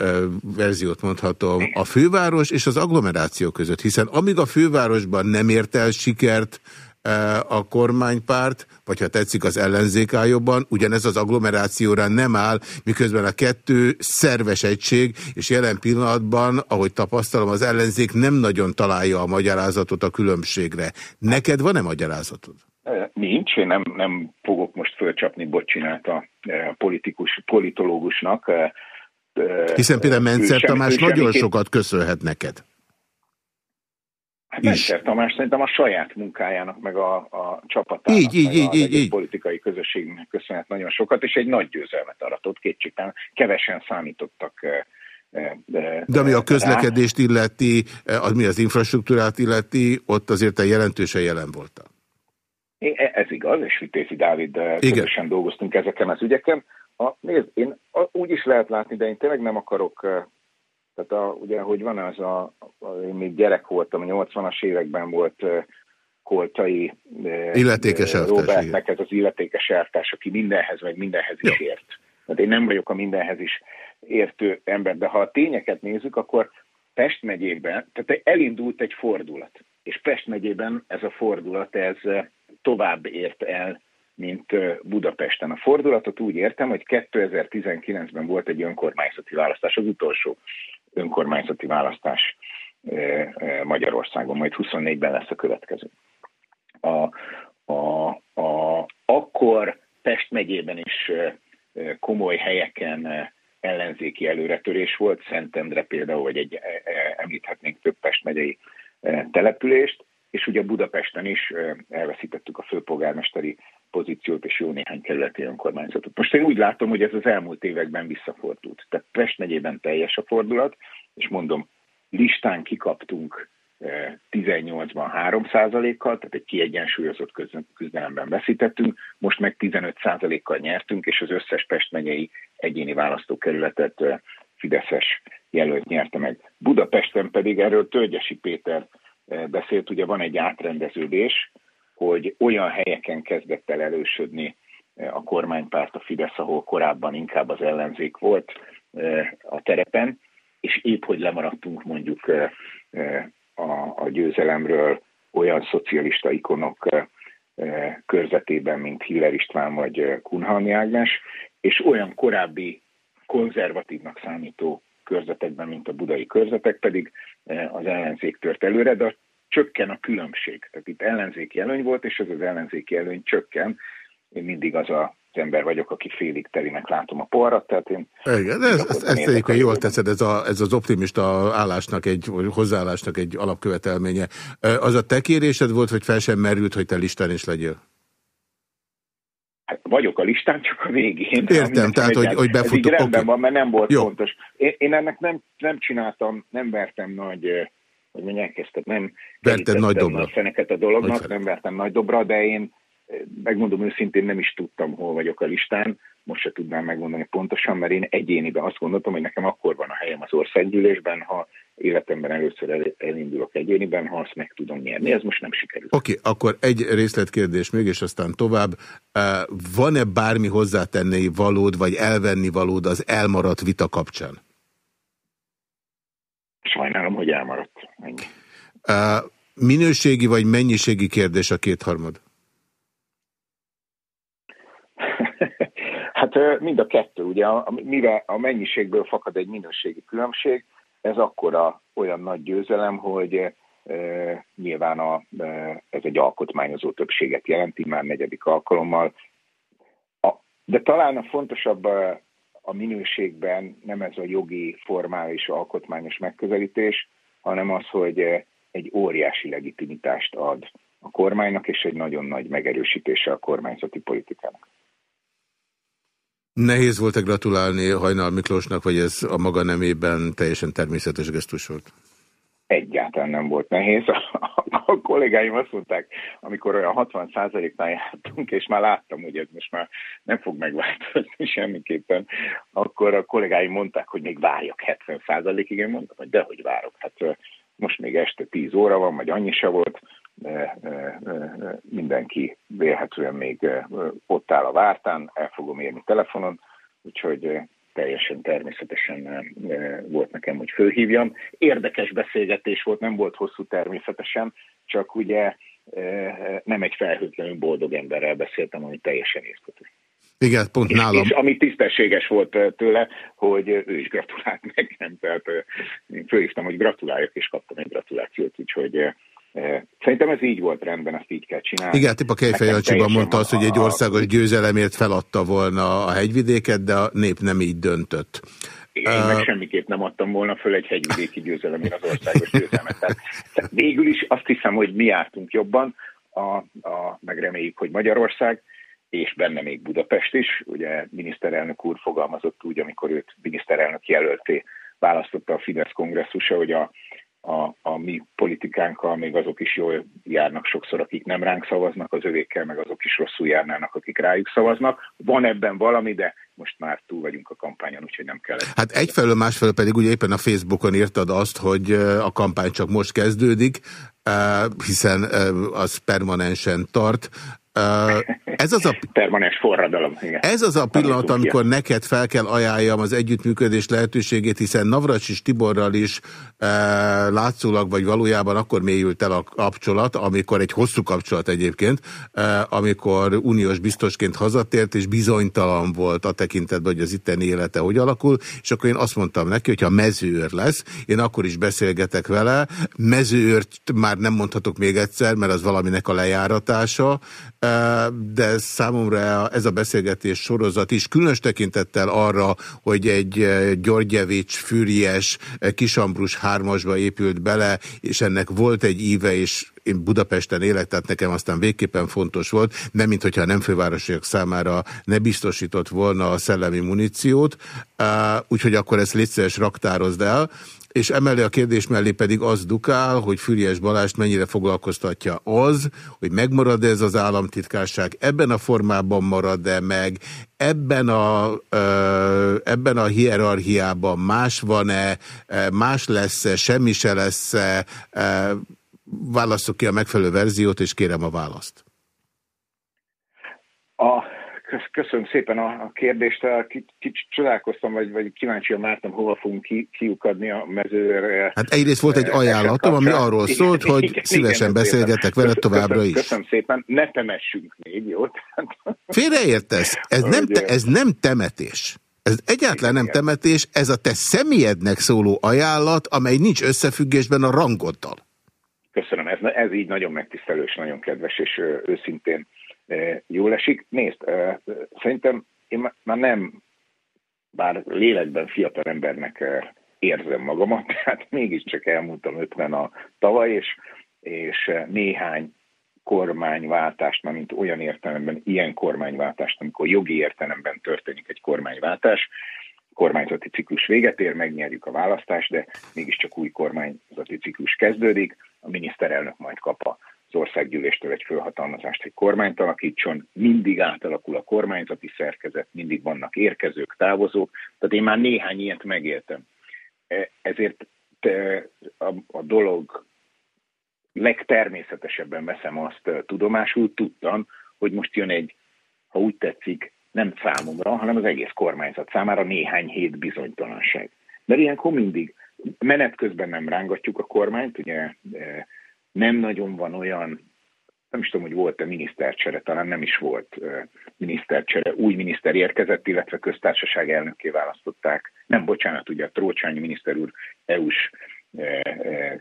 Speaker 1: verziót mondhatom, a főváros és az agglomeráció között, hiszen amíg a fővárosban nem ért el sikert a kormánypárt, vagy ha tetszik az ellenzék jobban, ugyanez az agglomerációra nem áll, miközben a kettő szerves egység, és jelen pillanatban, ahogy tapasztalom, az ellenzék nem nagyon találja a magyarázatot a különbségre. Neked van-e magyarázatod?
Speaker 10: Nincs, én nem, nem fogok most fölcsapni, bocsánat a politikus, politológusnak.
Speaker 1: Hiszen például Mencer Tamás nagyon sokat köszönhet neked.
Speaker 10: Hát Mester Tamás szerintem a saját munkájának, meg a, a csapatának,
Speaker 1: így, így, így, így, így.
Speaker 10: politikai közösségnek köszönhet nagyon sokat, és egy nagy győzelmet aratott kétségtelen. Kevesen számítottak
Speaker 1: de, de ami a közlekedést illeti, ami az infrastruktúrát illeti, ott azért te jelentősen jelen voltál.
Speaker 10: Ez igaz, és Vitézi Dávid közösen dolgoztunk ezeken az ügyeken. A, nézd, én a, úgy is lehet látni, de én tényleg nem akarok, tehát a, ugye, hogy van az a, a, én még gyerek voltam, 80-as években volt Koltai
Speaker 1: illetékes
Speaker 10: Robertnek ez az illetékes elvtárs, aki mindenhez, vagy mindenhez Jó. is ért. Tehát én nem vagyok a mindenhez is értő ember, de ha a tényeket nézzük, akkor Pest megyében, tehát elindult egy fordulat, és Pest megyében ez a fordulat, ez tovább ért el, mint Budapesten. A fordulatot úgy értem, hogy 2019-ben volt egy önkormányzati választás, az utolsó önkormányzati választás Magyarországon, majd 24-ben lesz a következő. A, a, a, akkor Pest megyében is komoly helyeken ellenzéki előretörés volt, Szentendre például, vagy egy, említhetnénk több Pest megyei települést, és ugye Budapesten is elveszítettük a főpolgármesteri pozíciót és jó néhány kerületi önkormányzatot. Most én úgy látom, hogy ez az elmúlt években visszafordult. Tehát Pest megyében teljes a fordulat, és mondom, listán kikaptunk 18-ban 3 kal tehát egy kiegyensúlyozott küzdelemben veszítettünk, most meg 15 kal nyertünk, és az összes Pest megyei egyéni választókerületet Fideszes jelölt nyerte meg. Budapesten pedig erről Tölgyesi Péter beszélt, ugye van egy átrendeződés, hogy olyan helyeken kezdett el elősödni a kormánypárt, a Fidesz, ahol korábban inkább az ellenzék volt a terepen, és épp hogy lemaradtunk mondjuk a, a győzelemről olyan szocialista ikonok körzetében, mint Hiller István vagy Kunhalmi Ágnes, és olyan korábbi konzervatívnak számító körzetekben, mint a budai körzetek, pedig az ellenzék tört előre, de csökken a különbség. Tehát itt ellenzéki előny volt, és ez az ellenzéki előny csökken. Én mindig az a az ember vagyok, aki félig telinek látom a poharat, tehát én...
Speaker 1: Igen, ez, ez, ezt egyébként jól teszed, ez, a, ez az optimista állásnak egy, vagy hozzáállásnak egy alapkövetelménye. Az a te kérésed volt, hogy fel sem merült, hogy te listán is legyél?
Speaker 10: Hát vagyok a listán, csak a végén.
Speaker 1: Értem, tehát, hogy, hogy befutok.
Speaker 10: Ez rendben okay. van, mert nem volt Jó. fontos. Én, én ennek nem, nem csináltam, nem vertem nagy hogy mondják ezt, nem
Speaker 1: vertem nagy dobra.
Speaker 10: a feneket a dolognak, nem vertem nagy dobra, de én megmondom őszintén, nem is tudtam, hol vagyok a listán, most se tudnám megmondani pontosan, mert én egyéniben azt gondoltam, hogy nekem akkor van a helyem az országgyűlésben, ha életemben először el, elindulok egyéniben, ha azt meg tudom nyerni. Ez most nem sikerült.
Speaker 1: Oké, okay, akkor egy részletkérdés még, és aztán tovább. Van-e bármi hozzátenni valód, vagy elvenni valód az elmaradt vita kapcsán?
Speaker 10: Sajnálom, hogy elmaradt. Ennyi.
Speaker 1: Minőségi vagy mennyiségi kérdés a kétharmad? <laughs>
Speaker 10: Hát mind a kettő, ugye, mivel a mennyiségből fakad egy minőségi különbség, ez akkora olyan nagy győzelem, hogy e, nyilván a, e, ez egy alkotmányozó többséget jelenti, már negyedik alkalommal. A, de talán a fontosabb a, a minőségben nem ez a jogi, formális, alkotmányos megközelítés, hanem az, hogy egy óriási legitimitást ad a kormánynak, és egy nagyon nagy megerősítése a kormányzati politikának.
Speaker 1: Nehéz volt-e gratulálni Hajnal Miklósnak, vagy ez a maga nemében teljesen természetes gesztus volt?
Speaker 10: Egyáltalán nem volt nehéz. <laughs> A, kollégáim azt mondták, amikor olyan 60%-nál jártunk, és már láttam, hogy ez most már nem fog megváltozni <laughs> semmiképpen, akkor a kollégáim mondták, hogy még várjak 70%-ig. Én mondtam, hogy dehogy várok. Hát most még este 10 óra van, vagy annyi se volt, mindenki vélhetően még ott áll a vártán, el fogom érni telefonon, úgyhogy teljesen természetesen volt nekem, hogy fölhívjam. Érdekes beszélgetés volt, nem volt hosszú természetesen, csak ugye nem egy felhőtlenül boldog emberrel beszéltem, ami teljesen érthető.
Speaker 1: Igen, pont nálam.
Speaker 10: És, és ami tisztességes volt tőle, hogy ő is gratulált nekem, tehát én fölhívtam, hogy gratuláljak, és kaptam egy gratulációt, úgyhogy Szerintem ez így volt rendben, azt így kell csinálni.
Speaker 1: Igen, Tipa Kejfejjelcsiban mondta azt, hogy egy országos győzelemért feladta volna a hegyvidéket, de a nép nem így döntött.
Speaker 10: Igen, én meg semmiképp nem adtam volna föl egy hegyvidéki győzelemért az országos győzelmet. Tehát, tehát végül is azt hiszem, hogy mi jártunk jobban, a, a, meg reméljük, hogy Magyarország, és benne még Budapest is. Ugye miniszterelnök úr fogalmazott úgy, amikor őt miniszterelnök jelölté választotta a Fidesz kongresszusa, hogy a a, a mi politikánkkal még azok is jól járnak sokszor, akik nem ránk szavaznak, az övékkel meg azok is rosszul járnának, akik rájuk szavaznak. Van ebben valami, de most már túl vagyunk a kampányon, úgyhogy nem kell.
Speaker 1: Hát egyfelől, másfelől pedig ugye éppen a Facebookon írtad azt, hogy a kampány csak most kezdődik, hiszen az permanensen tart.
Speaker 10: Ez az a, <laughs> Permanens forradalom. Igen.
Speaker 1: Ez az a pillanat, amikor neked fel kell ajánljam az együttműködés lehetőségét, hiszen Navracsis Tiborral is e, látszólag, vagy valójában akkor mélyült el a kapcsolat, amikor egy hosszú kapcsolat egyébként, e, amikor uniós biztosként hazatért, és bizonytalan volt a tekintetben, hogy az itteni élete hogy alakul, és akkor én azt mondtam neki, hogy ha mezőőr lesz, én akkor is beszélgetek vele, mezőőrt már nem mondhatok még egyszer, mert az valaminek a lejáratása, de számomra ez a beszélgetés sorozat is különös tekintettel arra, hogy egy Györgyevics, Fűries, Kisambrus hármasba épült bele, és ennek volt egy íve, és én Budapesten élek, tehát nekem aztán végképpen fontos volt, nem mint hogyha nem fővárosiak számára ne biztosított volna a szellemi muníciót, úgyhogy akkor ezt létszeres raktározd el, és emellé a kérdés mellé pedig az dukál, hogy Füriás Balást mennyire foglalkoztatja az, hogy megmarad -e ez az államtitkárság, ebben a formában marad-e meg, ebben a, ebben a hierarchiában más van-e, más lesz-e, semmi se lesz-e, válasszuk ki a megfelelő verziót, és kérem a választ.
Speaker 10: A Köszönöm szépen a, kérdést. Kicsit csodálkoztam, vagy, vagy kíváncsian vártam, hova fogunk ki, kiukadni a mezőre.
Speaker 1: Hát egyrészt volt egy ajánlatom, ami arról szólt, igen, hogy igen, szívesen igen, beszélgetek vele továbbra köszönöm, is.
Speaker 10: Köszönöm szépen, ne temessünk még, jó? <laughs>
Speaker 1: Félreértesz, ez nem, te, ez nem temetés. Ez egyáltalán nem temetés, ez a te személyednek szóló ajánlat, amely nincs összefüggésben a rangoddal.
Speaker 10: Köszönöm, ez, ez így nagyon megtisztelős, nagyon kedves, és őszintén jól esik. Nézd, szerintem én már nem, bár lélekben fiatal embernek érzem magamat, <laughs> tehát mégiscsak elmúltam 50 a tavaly, és, és néhány kormányváltást, mint olyan értelemben, ilyen kormányváltást, amikor jogi értelemben történik egy kormányváltás, kormányzati ciklus véget ér, megnyerjük a választást, de mégiscsak új kormányzati ciklus kezdődik, a miniszterelnök majd kap a az országgyűléstől egy fölhatalmazást, hogy kormányt alakítson, mindig átalakul a kormányzati szerkezet, mindig vannak érkezők, távozók, tehát én már néhány ilyet megéltem. E, ezért a, a dolog legtermészetesebben veszem azt e, tudomásul, tudtam, hogy most jön egy, ha úgy tetszik, nem számomra, hanem az egész kormányzat számára néhány hét bizonytalanság. Mert ilyenkor mindig menet közben nem rángatjuk a kormányt, ugye e, nem nagyon van olyan, nem is tudom, hogy volt-e minisztercsere, talán nem is volt minisztercsere. Új miniszter érkezett, illetve köztársaság elnöké választották. Nem, bocsánat, ugye a Trócsányi miniszter úr EU-s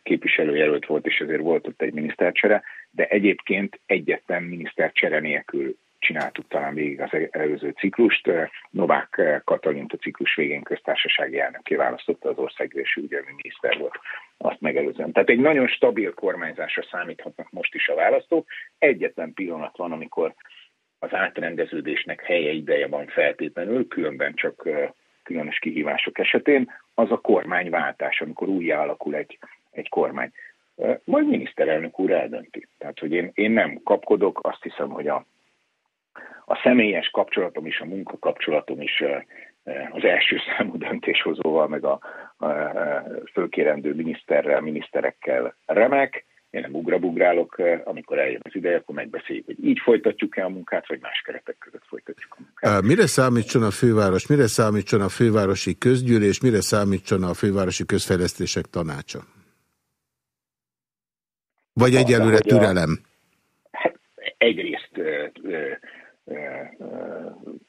Speaker 10: képviselőjelölt volt, és ezért volt ott egy minisztercsere, de egyébként egyetlen minisztercsere nélkül csináltuk talán végig az előző ciklust. Novák Katalint a ciklus végén köztársasági elnöké választotta az országgyűlési ügyelmi miniszter volt azt megelőzően. Tehát egy nagyon stabil kormányzásra számíthatnak most is a választók. Egyetlen pillanat van, amikor az átrendeződésnek helye ideje van feltétlenül, különben csak különös kihívások esetén, az a kormányváltás, amikor újjá alakul egy, egy kormány. Majd miniszterelnök úr eldönti. Tehát, hogy én, én nem kapkodok, azt hiszem, hogy a a személyes kapcsolatom is, a munkakapcsolatom is az első <laughs> számú döntéshozóval, meg a, a fölkérendő miniszterrel, miniszterekkel remek. Én nem ugrabugrálok, amikor eljön az ideje, akkor megbeszéljük, hogy így folytatjuk-e a munkát, vagy más keretek között folytatjuk a munkát.
Speaker 1: Mire számítson a főváros, mire számítson a fővárosi közgyűlés, mire számítson a fővárosi közfejlesztések tanácsa? Vagy egyelőre türelem?
Speaker 10: egyrészt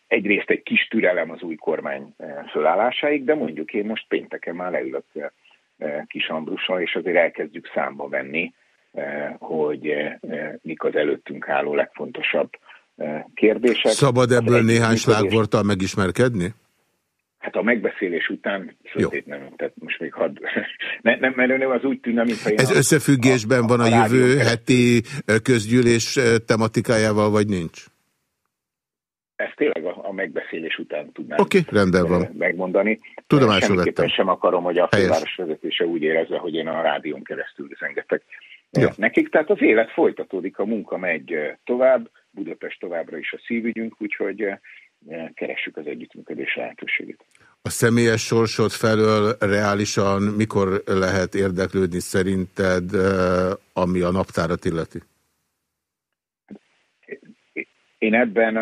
Speaker 10: egy kis türelem az új kormány fölállásáig, de mondjuk én most pénteken már leülök Kis Ambrussal, és azért elkezdjük számba venni, hogy mik az előttünk álló legfontosabb kérdések.
Speaker 1: Szabad ebből néhány slágvortal megismerkedni?
Speaker 10: Hát a megbeszélés után szöntét nem, tehát most még hadd... <laughs> Ne, nem, mert nem az úgy tűnne, mintha...
Speaker 1: Ez összefüggésben a, van a, a jövő heti közgyűlés tematikájával, vagy nincs?
Speaker 10: Ezt tényleg a, a megbeszélés után tudnám
Speaker 1: okay, rendben van.
Speaker 10: megmondani.
Speaker 1: Tudomásul Semmiképpen
Speaker 10: sem akarom, hogy a főváros vezetése úgy érezze, hogy én a rádión keresztül üzengetek ja. nekik. Tehát az élet folytatódik, a munka megy tovább, Budapest továbbra is a szívügyünk, úgyhogy keressük az együttműködés lehetőségét.
Speaker 1: A személyes sorsod felől reálisan mikor lehet érdeklődni szerinted, ami a naptárat illeti?
Speaker 10: Én ebben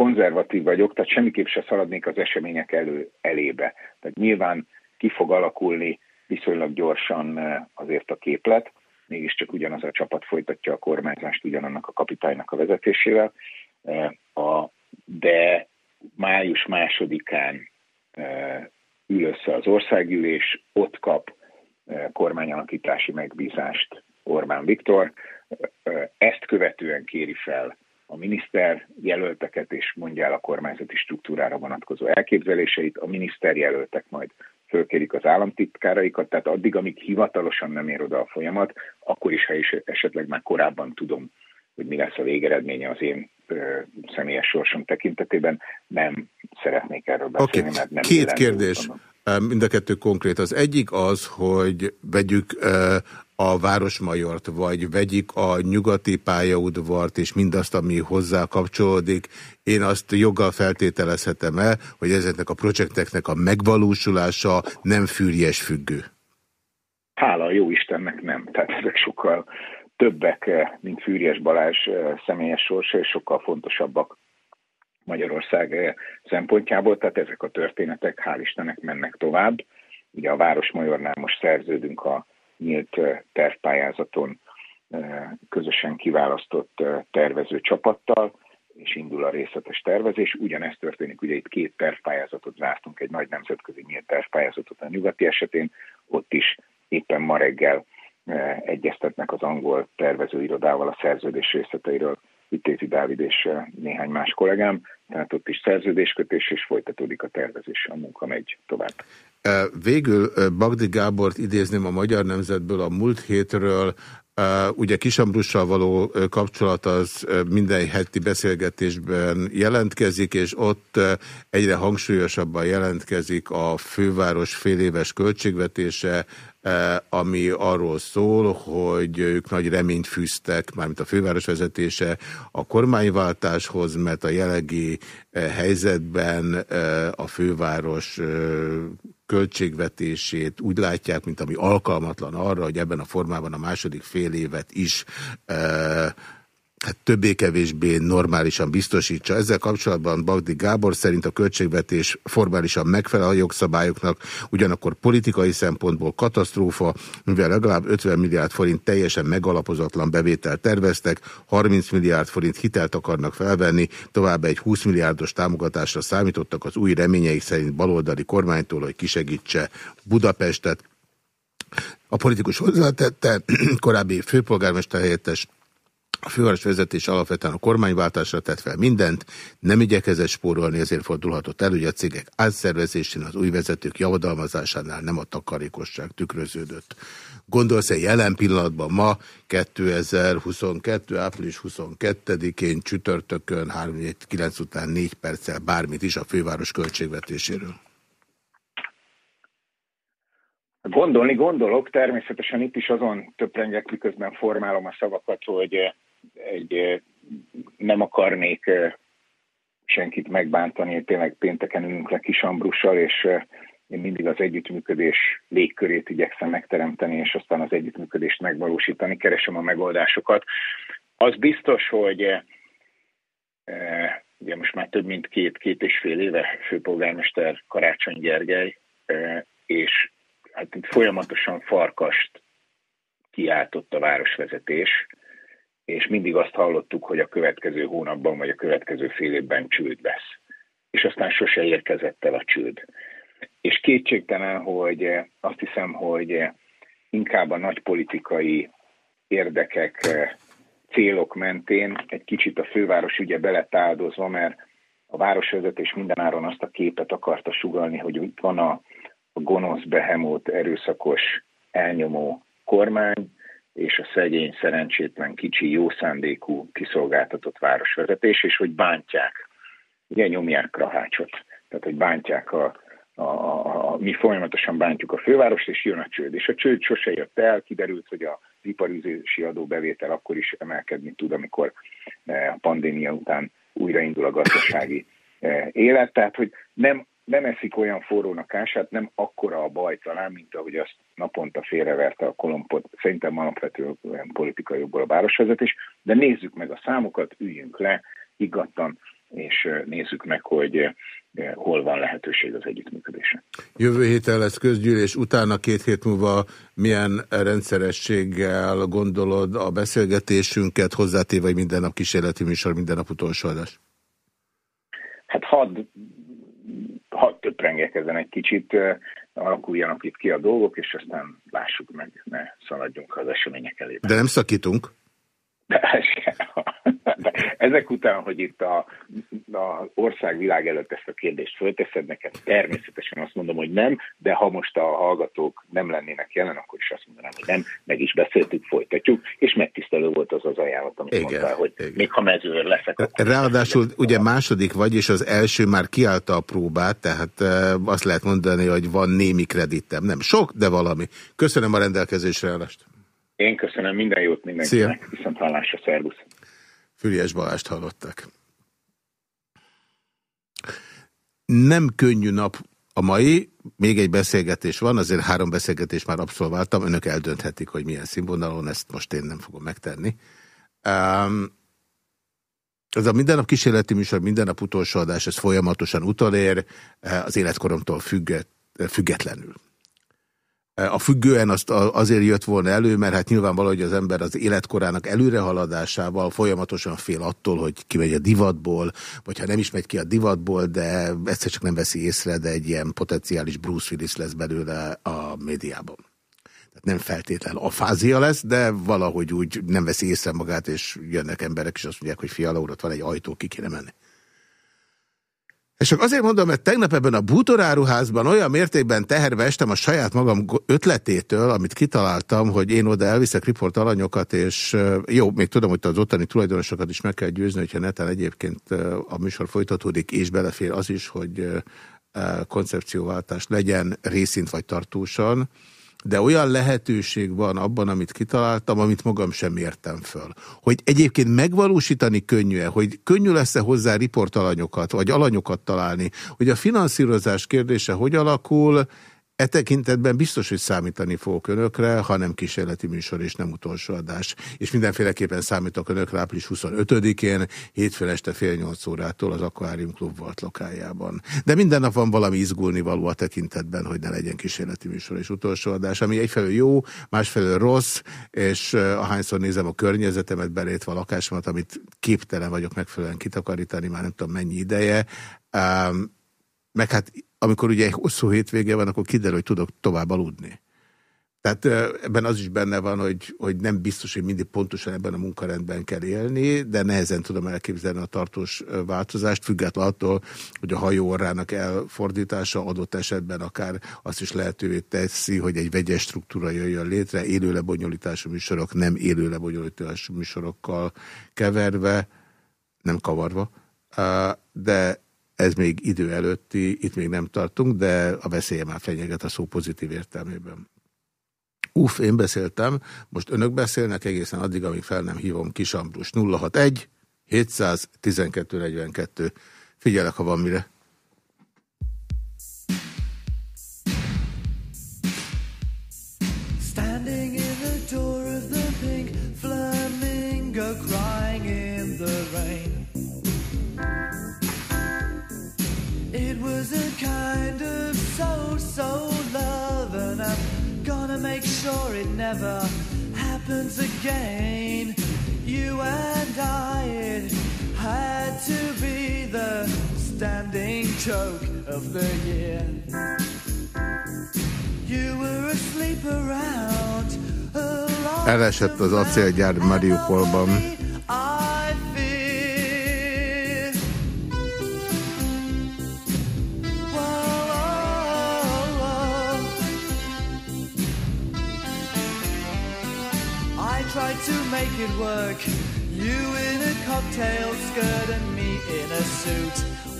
Speaker 10: konzervatív vagyok, tehát semmiképp se szaladnék az események elő, elébe. Tehát nyilván ki fog alakulni viszonylag gyorsan azért a képlet, mégiscsak ugyanaz a csapat folytatja a kormányzást ugyanannak a kapitánynak a vezetésével, a, de május másodikán ül össze az országgyűlés, ott kap kormányalakítási megbízást Orbán Viktor, ezt követően kéri fel a miniszter jelölteket, és mondja el a kormányzati struktúrára vonatkozó elképzeléseit, a miniszter jelöltek majd fölkérik az államtitkáraikat, tehát addig, amíg hivatalosan nem ér oda a folyamat, akkor is, ha is esetleg már korábban tudom, hogy mi lesz a végeredménye az én ö, személyes sorsom tekintetében, nem szeretnék erről beszélni, okay. mert nem
Speaker 1: Két kérdés. Mind a kettő konkrét. Az egyik az, hogy vegyük a Városmajort, vagy vegyik a nyugati pályaudvart, és mindazt, ami hozzá kapcsolódik. Én azt joggal feltételezhetem el, hogy ezeknek a projekteknek a megvalósulása nem fűrjes függő.
Speaker 10: Hála jó Istennek nem. Tehát ezek sokkal többek, mint Fűrjes Balázs személyes sorsa, és sokkal fontosabbak Magyarország szempontjából, tehát ezek a történetek hál' Istennek mennek tovább. Ugye a Városmajornál most szerződünk a nyílt tervpályázaton közösen kiválasztott tervező csapattal, és indul a részletes tervezés. Ugyanezt történik, ugye itt két tervpályázatot zártunk, egy nagy nemzetközi nyílt tervpályázatot a nyugati esetén, ott is éppen ma reggel egyeztetnek az angol tervezőirodával a szerződés részleteiről, Vitézi Dávid és néhány más kollégám, tehát ott is szerződéskötés, és folytatódik a tervezés, a munka megy tovább.
Speaker 1: Végül Bagdi Gábort idézném a Magyar Nemzetből a múlt hétről, Ugye Kisambrussal való kapcsolat az minden heti beszélgetésben jelentkezik, és ott egyre hangsúlyosabban jelentkezik a főváros féléves költségvetése, ami arról szól, hogy ők nagy reményt fűztek, mármint a főváros vezetése a kormányváltáshoz, mert a jelegi helyzetben a főváros költségvetését úgy látják, mint ami alkalmatlan arra, hogy ebben a formában a második fél évet is hát többé-kevésbé normálisan biztosítsa. Ezzel kapcsolatban Bagdi Gábor szerint a költségvetés formálisan megfelel a jogszabályoknak, ugyanakkor politikai szempontból katasztrófa, mivel legalább 50 milliárd forint teljesen megalapozatlan bevétel terveztek, 30 milliárd forint hitelt akarnak felvenni, továbbá egy 20 milliárdos támogatásra számítottak az új reményeik szerint baloldali kormánytól, hogy kisegítse Budapestet. A politikus hozzátette, <clears throat> korábbi főpolgármester helyettes a főváros vezetés alapvetően a kormányváltásra tett fel mindent, nem igyekezett spórolni, ezért fordulhatott el, hogy a cégek átszervezésén az új vezetők javadalmazásánál nem a takarékosság tükröződött. Gondolsz-e jelen pillanatban ma, 2022. április 22-én csütörtökön 3-9 után 4 perccel bármit is a főváros költségvetéséről?
Speaker 10: Gondolni gondolok, természetesen itt is azon töprengek, miközben formálom a szavakat, hogy egy nem akarnék senkit megbántani, tényleg pénteken ülünk le Kis Ambrussal, és én mindig az együttműködés légkörét igyekszem megteremteni, és aztán az együttműködést megvalósítani, keresem a megoldásokat. Az biztos, hogy ugye most már több mint két, két és fél éve főpolgármester Karácsony Gergely, és hát itt folyamatosan farkast kiáltott a városvezetés, és mindig azt hallottuk, hogy a következő hónapban vagy a következő fél évben csőd lesz. És aztán sose érkezett el a csőd. És kétségtelen, hogy azt hiszem, hogy inkább a nagy politikai érdekek, célok mentén egy kicsit a főváros ügye beletáldozva, mert a városvezetés mindenáron azt a képet akarta sugalni, hogy itt van a gonosz, behemót, erőszakos, elnyomó kormány, és a szegény, szerencsétlen, kicsi, jó szándékú, kiszolgáltatott városvezetés, és hogy bántják, ugye nyomják Krahácsot, tehát hogy bántják a, a, a, a, mi folyamatosan bántjuk a fővárost, és jön a csőd. És a csőd sose jött el, kiderült, hogy a iparüzési adóbevétel akkor is emelkedni tud, amikor eh, a pandémia után újraindul a gazdasági eh, élet. Tehát, hogy nem, nem eszik olyan forrónak ását, nem akkora a baj talán, mint ahogy azt naponta félreverte a kolompot, szerintem alapvetően politikai jogból a városvezetés, de nézzük meg a számokat, üljünk le, higgadtan, és nézzük meg, hogy hol van lehetőség az együttműködésre.
Speaker 1: Jövő héten lesz közgyűlés, utána két hét múlva milyen rendszerességgel gondolod a beszélgetésünket, hozzátéve, hogy minden nap kísérleti műsor, minden nap utolsó adás?
Speaker 10: Hát hadd hadd töprengek ezen egy kicsit, alakuljanak itt ki a dolgok, és aztán lássuk meg, ne szaladjunk az események elébe.
Speaker 1: De nem szakítunk?
Speaker 10: De, de ezek után, hogy itt a, a ország világ előtt ezt a kérdést fölteszed nekem, természetesen azt mondom, hogy nem, de ha most a hallgatók nem lennének jelen, akkor is azt mondanám, hogy nem, meg is beszéltük, folytatjuk, és megtisztelő volt az az ajánlat, amit igen, mondtál, hogy igen. még ha mezőr leszek. Akkor
Speaker 1: Ráadásul ugye második vagy, és az első már kiállta a próbát, tehát azt lehet mondani, hogy van némi kreditem. Nem sok, de valami. Köszönöm a rendelkezésre állást.
Speaker 10: Én köszönöm, minden jót mindenkinek. Szia. Viszont hallásra, szervusz.
Speaker 1: Füriás Balást hallották. Nem könnyű nap a mai, még egy beszélgetés van, azért három beszélgetést már abszolváltam, önök eldönthetik, hogy milyen színvonalon, ezt most én nem fogom megtenni. Um, ez a mindennap kísérleti műsor, mindennap utolsó adás, ez folyamatosan utalér, eh, az életkoromtól függet, függetlenül. A függően azt azért jött volna elő, mert hát nyilvánvaló, hogy az ember az életkorának előrehaladásával folyamatosan fél attól, hogy kimegy a divatból, vagy ha nem is megy ki a divatból, de egyszer csak nem veszi észre, de egy ilyen potenciális Bruce Willis lesz belőle a médiában. Nem feltétlen a fázia lesz, de valahogy úgy nem veszi észre magát, és jönnek emberek, és azt mondják, hogy fiala urat van egy ajtó, ki kéne menni. És csak azért mondom, mert tegnap ebben a bútoráruházban olyan mértékben teherbe estem a saját magam ötletétől, amit kitaláltam, hogy én oda elviszek riport alanyokat, és jó, még tudom, hogy az ottani tulajdonosokat is meg kell győzni, hogyha netán egyébként a műsor folytatódik, és belefér az is, hogy koncepcióváltás legyen részint vagy tartósan, de olyan lehetőség van abban, amit kitaláltam, amit magam sem értem föl. Hogy egyébként megvalósítani könnyű-e, hogy könnyű lesz-e hozzá riportalanyokat, vagy alanyokat találni, hogy a finanszírozás kérdése hogy alakul, E tekintetben biztos, hogy számítani fogok önökre, ha nem kísérleti műsor és nem utolsó adás. És mindenféleképpen számítok önökre április 25-én, hétfő este fél nyolc órától az Aquarium Klub volt lokájában. De minden nap van valami izgulni való a tekintetben, hogy ne legyen kísérleti műsor és utolsó adás, ami egyfelől jó, másfelől rossz, és ahányszor nézem a környezetemet, belétve a lakásomat, amit képtelen vagyok megfelelően kitakarítani, már nem tudom mennyi ideje, meg hát amikor ugye egy hosszú hétvége van, akkor kiderül, hogy tudok tovább aludni. Tehát ebben az is benne van, hogy, hogy nem biztos, hogy mindig pontosan ebben a munkarendben kell élni, de nehezen tudom elképzelni a tartós változást, függetlenül attól, hogy a hajóorrának elfordítása adott esetben akár azt is lehetővé teszi, hogy egy vegyes struktúra jöjjön létre, élő lebonyolítású műsorok, nem élő lebonyolítású műsorokkal keverve, nem kavarva, de ez még idő előtti, itt még nem tartunk, de a veszélye már fenyeget a szó pozitív értelmében. Uff, én beszéltem, most önök beszélnek egészen addig, amíg fel nem hívom Kisambrus 061 712 42. Figyelek, ha van mire.
Speaker 2: Sure it never happens again. you and I, it had to be the standing joke of the year. You were asleep around.
Speaker 1: Elesett az acélgyár Mariupolban.
Speaker 2: It work. You in a cocktail skirt and me in a suit.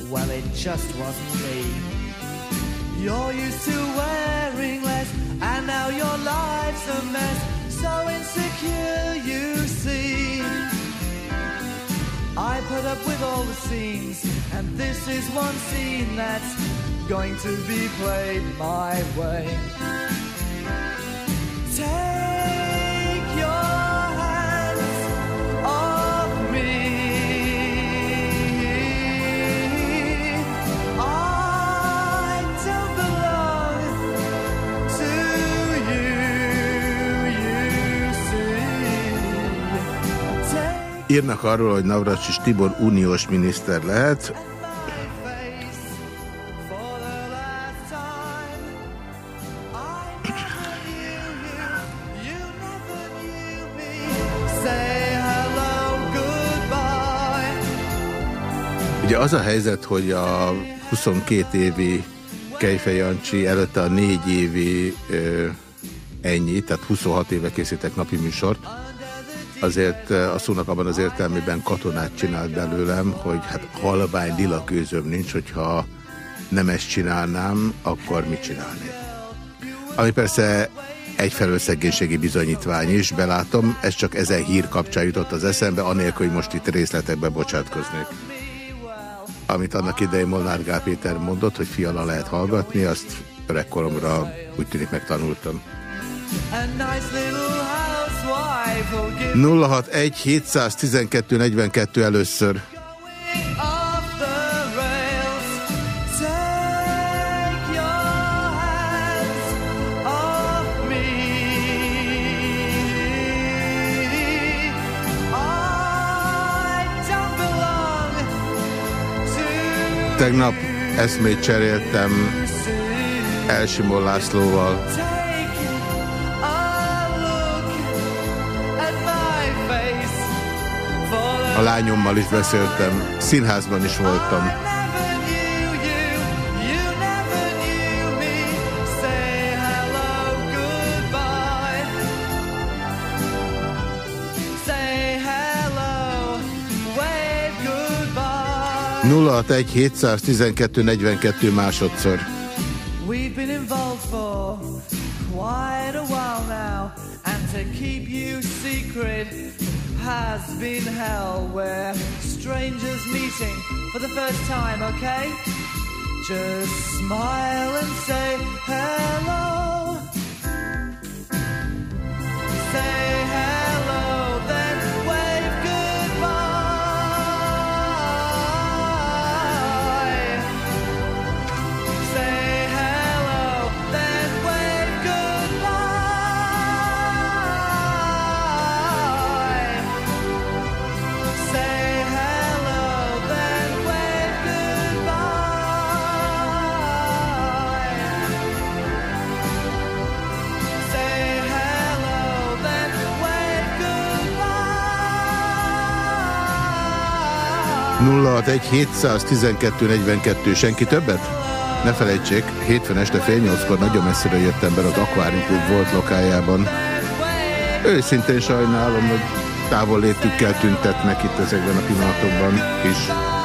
Speaker 2: Well, it just wasn't me. You're used to wearing less, and now your life's a mess. So insecure, you see. I put up with all the scenes, and this is one scene that's going to be played my way. Take
Speaker 1: Írnak arról, hogy Navracsis Tibor uniós miniszter lehet. Ugye az a helyzet, hogy a 22 évi Kejfej Jancsi előtte a 4 évi ö, ennyi, tehát 26 éve készítek napi műsort, azért ö, a szónak abban az értelmében katonát csinált belőlem, hogy hát halvány lila gőzöm nincs, hogyha nem ezt csinálnám, akkor mit csinálnék? Ami persze egyfelől szegénységi bizonyítvány is, belátom, ez csak ezen hír kapcsán jutott az eszembe, anélkül, hogy most itt részletekbe bocsátkoznék amit annak idején Molnár Gál Péter mondott, hogy fiala lehet hallgatni, azt öregkoromra úgy tűnik megtanultam.
Speaker 2: A nice little give
Speaker 1: 061 712 42 először. Tegnap eszmét cseréltem Elsimon Lászlóval.
Speaker 2: A
Speaker 1: lányommal is beszéltem. Színházban is voltam. 061 712 42 másodszor.
Speaker 2: Secret has been hell. Where strangers meeting for the first time, okay? Just smile and say hello. Say hello,
Speaker 1: 061 712 42. Senki többet? Ne felejtsék, hétfőn este fél nyolckor nagyon messzire jöttem be az Aquarium Club volt lokájában. Őszintén sajnálom, hogy távol létükkel tüntetnek itt ezekben a pillanatokban is.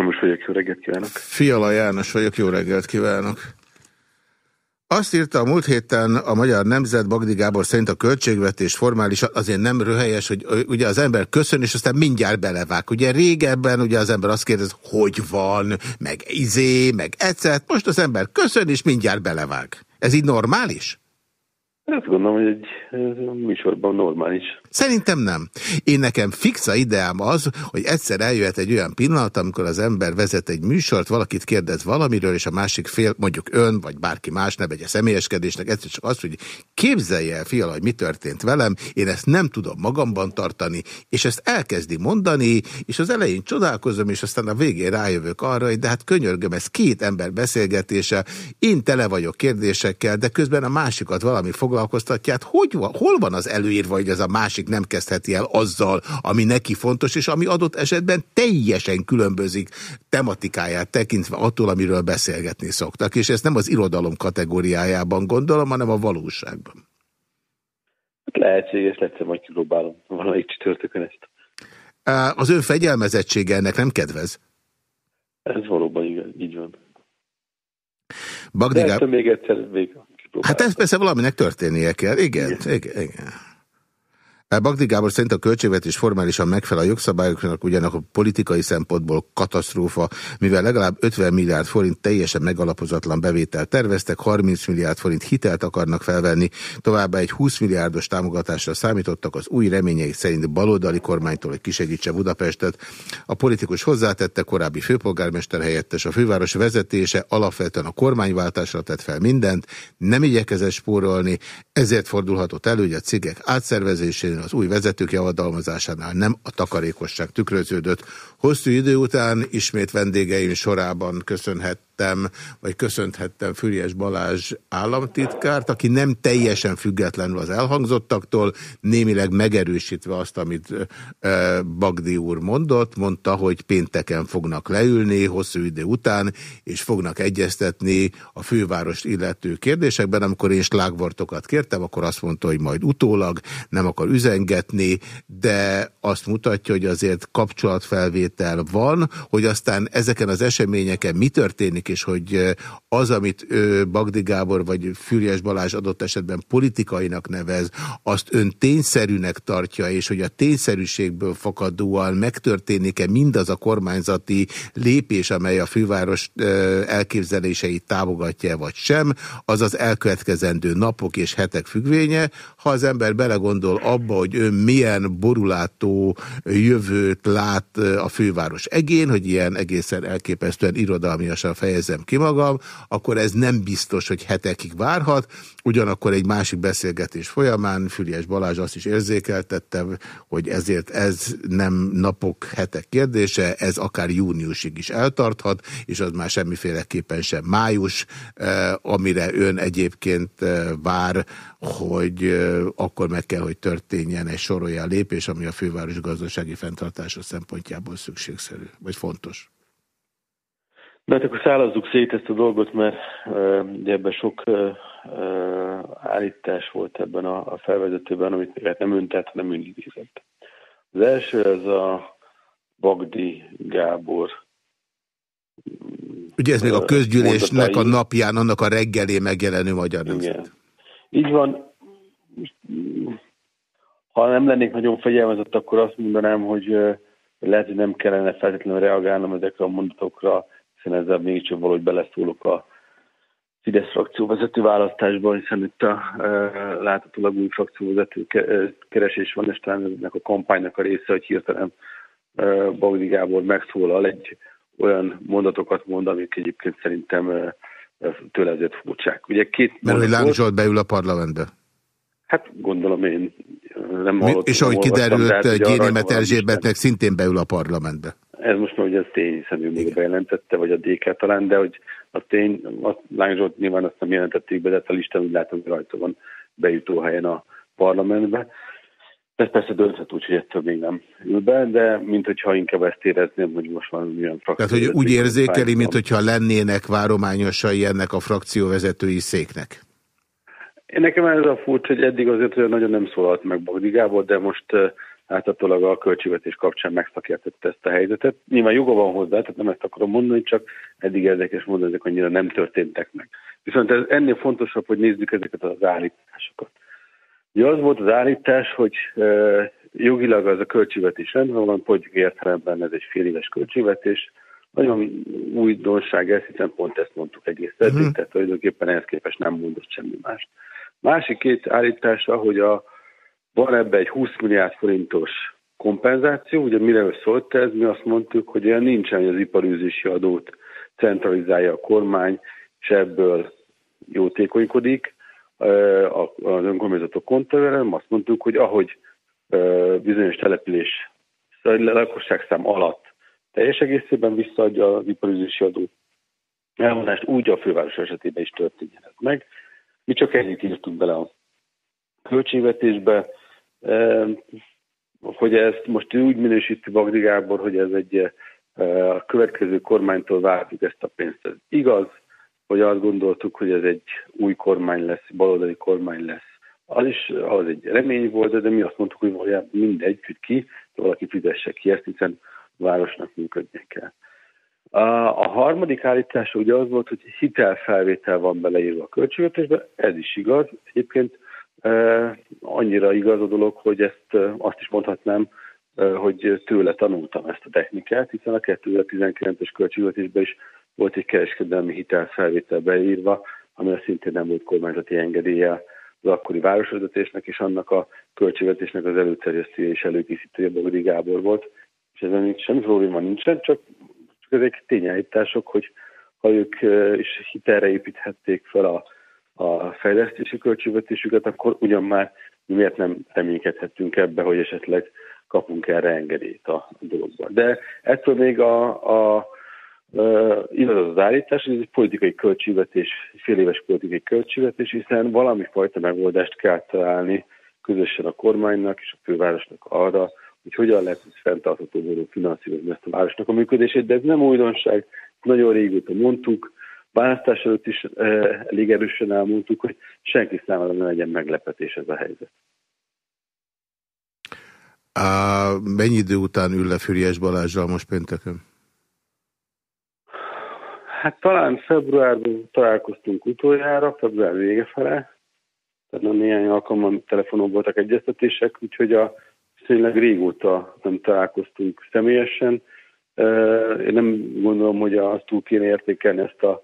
Speaker 11: Kisamus vagyok, jó reggelt kívánok.
Speaker 1: Fiala János vagyok, jó reggelt kívánok. Azt írta a múlt héten a Magyar Nemzet Bagdi Gábor szerint a költségvetés formális azért nem röhelyes, hogy ugye az ember köszön, és aztán mindjárt belevág. Ugye régebben ugye az ember azt kérdez, hogy van, meg izé, meg egyszer. Most az ember köszön, és mindjárt belevág. Ez így normális?
Speaker 11: Azt gondolom, hogy egy műsorban normális.
Speaker 1: Szerintem nem. Én nekem fixa ideám az, hogy egyszer eljöhet egy olyan pillanat, amikor az ember vezet egy műsort, valakit kérdez valamiről, és a másik fél, mondjuk ön, vagy bárki más, ne vegye személyeskedésnek, egyszer csak azt, hogy képzelje el, fiala, hogy mi történt velem, én ezt nem tudom magamban tartani, és ezt elkezdi mondani, és az elején csodálkozom, és aztán a végén rájövök arra, hogy de hát könyörgöm, ez két ember beszélgetése, én tele vagyok kérdésekkel, de közben a másikat valami foglalkoztatja, hát hogy hol van az előírva, hogy ez a másik másik nem kezdheti el azzal, ami neki fontos, és ami adott esetben teljesen különbözik tematikáját tekintve attól, amiről beszélgetni szoktak. És ezt nem az irodalom kategóriájában gondolom, hanem a valóságban.
Speaker 11: Hát lehetséges, egyszer majd kipróbálom valamelyik csütörtökön ezt.
Speaker 1: Az ön fegyelmezettsége ennek nem kedvez?
Speaker 11: Ez valóban igaz, így van.
Speaker 1: Bagdigá...
Speaker 11: De még egyszer végül.
Speaker 1: Hát ez persze valaminek történnie kell. Igen, igen, igen. igen. Bagdi Gábor szerint a költségvetés formálisan megfelel a jogszabályoknak, ugyanak a politikai szempontból katasztrófa, mivel legalább 50 milliárd forint teljesen megalapozatlan bevétel terveztek, 30 milliárd forint hitelt akarnak felvenni, továbbá egy 20 milliárdos támogatásra számítottak az új reményeik szerint baloldali kormánytól, hogy kisegítse Budapestet. A politikus hozzátette korábbi főpolgármester helyettes, a főváros vezetése alapvetően a kormányváltásra tett fel mindent, nem igyekezett spórolni, ezért fordulhatott elő, hogy a cégek átszervezésén az új vezetők javadalmazásánál nem a takarékosság tükröződött. Hosszú idő után ismét vendégeim sorában köszönhettem, vagy köszönhettem Füriás Balázs államtitkárt, aki nem teljesen függetlenül az elhangzottaktól, némileg megerősítve azt, amit Bagdi úr mondott, mondta, hogy pénteken fognak leülni hosszú idő után, és fognak egyeztetni a fővárost illető kérdésekben. Amikor én slágvortokat kértem, akkor azt mondta, hogy majd utólag nem akar üzengetni, de azt mutatja, hogy azért kapcsolatfelvétel van, hogy aztán ezeken az eseményeken mi történik, és hogy az, amit Bagdi Gábor vagy Fürjes Balázs adott esetben politikainak nevez, azt ön tényszerűnek tartja, és hogy a tényszerűségből fakadóan megtörténik-e mindaz a kormányzati lépés, amely a főváros elképzeléseit támogatja, vagy sem, az az elkövetkezendő napok és hetek függvénye. Ha az ember belegondol abba, hogy ön milyen borulátó jövőt lát a főváros egén, hogy ilyen egészen elképesztően irodalmiasan fejezem ki magam, akkor ez nem biztos, hogy hetekig várhat. Ugyanakkor egy másik beszélgetés folyamán Füriás Balázs azt is érzékeltette, hogy ezért ez nem napok, hetek kérdése, ez akár júniusig is eltarthat, és az már semmiféleképpen sem május, eh, amire ön egyébként eh, vár, hogy eh, akkor meg kell, hogy történjen egy sorolja lépés, ami a főváros gazdasági fenntartása szempontjából szükségszerű, vagy fontos.
Speaker 11: De hát akkor szállazzuk szét ezt a dolgot, mert ugye ebben sok állítás volt ebben a, a felvezetőben, amit hát nem öntett, hanem ön idézett. Az első ez a Bagdi Gábor
Speaker 1: Ugye ez még a közgyűlésnek a napján, annak a reggelé megjelenő magyar nemzet.
Speaker 11: Így van. Ha nem lennék nagyon fegyelmezett, akkor azt mondanám, hogy lehet, hogy nem kellene feltétlenül reagálnom ezekre a mondatokra, hiszen ezzel mégiscsak valahogy beleszólok a Fidesz frakcióvezető választásban, hiszen itt a e, láthatólag új frakcióvezető keresés van, és talán ennek a kampánynak a része, hogy hirtelen e, Baudi Gábor megszólal egy olyan mondatokat mond, amik egyébként szerintem e, tőle ezért furcsák. Ugye két
Speaker 1: Mert hogy Láng Zsolt beül a parlamentbe?
Speaker 11: Hát gondolom én nem
Speaker 1: Mi, És ahogy kiderült, Gyénémet Erzsébetnek szintén beül a parlamentbe.
Speaker 11: Ez most már ugye az tény, hiszen ő még bejelentette, vagy a DK talán, de hogy a tény, a Lány Zsolt nyilván azt nem jelentették be, de a listán úgy látom, hogy rajta van bejutó helyen a parlamentbe. Ez persze dönthet úgy, hogy ettől még nem ül be, de mint hogyha inkább ezt érezném, hogy most van milyen
Speaker 1: frakció. Tehát, hogy úgy érzékeli, mint hogyha lennének várományosai ennek a frakcióvezetői széknek.
Speaker 11: Én nekem ez a furcsa, hogy eddig azért olyan nagyon nem szólalt meg Bagdi Gábor, de most láthatólag a költségvetés kapcsán megszakértette ezt a helyzetet. Nyilván joga van hozzá, tehát nem ezt akarom mondani, csak eddig érdekes módon ezek annyira nem történtek meg. Viszont ez ennél fontosabb, hogy nézzük ezeket az állításokat. Ugye az volt az állítás, hogy e, jogilag az a költségvetés rendben van, politikai értelemben ez egy fél éves költségvetés, nagyon újdonság ez, hiszen pont ezt mondtuk egész eddig, uh-huh. tehát tulajdonképpen ehhez képest nem mondott semmi más. Másik két állítása, hogy a, van ebbe egy 20 milliárd forintos kompenzáció, ugye mire szólt ez, mi azt mondtuk, hogy olyan nincsen, hogy az iparűzési adót centralizálja a kormány, és ebből jótékonykodik az önkormányzatok kontaverem, azt mondtuk, hogy ahogy bizonyos település lakosságszám alatt teljes egészében visszaadja az iparüzési adó elvonást, úgy a főváros esetében is történjen ez meg. Mi csak ennyit írtunk bele a költségvetésbe, hogy ezt most úgy minősíti Bagdi Gábor, hogy ez egy a következő kormánytól várjuk ezt a pénzt. Ez igaz, hogy azt gondoltuk, hogy ez egy új kormány lesz, baloldali kormány lesz. Az is az egy remény volt, de mi azt mondtuk, hogy valójában mindegy, hogy ki, valaki fizesse ki ezt, hiszen városnak működnie kell. A harmadik állítás ugye az volt, hogy hitelfelvétel van beleírva a költségvetésbe, ez is igaz. Egyébként annyira igaz a dolog, hogy ezt azt is mondhatnám, hogy tőle tanultam ezt a technikát, hiszen a 2019-es költségvetésben is volt egy kereskedelmi hitelfelvétel beírva, ami szintén nem volt kormányzati engedélye az akkori városvezetésnek, és annak a költségvetésnek az előterjesztője és előkészítője Bogdi Gábor volt. És ezzel még semmi probléma nincsen, csak, csak ezek tényállítások, hogy ha ők is hitelre építhették fel a, a fejlesztési költségvetésüket, akkor ugyan már miért nem reménykedhetünk ebbe, hogy esetleg kapunk erre engedélyt a, a dologban. De ettől még a, a, igaz az, állítás, hogy ez egy politikai költségvetés, fél éves politikai költségvetés, hiszen valami fajta megoldást kell találni közösen a kormánynak és a fővárosnak arra, hogy hogyan lehet fenntartható módon finanszírozni ezt a városnak a működését, de ez nem újdonság, nagyon régóta mondtuk, választás előtt is elég erősen elmondtuk, hogy senki számára ne legyen meglepetés ez a helyzet.
Speaker 1: A, mennyi idő után ül le Füriás Balázsral most pénteken?
Speaker 11: Hát talán februárban találkoztunk utoljára, február vége fele, tehát nem néhány alkalommal telefonon voltak egyeztetések, úgyhogy a tényleg régóta nem találkoztunk személyesen. Én nem gondolom, hogy azt túl kéne értékelni ezt a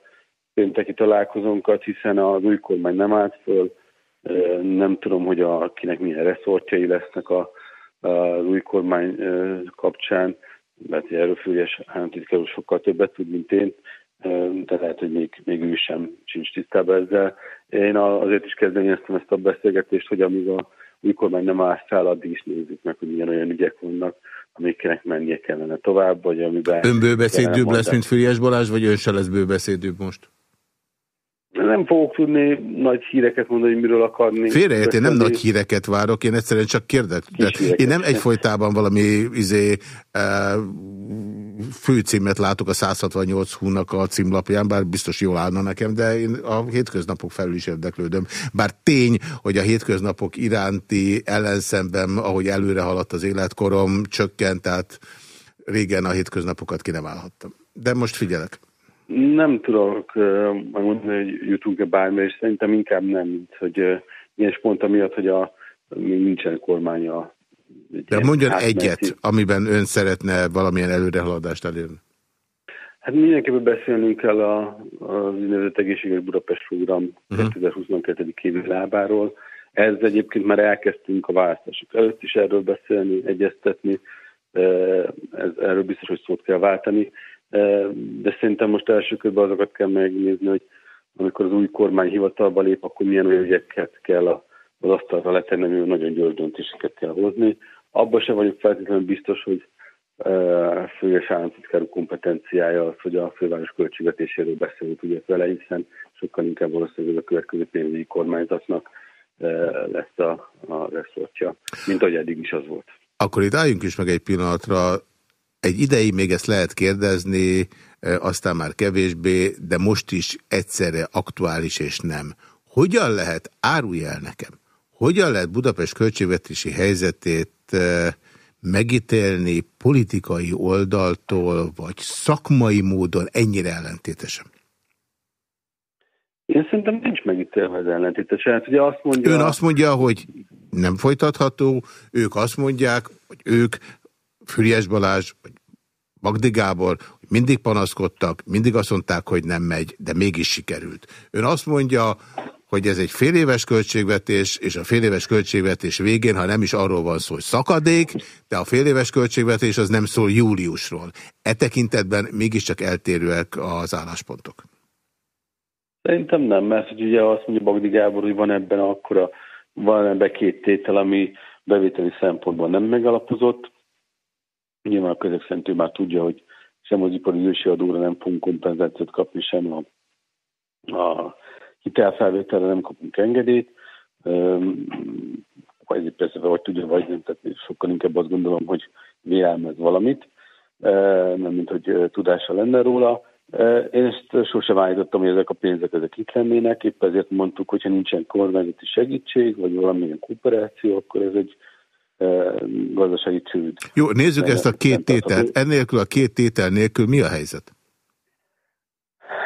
Speaker 11: pénteki találkozónkat, hiszen az új kormány nem állt föl, nem tudom, hogy a, kinek milyen reszortjai lesznek a, az új kormány kapcsán, mert erről főjes államtitkár sokkal többet tud, mint én, de lehet, hogy még, még ő sem sincs tisztában ezzel. Én azért is kezdeményeztem ezt a beszélgetést, hogy amíg a új kormány nem fel, addig is nézzük meg, hogy milyen olyan ügyek vannak, amiknek mennie kellene tovább, vagy amiben...
Speaker 1: Ön bőbeszédőbb lesz, mint Füriás Balázs, vagy ön se lesz bőbeszédőbb most?
Speaker 11: Nem fogok tudni nagy híreket mondani, hogy miről akarni.
Speaker 1: Félreért, én nem nagy híreket várok, én egyszerűen csak kérdek. Én nem egyfolytában valami izé, uh, főcímet látok a 168 húnak a címlapján, bár biztos jól állna nekem, de én a hétköznapok felül is érdeklődöm. Bár tény, hogy a hétköznapok iránti ellenszemben, ahogy előre haladt az életkorom, csökkent, tehát régen a hétköznapokat ki nem állhattam. De most figyelek.
Speaker 11: Nem tudok megmondani, hogy jutunk-e bármi, és szerintem inkább nem, mint hogy ilyen pont amiatt, hogy a, még nincsen kormánya.
Speaker 1: De mondjon átmenti. egyet, amiben ön szeretne valamilyen előrehaladást elérni.
Speaker 11: Hát mindenképpen beszélnünk kell a, az úgynevezett egészséges Budapest program uh-huh. 2022. évi lábáról. Ez egyébként már elkezdtünk a választások előtt is erről beszélni, egyeztetni, ez, erről biztos, hogy szót kell váltani de szerintem most első körben azokat kell megnézni, hogy amikor az új kormány hivatalba lép, akkor milyen ügyeket kell az asztalra letenni, amivel nagyon gyors döntéseket kell hozni. Abban sem vagyok feltétlenül biztos, hogy főes államtitkárú kompetenciája az, hogy a főváros költségvetéséről beszélünk ugye vele, hiszen sokkal inkább valószínűleg a következő pénzügyi kormányzatnak lesz a, a reszortja, mint ahogy eddig is az volt.
Speaker 1: Akkor itt álljunk is meg egy pillanatra. Egy ideig még ezt lehet kérdezni, aztán már kevésbé, de most is egyszerre aktuális és nem. Hogyan lehet, árulj el nekem, hogyan lehet Budapest költségvetési helyzetét megítélni politikai oldaltól, vagy szakmai módon ennyire ellentétesen?
Speaker 11: Én szerintem nincs megítélve az ellentétesen. Hát ugye azt mondja...
Speaker 1: Ön azt mondja, hogy nem folytatható, ők azt mondják, hogy ők, Füriás Balázs, vagy Magdi Gábor, hogy mindig panaszkodtak, mindig azt mondták, hogy nem megy, de mégis sikerült. Ön azt mondja, hogy ez egy féléves költségvetés, és a féléves költségvetés végén, ha nem is arról van szó, hogy szakadék, de a féléves költségvetés az nem szól júliusról. E tekintetben mégiscsak eltérőek az álláspontok.
Speaker 11: Szerintem nem, mert hogy ugye azt mondja Bagdi Gábor, hogy van ebben akkora, van ebben két tétel, ami bevételi szempontból nem megalapozott. Nyilván a közök szerint ő már tudja, hogy sem az ipari ősi adóra nem fogunk kompenzációt kapni, sem a, a hitelfelvételre nem kapunk engedélyt. Vagy persze, vagy tudja, vagy nem, tehát sokkal inkább azt gondolom, hogy vélelmez valamit, nem mint hogy tudása lenne róla. Én ezt sosem állítottam, hogy ezek a pénzek ezek itt lennének, épp ezért mondtuk, hogyha nincsen kormányzati segítség, vagy valamilyen kooperáció, akkor ez egy gazdasági csőd.
Speaker 1: Jó, nézzük ezt a két tételt. Ennélkül a két tétel nélkül mi a helyzet?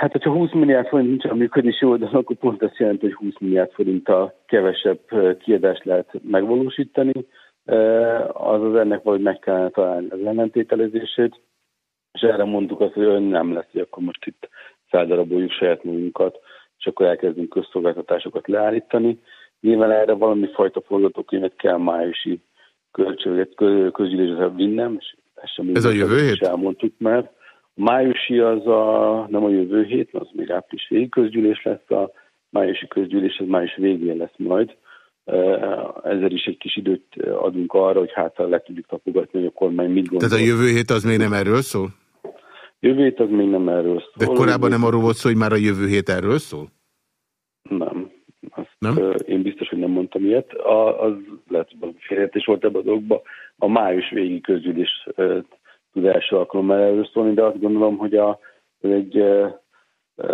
Speaker 11: Hát, hogyha 20 milliárd forint nincs a működési oldalon, akkor pont azt jelenti, hogy 20 milliárd forinttal kevesebb kiadást lehet megvalósítani. Azaz ennek valahogy meg kellene találni az ellentételezését, és erre mondtuk azt, hogy ön nem lesz, hogy akkor most itt feldaraboljuk saját magunkat, és akkor elkezdünk közszolgáltatásokat leállítani. Nyilván erre valami fajta forgatókönyvet kell májusi költséget közgyűlésre vinnem, és
Speaker 1: ez, sem ez a jövő hét?
Speaker 11: Elmondtuk már. A májusi az a, nem a jövő hét, az még április végig közgyűlés lesz, a májusi közgyűlés az május végén lesz majd. Ezzel is egy kis időt adunk arra, hogy hát le tudjuk tapogatni, hogy a kormány mit gondol.
Speaker 1: Tehát a jövő hét az még nem erről szól?
Speaker 11: Jövő hét az még nem erről szól.
Speaker 1: De korábban nem arról volt szó, hogy már a jövő hét erről szól?
Speaker 11: Nem. Nem? Én biztos, hogy nem mondtam ilyet. A, az lehet, hogy valami félreértés volt ebben a dolgokban. A május végi közülés tud első alkalommal erről szólni, de azt gondolom, hogy a, ez egy e, e,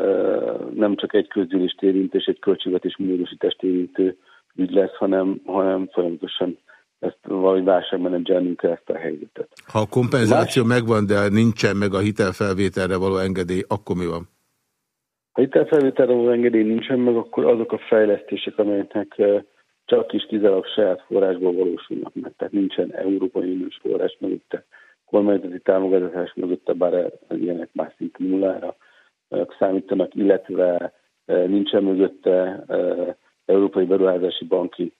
Speaker 11: nem csak egy közgyűlést érintő és egy költségvetés módosítást érintő ügy lesz, hanem, hanem folyamatosan ezt valahogy válságmenedzselnünk kell ezt a helyzetet.
Speaker 1: Ha a kompenzáció Más... megvan, de nincsen meg a hitelfelvételre való engedély, akkor mi van?
Speaker 11: Ha hitelfelvételre való engedély nincsen meg, akkor azok a fejlesztések, amelyeknek csak is kizárólag saját forrásból valósulnak meg. Tehát nincsen Európai Uniós forrás mögötte, kormányzati támogatás mögötte, bár ilyenek már szinte nullára számítanak, illetve nincsen mögötte Európai Beruházási Banki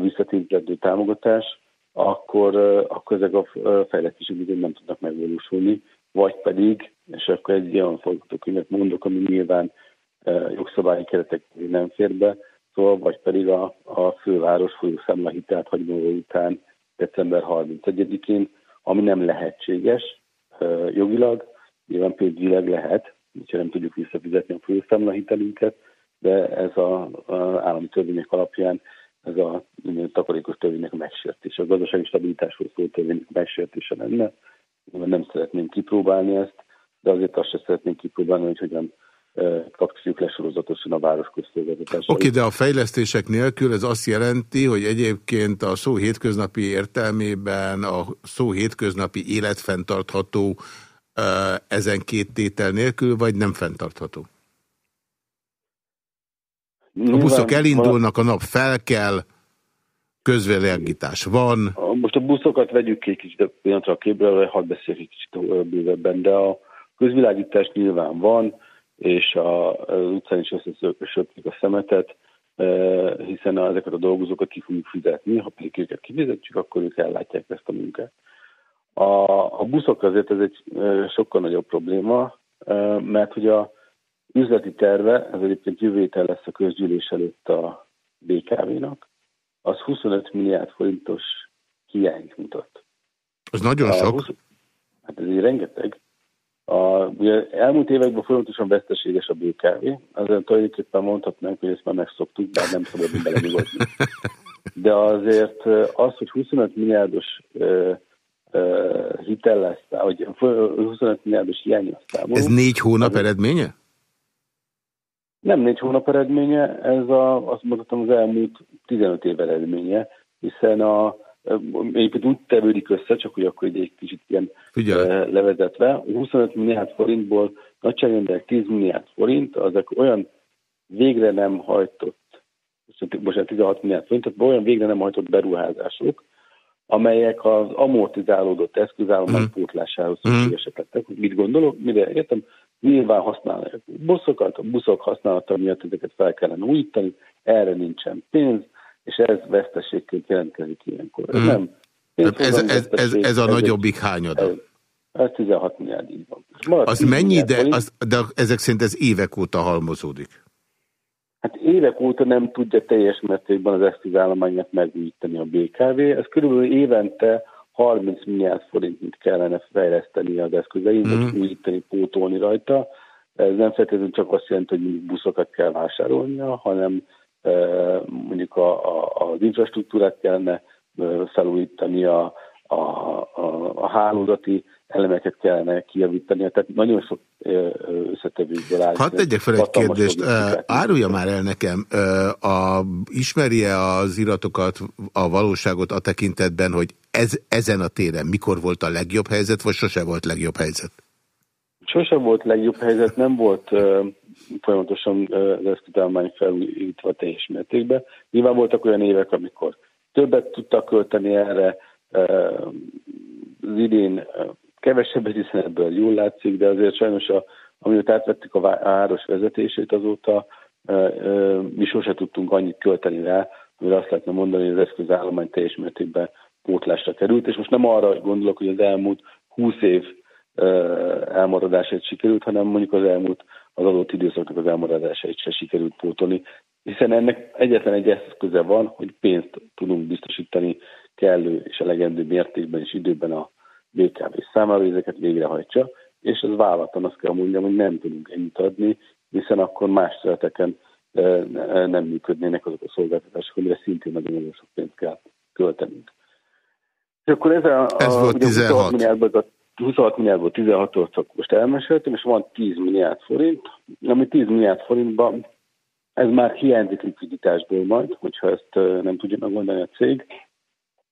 Speaker 11: visszatérítő támogatás, akkor, akkor ezek a fejlesztések nem tudnak megvalósulni, vagy pedig, és akkor egy olyan forgatókönyvet mondok, ami nyilván jogszabályi keretek nem fér be, szóval, vagy pedig a, a főváros folyószámla hitelt hagyományos után december 31-én, ami nem lehetséges jogilag, nyilván pénzügyileg lehet, hogyha nem tudjuk visszafizetni a folyószámla hitelünket, de ez az állami törvények alapján ez a takarékos törvénynek a megsértése, a gazdasági stabilitásról szóló törvénynek a megsértése lenne. Nem szeretném kipróbálni ezt, de azért azt sem szeretném kipróbálni, hogy hogyan kapcsoljuk le sorozatosan a város közszolgáltatását.
Speaker 1: Oké, okay, de a fejlesztések nélkül ez azt jelenti, hogy egyébként a szó hétköznapi értelmében a szó hétköznapi életfenntartható ezen két tétel nélkül, vagy nem fenntartható? A buszok elindulnak, a nap fel kell, közvélegítás van.
Speaker 11: Most a buszokat vegyük ki kicsit pillanatra a képről, hadd beszéljük egy kicsit bővebben, de a közvilágítás nyilván van, és az utcán is összesöplik a szemetet, e, hiszen ezeket a dolgozókat ki fogjuk fizetni, ha pedig őket kifizetjük, akkor ők ellátják ezt a munkát. A, a buszok azért ez egy e, sokkal nagyobb probléma, e, mert hogy a üzleti terve, ez egyébként jövő lesz a közgyűlés előtt a BKV-nak, az 25 milliárd forintos hiányt mutat.
Speaker 1: Az nagyon a sok. 20,
Speaker 11: hát ez így rengeteg. A, ugye elmúlt években folyamatosan veszteséges a BKV, azért tulajdonképpen mondhatnánk, hogy ezt már megszoktuk, bár nem szabad belenyugodni. De azért az, hogy 25 milliárdos uh, uh, hitel lesz, vagy 25 milliárdos hiány lesz
Speaker 1: Ez négy hónap eredménye?
Speaker 11: Nem négy hónap eredménye, ez a, azt mondhatom az elmúlt 15 év eredménye, hiszen a egyébként úgy tevődik össze, csak hogy akkor egy kicsit ilyen Figyelj. levezetve, 25 milliárd forintból nagyságrendileg 10 milliárd forint, azok olyan végre nem hajtott, most 16 milliárd forint, tehát olyan végre nem hajtott beruházások, amelyek az amortizálódott eszközállomány mm. pótlásához mhm. szükségesek lettek. Mit gondolok? Mire értem? Nyilván használják buszokat, a buszok használata miatt ezeket fel kellene újítani, erre nincsen pénz, és ez veszteségként jelentkezik ilyenkor. Ez mm. nem
Speaker 1: ez, ez, ez, ez, ez a nagyobbik hányada. Ez,
Speaker 11: ez 16 milliárd így
Speaker 1: van. Az mennyi, de, az, de ezek szerint ez évek óta halmozódik?
Speaker 11: Hát évek óta nem tudja teljes mértékben az eszközállományát megújítani a BKV. Ez körülbelül évente 30 milliárd forintot kellene fejleszteni az eszközein, mm. vagy újítani, pótolni rajta. Ez nem feltétlenül csak azt jelenti, hogy buszokat kell vásárolnia, hanem e, mondjuk a, a, az infrastruktúrát kellene e, felújítani, a, a, a, a hálózati elemeket kellene kijavítani, tehát nagyon sok összetevőkből áll.
Speaker 1: Hadd tegyek fel egy kérdést, árulja már el nekem, a, ismerje az iratokat, a valóságot a tekintetben, hogy ez, ezen a téren mikor volt a legjobb helyzet, vagy sose volt legjobb helyzet?
Speaker 11: Sose volt legjobb helyzet, nem volt uh, folyamatosan uh, az eszkütelmány felújítva teljes mértékben. Nyilván voltak olyan évek, amikor többet tudtak költeni erre, uh, az idén kevesebbet, hiszen ebből jól látszik, de azért sajnos, a, amióta átvettük a város vezetését azóta, mi sose tudtunk annyit költeni rá, amire azt lehetne mondani, hogy az eszközállomány teljes mértékben pótlásra került, és most nem arra gondolok, hogy az elmúlt 20 év elmaradásait sikerült, hanem mondjuk az elmúlt az adott időszaknak az elmaradásait se sikerült pótolni, hiszen ennek egyetlen egy eszköze van, hogy pénzt tudunk biztosítani kellő és elegendő mértékben és időben a BKV számára, ezeket végrehajtsa, és az vállalaton azt kell mondjam, hogy nem tudunk ennyit adni, hiszen akkor más területeken nem működnének azok a szolgáltatások, amire szintén nagyon-nagyon sok pénzt kell költenünk. És akkor ez, a,
Speaker 1: ez volt 16.
Speaker 11: 26 26 milliárdból 16-ot csak most elmeséltem, és van 10 milliárd forint, ami 10 milliárd forintban ez már hiányzik likviditásból majd, hogyha ezt nem tudja megoldani a cég.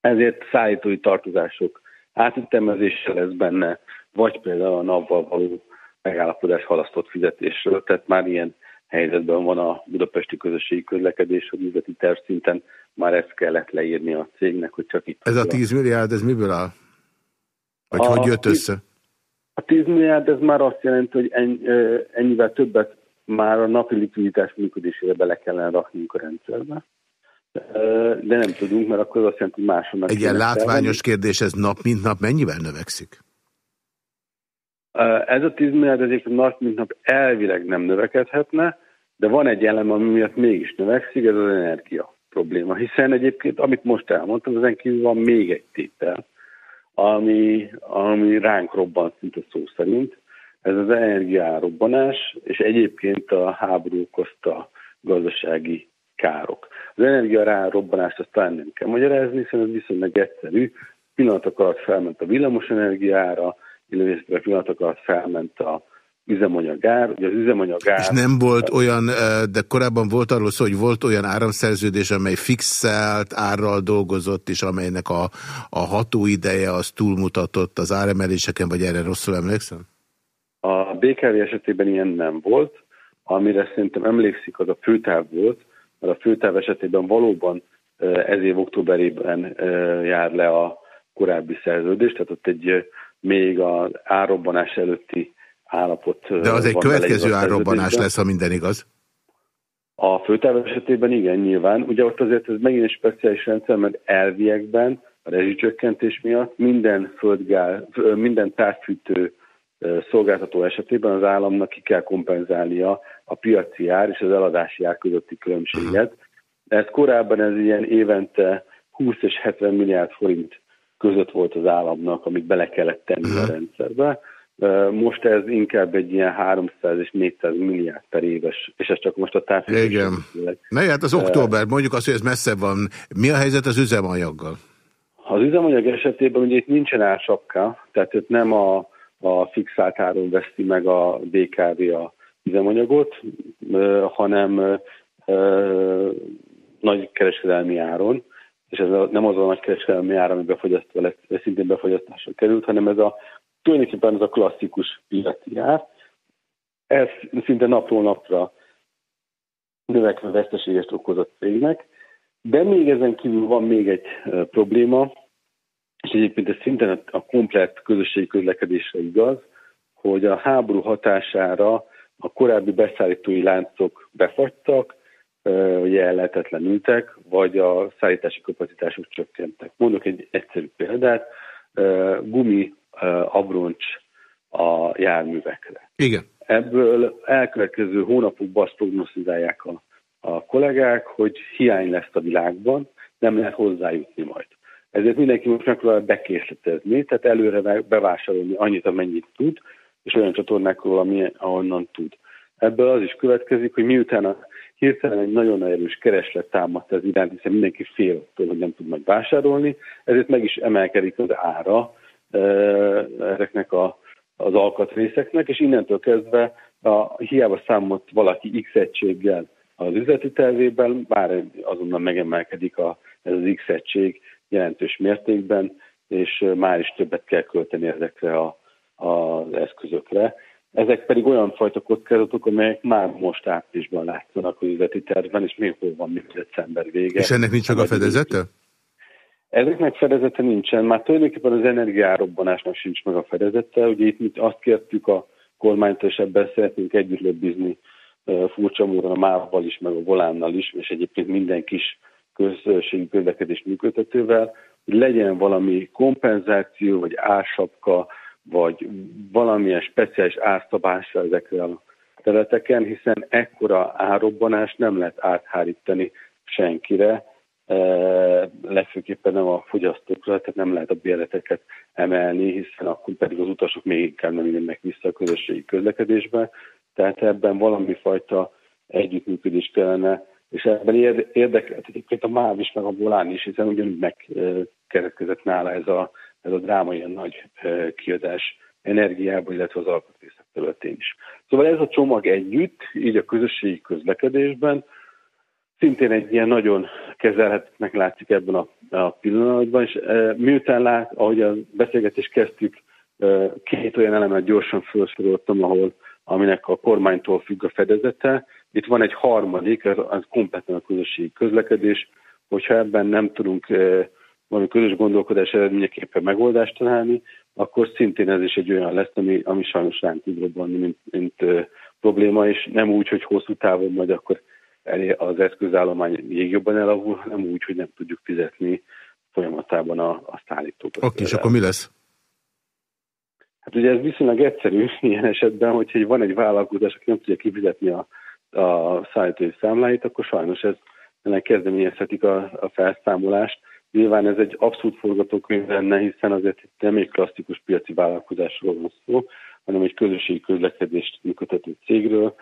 Speaker 11: Ezért szállítói tartozások átütemezése lesz benne, vagy például a napval való megállapodás halasztott fizetésről, tehát már ilyen helyzetben van a budapesti közösségi közlekedés, hogy üzleti terv szinten már ezt kellett leírni a cégnek, hogy csak itt...
Speaker 1: Ez a 10 milliárd, ez miből áll? Vagy a, hogy jött össze?
Speaker 11: A 10 milliárd, ez már azt jelenti, hogy ennyivel többet már a napi likviditás működésére bele kellene raknunk a rendszerbe de nem tudunk, mert akkor azt jelenti, hogy máson
Speaker 1: Egy ilyen látványos kérdés, ez nap mint nap mennyivel növekszik?
Speaker 11: Ez a 10 milliárd egyébként nap mint nap elvileg nem növekedhetne, de van egy elem, ami miatt mégis növekszik, ez az energia probléma. Hiszen egyébként, amit most elmondtam, ezen kívül van még egy tétel, ami, ami ránk robban szinte szó szerint. Ez az energiárobbanás, és egyébként a háború okozta gazdasági károk. Az energia rárobbanást azt talán nem kell magyarázni, hiszen ez viszonylag egyszerű. Pillanatok alatt felment a villamos energiára, illetve pillanatok alatt felment a üzemanyagár. Ugye az üzemanyagár...
Speaker 1: És nem volt olyan, de korábban volt arról szó, hogy volt olyan áramszerződés, amely fixelt árral dolgozott, és amelynek a, a hatóideje az túlmutatott az áremeléseken, vagy erre rosszul emlékszem?
Speaker 11: A BKV esetében ilyen nem volt. Amire szerintem emlékszik, az a főtáv volt, mert a főtáv esetében valóban ez év októberében jár le a korábbi szerződés, tehát ott egy még az árrobbanás előtti állapot.
Speaker 1: De az egy következő árrobbanás lesz, ha minden igaz?
Speaker 11: A főtáv esetében igen, nyilván. Ugye ott azért ez megint egy speciális rendszer, mert elviekben a rezsicsökkentés miatt minden földgál, minden távfűtő szolgáltató esetében az államnak ki kell kompenzálnia a piaci ár és az eladási ár közötti különbséget. Ez korábban ez ilyen évente 20 és 70 milliárd forint között volt az államnak, amit bele kellett tenni a rendszerbe. Most ez inkább egy ilyen 300 és 400 milliárd per éves, és ez csak most a társadalmi.
Speaker 1: Igen. Na hát az október, mondjuk azt, hogy ez messze van. Mi a helyzet az üzemanyaggal?
Speaker 11: Az üzemanyag esetében ugye itt nincsen ársapka, tehát itt nem a a fixált áron veszti meg a BKV a üzemanyagot, hanem nagy kereskedelmi áron. és ez nem az a nagy kereskedelmi ár, ami befogyasztva szintén befogyasztásra került, hanem ez a tulajdonképpen ez a klasszikus piaci ár. Ez szinte napról napra növekvő veszteségest okozott cégnek, de még ezen kívül van még egy probléma, és egyébként ez szintén a komplett közösségi közlekedésre igaz, hogy a háború hatására a korábbi beszállítói láncok befagytak, vagy ellehetetlenültek, vagy a szállítási kapacitások csökkentek. Mondok egy egyszerű példát, gumi abroncs a járművekre.
Speaker 1: Igen.
Speaker 11: Ebből elkövetkező hónapokban azt prognosztizálják a, a kollégák, hogy hiány lesz a világban, nem lehet hozzájutni majd. Ezért mindenki most megpróbál bekészletezni, tehát előre bevásárolni annyit, amennyit tud, és olyan csatornákról, ami, ahonnan tud. Ebből az is következik, hogy miután a hirtelen egy nagyon erős kereslet támadt ez iránt, hiszen mindenki fél attól, hogy nem tud majd vásárolni, ezért meg is emelkedik az ára e, ezeknek a, az alkatrészeknek, és innentől kezdve a, hiába számolt valaki X egységgel az üzleti tervében, bár azonnal megemelkedik a, ez az X egység jelentős mértékben, és már is többet kell költeni ezekre a, az eszközökre. Ezek pedig olyan fajta kockázatok, amelyek már most áprilisban látszanak az üzleti tervben, és még hol van, mint december vége.
Speaker 1: És ennek nincs meg a fedezete?
Speaker 11: Ezeknek fedezete nincsen. Már tulajdonképpen az energiárobbanásnak sincs meg a fedezete. Ugye itt azt kértük a kormánytól, és ebben szeretnénk együtt löbbizni furcsa módon a MÁV-val is, meg a Volánnal is, és egyébként minden kis közösségi közlekedés működtetővel, hogy legyen valami kompenzáció, vagy ársapka, vagy valamilyen speciális árszabásra ezekre a területeken, hiszen ekkora árobbanást nem lehet áthárítani senkire, e, legfőképpen nem a fogyasztókra, tehát nem lehet a béleteket emelni, hiszen akkor pedig az utasok még inkább nem jönnek vissza a közösségi közlekedésbe. Tehát ebben valami fajta együttműködés kellene, és ebben érdekelt egyébként a MÁV is, meg a Volán is, hiszen ugyanúgy megkeretkezett nála ez a ez a dráma ilyen nagy kiadás energiába, illetve az alkatrészek területén is. Szóval ez a csomag együtt, így a közösségi közlekedésben, szintén egy ilyen nagyon kezelhetnek látszik ebben a, a pillanatban, és e, miután lát, ahogy a beszélgetést kezdtük, e, két olyan elemet gyorsan felsoroltam, ahol aminek a kormánytól függ a fedezete. Itt van egy harmadik, ez, ez kompletten a közösségi közlekedés, hogyha ebben nem tudunk e, valami közös gondolkodás eredményeképpen megoldást találni, akkor szintén ez is egy olyan lesz, ami, ami sajnos ránk tud robbanni, mint, mint uh, probléma, és nem úgy, hogy hosszú távon majd akkor az eszközállomány még jobban elavul, hanem úgy, hogy nem tudjuk fizetni folyamatában a, a szállítókat.
Speaker 1: Oké, és akkor mi lesz?
Speaker 11: Hát ugye ez viszonylag egyszerű <laughs> ilyen esetben, hogyha van egy vállalkozás, aki nem tudja kifizetni a, a szállítói számláit, akkor sajnos ez ennek kezdeményezhetik a, a felszámolást, Nyilván ez egy abszolút forgatókönyv lenne, hiszen azért itt nem egy klasszikus piaci vállalkozásról van szó, hanem egy közösségi közlekedést működtető cégről,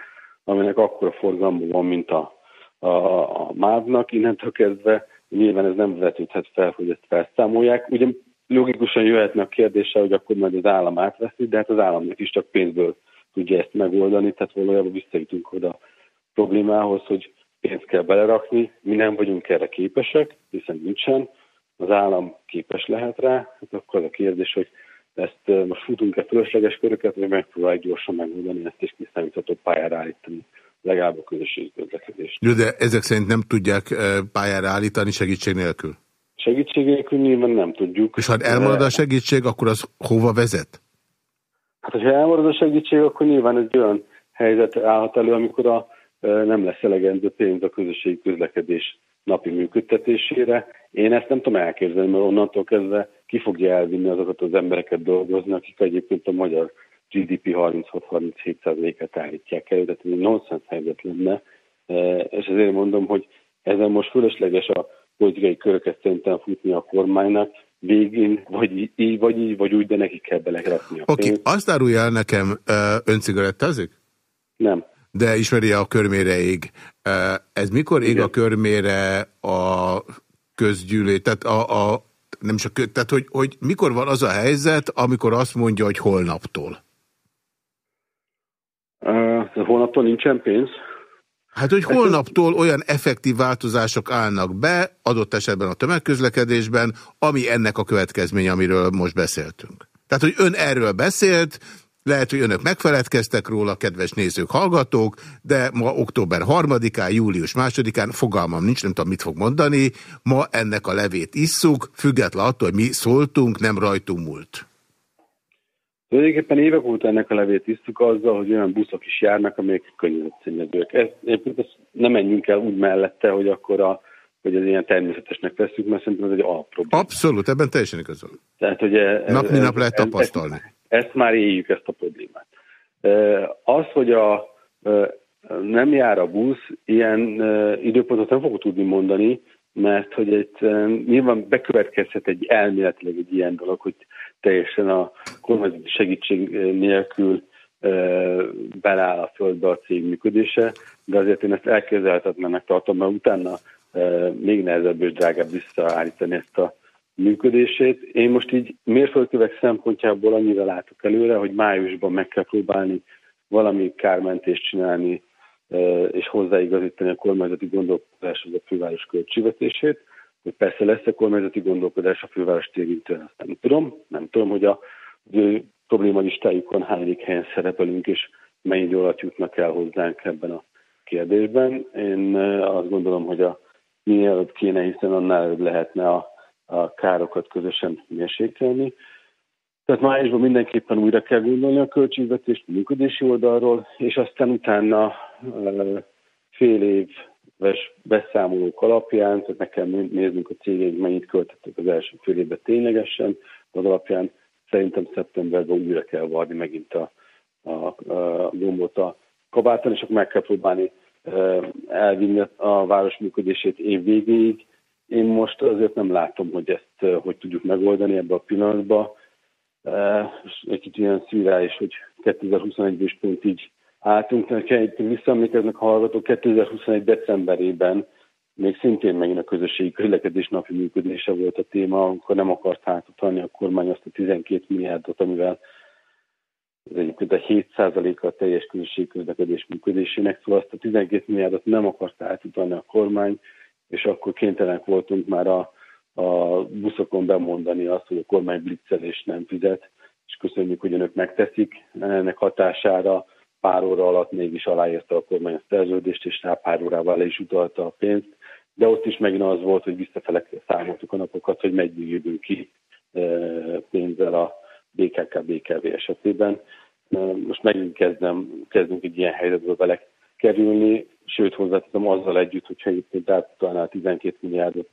Speaker 11: aminek akkora forgalma van, mint a, a, a MÁV-nak. Innentől kezdve nyilván ez nem vetődhet fel, hogy ezt felszámolják. Ugye logikusan jöhetne a kérdése, hogy akkor majd az állam átveszi, de hát az államnak is csak pénzből tudja ezt megoldani, tehát valójában visszajutunk oda problémához, hogy pénzt kell belerakni, mi nem vagyunk erre képesek, hiszen nincsen, az állam képes lehet rá, hát akkor az a kérdés, hogy ezt most futunk-e fölösleges köröket, vagy megpróbáljuk gyorsan megoldani ezt és kiszámítható pályára állítani legalább a közösségi közlekedést.
Speaker 1: Jó, de ezek szerint nem tudják pályára állítani segítség nélkül?
Speaker 11: Segítség nélkül nyilván nem tudjuk.
Speaker 1: És ha elmarad a segítség, akkor az hova vezet?
Speaker 11: Hát, hogyha elmarad a segítség, akkor nyilván egy olyan helyzet állhat elő, amikor a, nem lesz elegendő pénz a közösségi közlekedés napi működtetésére. Én ezt nem tudom elképzelni, mert onnantól kezdve ki fogja elvinni azokat az embereket dolgozni, akik egyébként a magyar GDP 36-37%-et állítják elő, tehát egy nonsens helyzet lenne, és ezért mondom, hogy ezen most fölösleges a politikai köröket szerintem futni a kormánynak, végén, vagy így, vagy így, vagy úgy, de neki kell belerakni a
Speaker 1: Oké, okay. azt árulja el nekem, ön cigarettázik?
Speaker 11: Nem
Speaker 1: de ismeri a körmére ég. Ez mikor ég Igen. a körmére a közgyűlé, tehát a, a nem csak, tehát hogy, hogy mikor van az a helyzet, amikor azt mondja, hogy holnaptól?
Speaker 11: Uh, holnaptól nincsen pénz.
Speaker 1: Hát, hogy holnaptól olyan effektív változások állnak be, adott esetben a tömegközlekedésben, ami ennek a következménye, amiről most beszéltünk. Tehát, hogy ön erről beszélt, lehet, hogy önök megfeledkeztek róla, kedves nézők, hallgatók, de ma október 3-án, július 2-án, fogalmam nincs, nem tudom, mit fog mondani, ma ennek a levét isszuk, független attól, hogy mi szóltunk, nem rajtunk múlt.
Speaker 11: Tulajdonképpen évek óta ennek a levét isztuk azzal, hogy olyan buszok is járnak, amelyek környezetszennyezőek. Ez, ezt nem menjünk el úgy mellette, hogy akkor a, hogy ez ilyen természetesnek veszük, mert szerintem ez egy alapprobléma.
Speaker 1: Abszolút, ebben teljesen igazol.
Speaker 11: Tehát, hogy ez,
Speaker 1: nap, mint nap lehet tapasztalni.
Speaker 11: Ezt, ezt már éljük, ezt a problémát. Az, hogy a, nem jár a busz, ilyen időpontot nem fogok tudni mondani, mert hogy egy, nyilván bekövetkezhet egy elméletileg egy ilyen dolog, hogy teljesen a kormányzati segítség nélkül beláll a földbe a cég működése, de azért én ezt elképzelhetetlennek tartom, mert utána még nehezebb és drágább visszaállítani ezt a működését. Én most így mérföldkövek szempontjából annyira látok előre, hogy májusban meg kell próbálni valami kármentést csinálni, és hozzáigazítani a kormányzati gondolkodáshoz a főváros költségvetését, hogy persze lesz a kormányzati gondolkodás a főváros érintően, azt nem tudom. Nem tudom, hogy a ő probléma listájukon hányadik helyen szerepelünk, és mennyi idő alatt jutnak el hozzánk ebben a kérdésben. Én azt gondolom, hogy a minél előbb kéne, hiszen annál előbb lehetne a, a károkat közösen mérsékelni. Tehát májusban mindenképpen újra kell gondolni a költségvetést a működési oldalról, és aztán utána fél éves beszámolók alapján, tehát meg kell néznünk a cégeink, mennyit költöttek az első fél évben ténylegesen, az alapján szerintem szeptemberben újra kell varni megint a, a, a gombot a kabáton, és akkor meg kell próbálni elvinni a város működését év végéig. Én most azért nem látom, hogy ezt hogy tudjuk megoldani ebbe a pillanatban. Egy kicsit ilyen szűrális, hogy 2021-ben is pont így álltunk. Nekem visszaemlékeznek a hallgatók 2021. decemberében még szintén megint a közösségi közlekedés napi működése volt a téma, amikor nem akart hátutalni a kormány azt a 12 milliárdot, amivel ez egyébként a 7%-a a teljes közösségi közlekedés működésének, szóval azt a 12 milliárdot nem akart átutalni a kormány, és akkor kénytelenek voltunk már a, a buszokon bemondani azt, hogy a kormány blitzelés nem fizet, és köszönjük, hogy önök megteszik. Ennek hatására pár óra alatt mégis aláírta a kormány a szerződést, és rá pár órával le is utalta a pénzt. De ott is megint az volt, hogy visszafele számoltuk a napokat, hogy meddig jövünk ki e, pénzzel a BKK, BKV esetében. E, most megint kezdem, kezdünk egy ilyen helyzetbe vele kerülni, sőt hozzáteszem azzal együtt, hogyha egyébként átutalnál 12 milliárdot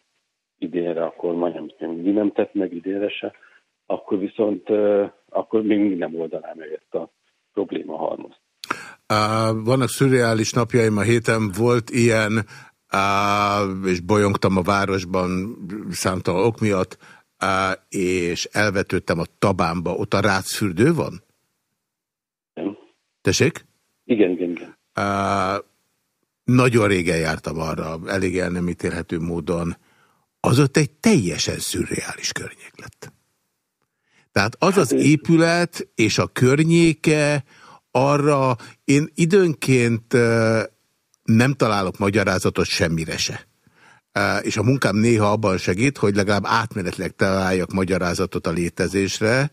Speaker 11: idénre, akkor majdnem mindig nem tett meg idénre se, akkor viszont akkor még mindig nem oldaná meg ezt a probléma halmozt.
Speaker 1: Vannak szürreális napjaim, a héten volt ilyen, és bolyongtam a városban számtalan ok miatt, és elvetődtem a Tabánba. Ott a rácfürdő van?
Speaker 11: Nem.
Speaker 1: Tessék?
Speaker 11: Igen, igen, igen.
Speaker 1: Nagyon régen jártam arra, elég el nem ítélhető módon. Az ott egy teljesen szürreális környék lett. Tehát az az hát épület és a környéke, arra én időnként nem találok magyarázatot semmire se. És a munkám néha abban segít, hogy legalább átmenetleg találjak magyarázatot a létezésre.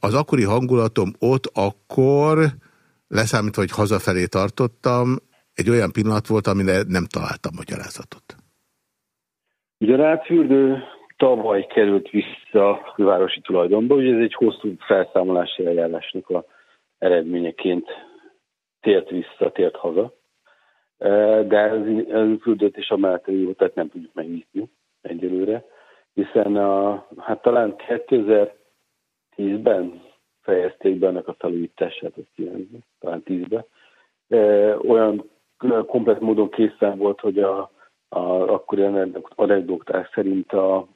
Speaker 1: Az akkori hangulatom ott akkor, leszámítva, hogy hazafelé tartottam, egy olyan pillanat volt, amire nem találtam magyarázatot.
Speaker 11: Ugye a Rácfürdő tavaly került vissza a városi tulajdonba, ugye ez egy hosszú felszámolási eljárásnak a eredményeként tért vissza, tért haza. De ez küldött és a melleteli tehát nem tudjuk megnyitni egyelőre, hiszen a, hát talán 2010-ben fejezték be ennek a felújítását, az 9 talán 10-ben. Olyan komplet módon készen volt, hogy a, a akkori anekdoták szerint a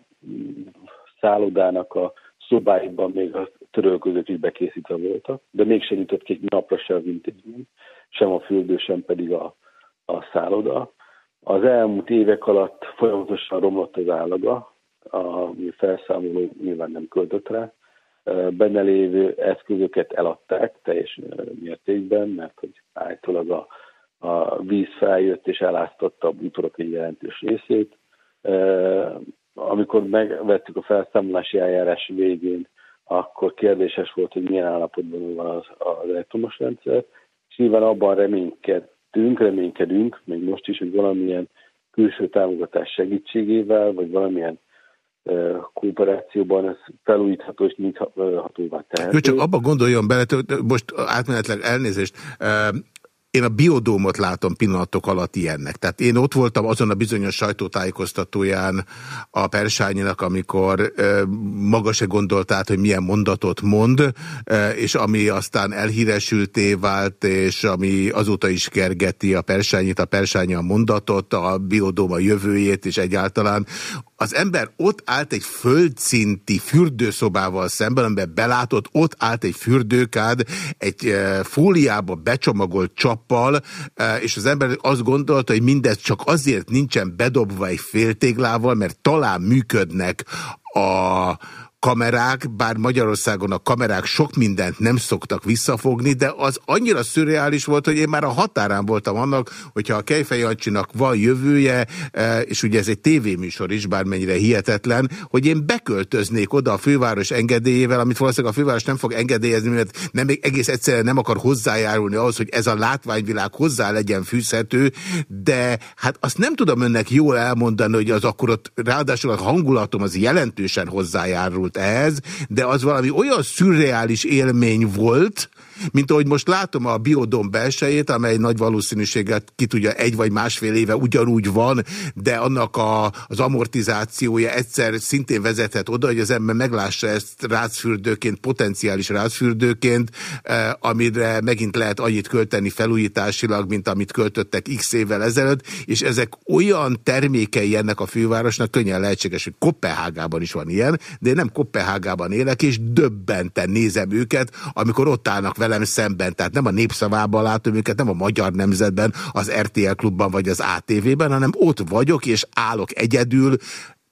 Speaker 11: szállodának a szobáiban még a törölközők is bekészítve voltak, de mégsem jutott ki egy napra se az intézmény, sem a fürdő, sem pedig a, a szálloda. Az elmúlt évek alatt folyamatosan romlott az állaga, a felszámoló nyilván nem költött rá. Benne lévő eszközöket eladták teljes mértékben, mert hogy állítólag a, a víz feljött és eláztatta a bútorok egy jelentős részét. Amikor megvettük a felszámolási eljárás végén, akkor kérdéses volt, hogy milyen állapotban van az, az elektromos rendszer, és nyilván abban reménykedtünk, reménykedünk, még most is, hogy valamilyen külső támogatás segítségével, vagy valamilyen kooperációban ez felújítható és nyithatóvá tehető.
Speaker 1: Jó, csak abba gondoljon bele, most átmenetleg elnézést, én a biodómot látom pillanatok alatt ilyennek. Tehát én ott voltam azon a bizonyos sajtótájékoztatóján a Persányinak, amikor e, maga se gondolt hogy milyen mondatot mond, e, és ami aztán elhíresülté vált, és ami azóta is kergeti a Persányit, a Persányi a mondatot, a biodóma jövőjét, és egyáltalán az ember ott állt egy földszinti fürdőszobával szemben, amiben belátott, ott állt egy fürdőkád, egy e, fóliába becsomagolt csappal, e, és az ember azt gondolta, hogy mindez csak azért nincsen bedobva egy féltéglával, mert talán működnek a kamerák, bár Magyarországon a kamerák sok mindent nem szoktak visszafogni, de az annyira szürreális volt, hogy én már a határán voltam annak, hogyha a Kejfej Jancsinak van jövője, e, és ugye ez egy tévéműsor is, bármennyire hihetetlen, hogy én beköltöznék oda a főváros engedélyével, amit valószínűleg a főváros nem fog engedélyezni, mert nem, egész egyszerűen nem akar hozzájárulni ahhoz, hogy ez a látványvilág hozzá legyen fűzhető, de hát azt nem tudom önnek jól elmondani, hogy az akkor ott ráadásul a hangulatom az jelentősen hozzájárult ehhez, de az valami olyan szürreális élmény volt, mint ahogy most látom a biodom belsejét, amely nagy valószínűséggel ki tudja egy vagy másfél éve ugyanúgy van, de annak a, az amortizációja egyszer szintén vezethet oda, hogy az ember meglássa ezt rázfürdőként, potenciális rázfürdőként, eh, amire megint lehet annyit költeni felújításilag, mint amit költöttek x évvel ezelőtt, és ezek olyan termékei ennek a fővárosnak, könnyen lehetséges, hogy Kopenhágában is van ilyen, de én nem Kopenhágában élek, és döbbenten nézem őket, amikor ott állnak velem szemben, tehát nem a népszavában látom őket, nem a Magyar Nemzetben, az RTL klubban vagy az ATV-ben, hanem ott vagyok és állok egyedül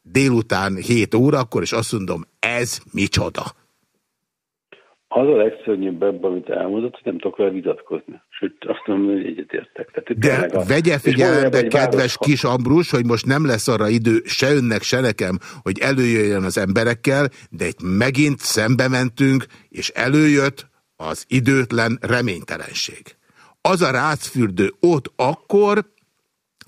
Speaker 1: délután 7 órakor, és azt mondom, ez micsoda.
Speaker 11: Az a legszörnyűbb ebben, amit elmondott, hogy nem tudok vele vitatkozni. Sőt, azt mondom, hogy egyetértek.
Speaker 1: De a... vegye figyelembe, kedves város... kis Ambrus, hogy most nem lesz arra idő se önnek, se nekem, hogy előjöjjön az emberekkel, de itt megint szembe mentünk, és előjött az időtlen reménytelenség. Az a rácfürdő ott akkor,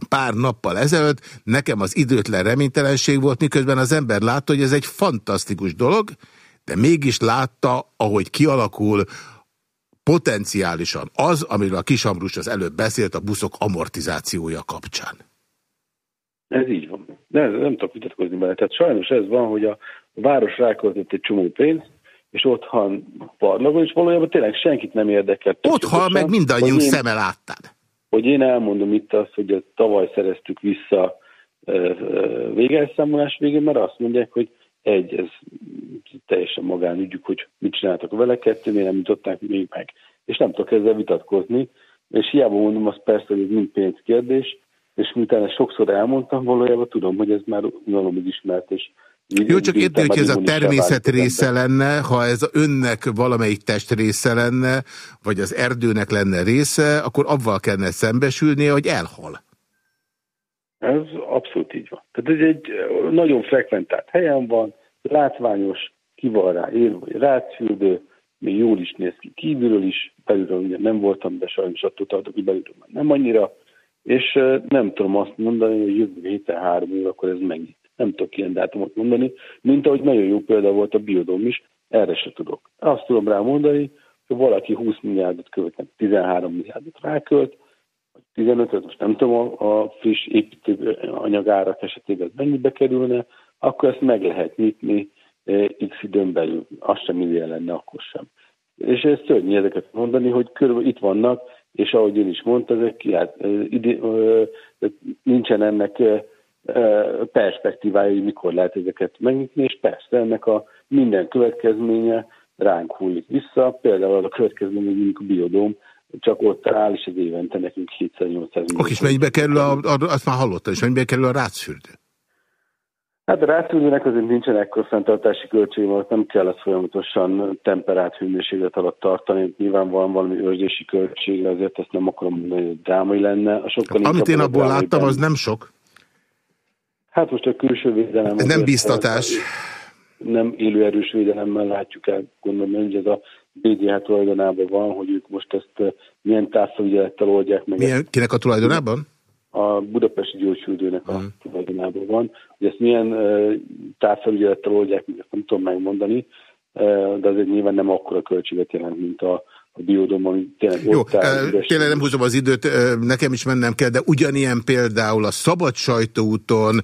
Speaker 1: pár nappal ezelőtt nekem az időtlen reménytelenség volt, miközben az ember látta, hogy ez egy fantasztikus dolog, de mégis látta, ahogy kialakul potenciálisan az, amiről a Kisambrus az előbb beszélt a buszok amortizációja kapcsán.
Speaker 11: Ez így van. Nem, nem tudok vitatkozni bele. Tehát sajnos ez van, hogy a város ráköltött egy csomó pénzt, és ott hal parlagon, és valójában tényleg senkit nem érdekel.
Speaker 1: Ott hal meg mindannyiunk én, szeme láttad.
Speaker 11: Hogy én elmondom itt azt, hogy tavaly szereztük vissza végelszámolás végén, mert azt mondják, hogy egy, ez teljesen magánügyük, hogy mit csináltak vele, kettő, miért nem jutották még meg. És nem tudok ezzel vitatkozni, és hiába mondom azt persze, hogy ez mind pénzkérdés, és miután sokszor elmondtam, valójában tudom, hogy ez már unalom ismert, és
Speaker 1: jó, csak értem, hogy ez a természet része lenne, ha ez önnek valamelyik test része lenne, vagy az erdőnek lenne része, akkor avval kellene szembesülnie, hogy elhal.
Speaker 11: Ez abszolút így van. Tehát ez egy nagyon frekventált helyen van, látványos, ki van rá ér, vagy rácfürdő, még jól is néz ki kívülről is, belülről ugye nem voltam, de sajnos attól tartok, hogy belülről már nem annyira, és nem tudom azt mondani, hogy jövő héten három óra, akkor ez megnyit nem tudok ilyen dátumot mondani, mint ahogy nagyon jó példa volt a biodóm is, erre se tudok. Azt tudom rá mondani, hogy valaki 20 milliárdot költ, 13 milliárdot rákölt, vagy 15 most nem tudom a, a friss építőanyagárak esetében mennyibe kerülne, akkor ezt meg lehet nyitni e, x időn belül. Az sem millió lenne akkor sem. És ez szörnyű ezeket mondani, hogy körülbelül itt vannak, és ahogy én is mondtam, ezek hát, ide, nincsen ennek perspektívája, hogy mikor lehet ezeket megnyitni, és persze ennek a minden következménye ránk hullik vissza, például a következmény, mondjuk a biodóm, csak ott áll, és az évente nekünk 700-800 millió.
Speaker 1: Oké, és mennyibe kerül, a, a, azt már hallottam, és mennyibe kerül a rácfürdő?
Speaker 11: Hát a rászülőnek azért nincsen ekkor fenntartási költség, mert nem kell ezt folyamatosan temperált hőmérséklet alatt tartani. Nyilván van valami őrzési költség, azért ezt nem akarom mondani, hogy drámai lenne. A
Speaker 1: sokkal amit én abból láttam, az nem sok.
Speaker 11: Hát most a külső védelem...
Speaker 1: Ez nem biztatás.
Speaker 11: Nem élő erős védelemmel látjuk el, gondolom, hogy ez a BDH tulajdonában van, hogy ők most ezt eh, milyen távfelügyelettel oldják meg.
Speaker 1: Milyen, kinek a tulajdonában?
Speaker 11: A Budapesti Gyógyfürdőnek a hmm. tulajdonában van. Hogy ezt milyen uh, távfelügyelettel oldják meg, ezt nem tudom megmondani, uh, de azért nyilván nem akkora költséget jelent, mint a a biodom, ami tényleg
Speaker 1: Jó, ott áll, tényleg nem húzom az időt, nekem is mennem kell, de ugyanilyen például a Szabad Sajtóúton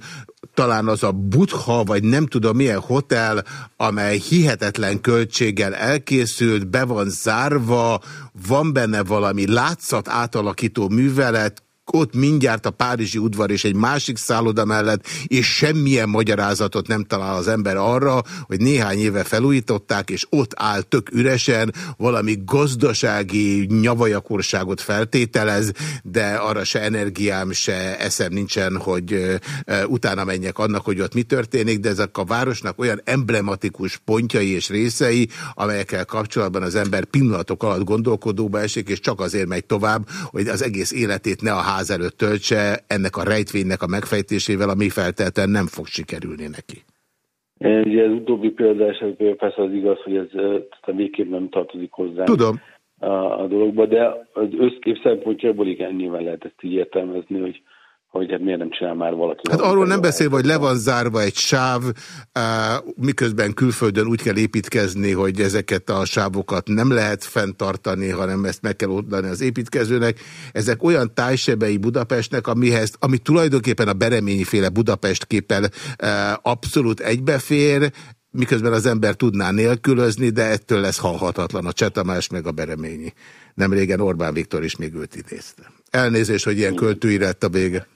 Speaker 1: talán az a Butha, vagy nem tudom milyen hotel, amely hihetetlen költséggel elkészült, be van zárva, van benne valami látszat átalakító művelet, ott mindjárt a Párizsi udvar és egy másik szálloda mellett, és semmilyen magyarázatot nem talál az ember arra, hogy néhány éve felújították, és ott áll tök üresen, valami gazdasági nyavajakorságot feltételez, de arra se energiám, se eszem nincsen, hogy utána menjek annak, hogy ott mi történik, de ezek a városnak olyan emblematikus pontjai és részei, amelyekkel kapcsolatban az ember pillanatok alatt gondolkodóba esik, és csak azért megy tovább, hogy az egész életét ne a ház előtt töltse ennek a rejtvénynek a megfejtésével, ami feltétlenül nem fog sikerülni neki.
Speaker 11: Ugye az utóbbi példa esetben persze az igaz, hogy ez a végképp nem tartozik hozzá.
Speaker 1: Tudom.
Speaker 11: A, a dologba, de az összkép szempontjából igen, nyilván lehet ezt így értelmezni, hogy hogy hát miért nem csinál már valaki.
Speaker 1: Hát arról nem beszél, hogy le van zárva egy sáv, miközben külföldön úgy kell építkezni, hogy ezeket a sávokat nem lehet fenntartani, hanem ezt meg kell oldani az építkezőnek. Ezek olyan tájsebei Budapestnek, amihez, ami tulajdonképpen a Bereményi féle Budapest képpel abszolút egybefér, miközben az ember tudná nélkülözni, de ettől lesz halhatatlan a Csetamás meg a Bereményi. Nem régen Orbán Viktor is még őt idézte. Elnézést, hogy ilyen költői lett a vége.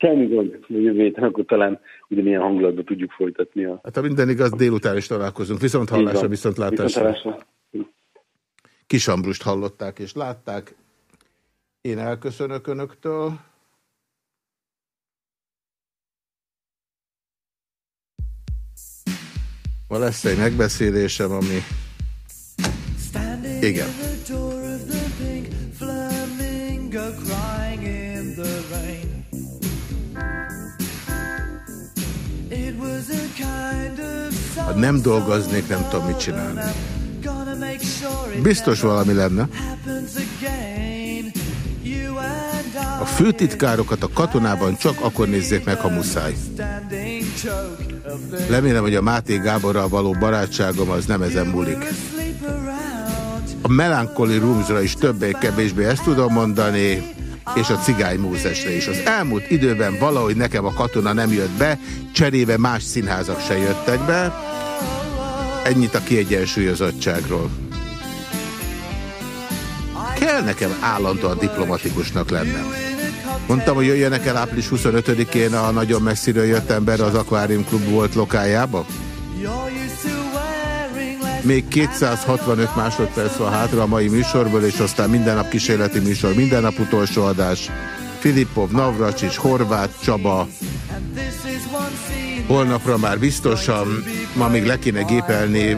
Speaker 11: Semmi gond, a jövő héten akkor talán ugyanilyen hangulatban tudjuk folytatni. A...
Speaker 1: Hát ha minden igaz, délután is találkozunk. Viszont hallásra, viszont látásra. Kis Ambrust hallották és látták. Én elköszönök Önöktől. Ma lesz egy megbeszélésem, ami... Igen. Ha nem dolgoznék, nem tudom, mit csinálni. Biztos valami lenne. A főtitkárokat a katonában csak akkor nézzék meg, ha muszáj. Remélem, hogy a Máté Gáborral való barátságom az nem ezen múlik. A Melancholy Roomsra is többé-kevésbé ezt tudom mondani, és a Cigány Mózesre is. Az elmúlt időben valahogy nekem a katona nem jött be, cserébe más színházak se jöttek be. Ennyit a kiegyensúlyozottságról. Kell nekem állandóan diplomatikusnak lennem. Mondtam, hogy jöjjenek el április 25-én a nagyon messziről jött ember az Aquarium Club volt lokájába? Még 265 másodperc van hátra a mai műsorból, és aztán minden nap kísérleti műsor, minden nap utolsó adás. Filipov, Navracsics, Horváth, Csaba. Holnapra már biztosan, ma még le kéne gépelni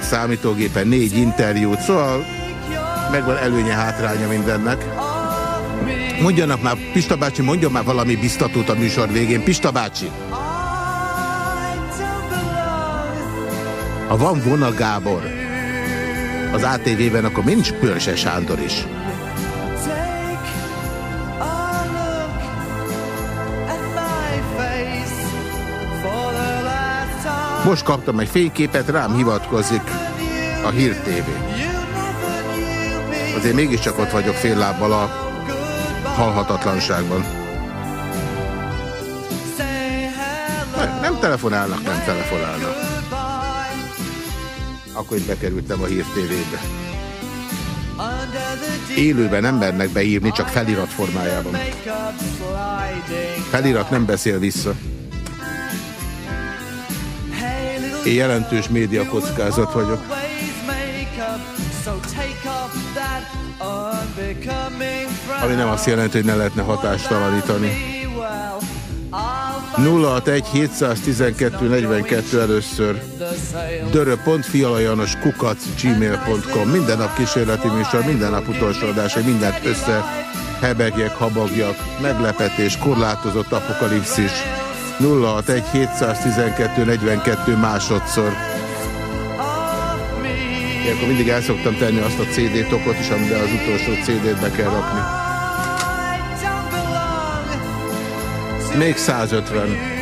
Speaker 1: számítógépen négy interjút, szóval megvan előnye, hátránya mindennek. Mondjanak már, Pista bácsi, mondjon már valami biztatót a műsor végén. Pista bácsi! Ha van Vona Gábor az ATV-ben, akkor nincs Pörse Sándor is. Most kaptam egy fényképet, rám hivatkozik a Hír TV. Azért mégiscsak ott vagyok fél lábbal a halhatatlanságban. Nem, nem telefonálnak, nem telefonálnak akkor itt bekerültem a Hír TV-be. Élőben nem mernek beírni, csak felirat formájában. Felirat nem beszél vissza. Én jelentős média kockázat vagyok. Ami nem azt jelenti, hogy ne lehetne hatástalanítani.
Speaker 2: 061 712 42 először dörö.fialajanos kukac gmail.com Minden nap kísérleti műsor, minden nap utolsó adás, mindent össze hebegjek, habagjak, meglepetés, korlátozott apokalipszis 061 712 42 másodszor Ilyenkor mindig el szoktam tenni azt a CD-tokot is, amiben az utolsó CD-t be kell rakni. Még 150.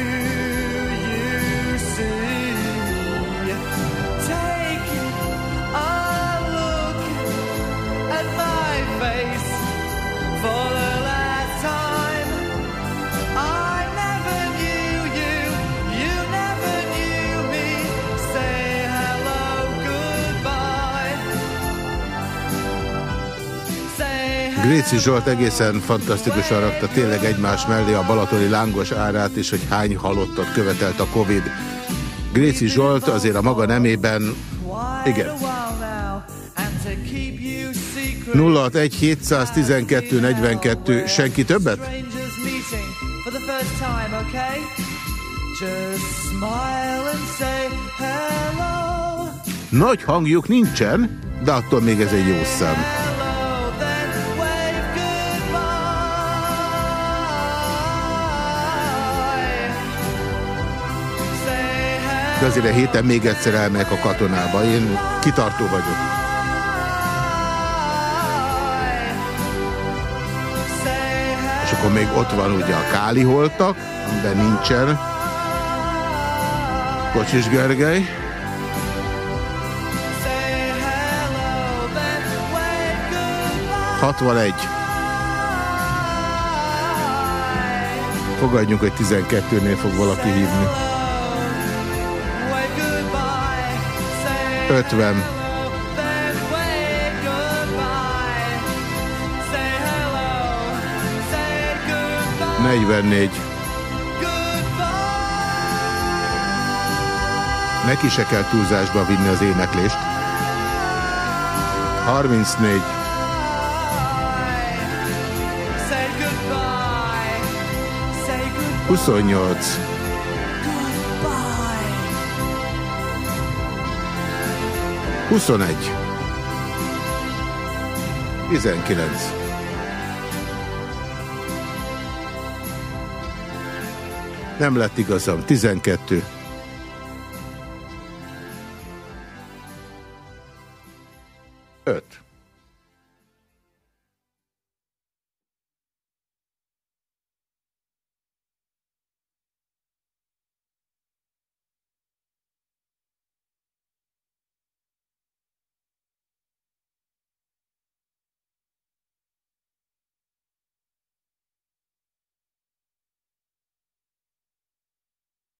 Speaker 2: Gréci Zsolt egészen fantasztikusan rakta tényleg egymás mellé a balatoni lángos árát, és hogy hány halottat követelt a Covid. Gréci Zsolt azért a maga nemében, igen. 061 712 42, senki többet? Nagy hangjuk nincsen, de attól még ez egy jó szám. De azért a héten még egyszer elmegyek a katonába. Én kitartó vagyok. És akkor még ott van ugye a Káli holtak, amiben nincsen Kocsis Gergely. Hatvanegy. Fogadjunk, hogy 12-nél fog valaki hívni. 50. Negyvennégy. Neki se kell túlzásba vinni az éneklést. 34. Huszonnyolc. 21. 19. Nem lett igazam. 12.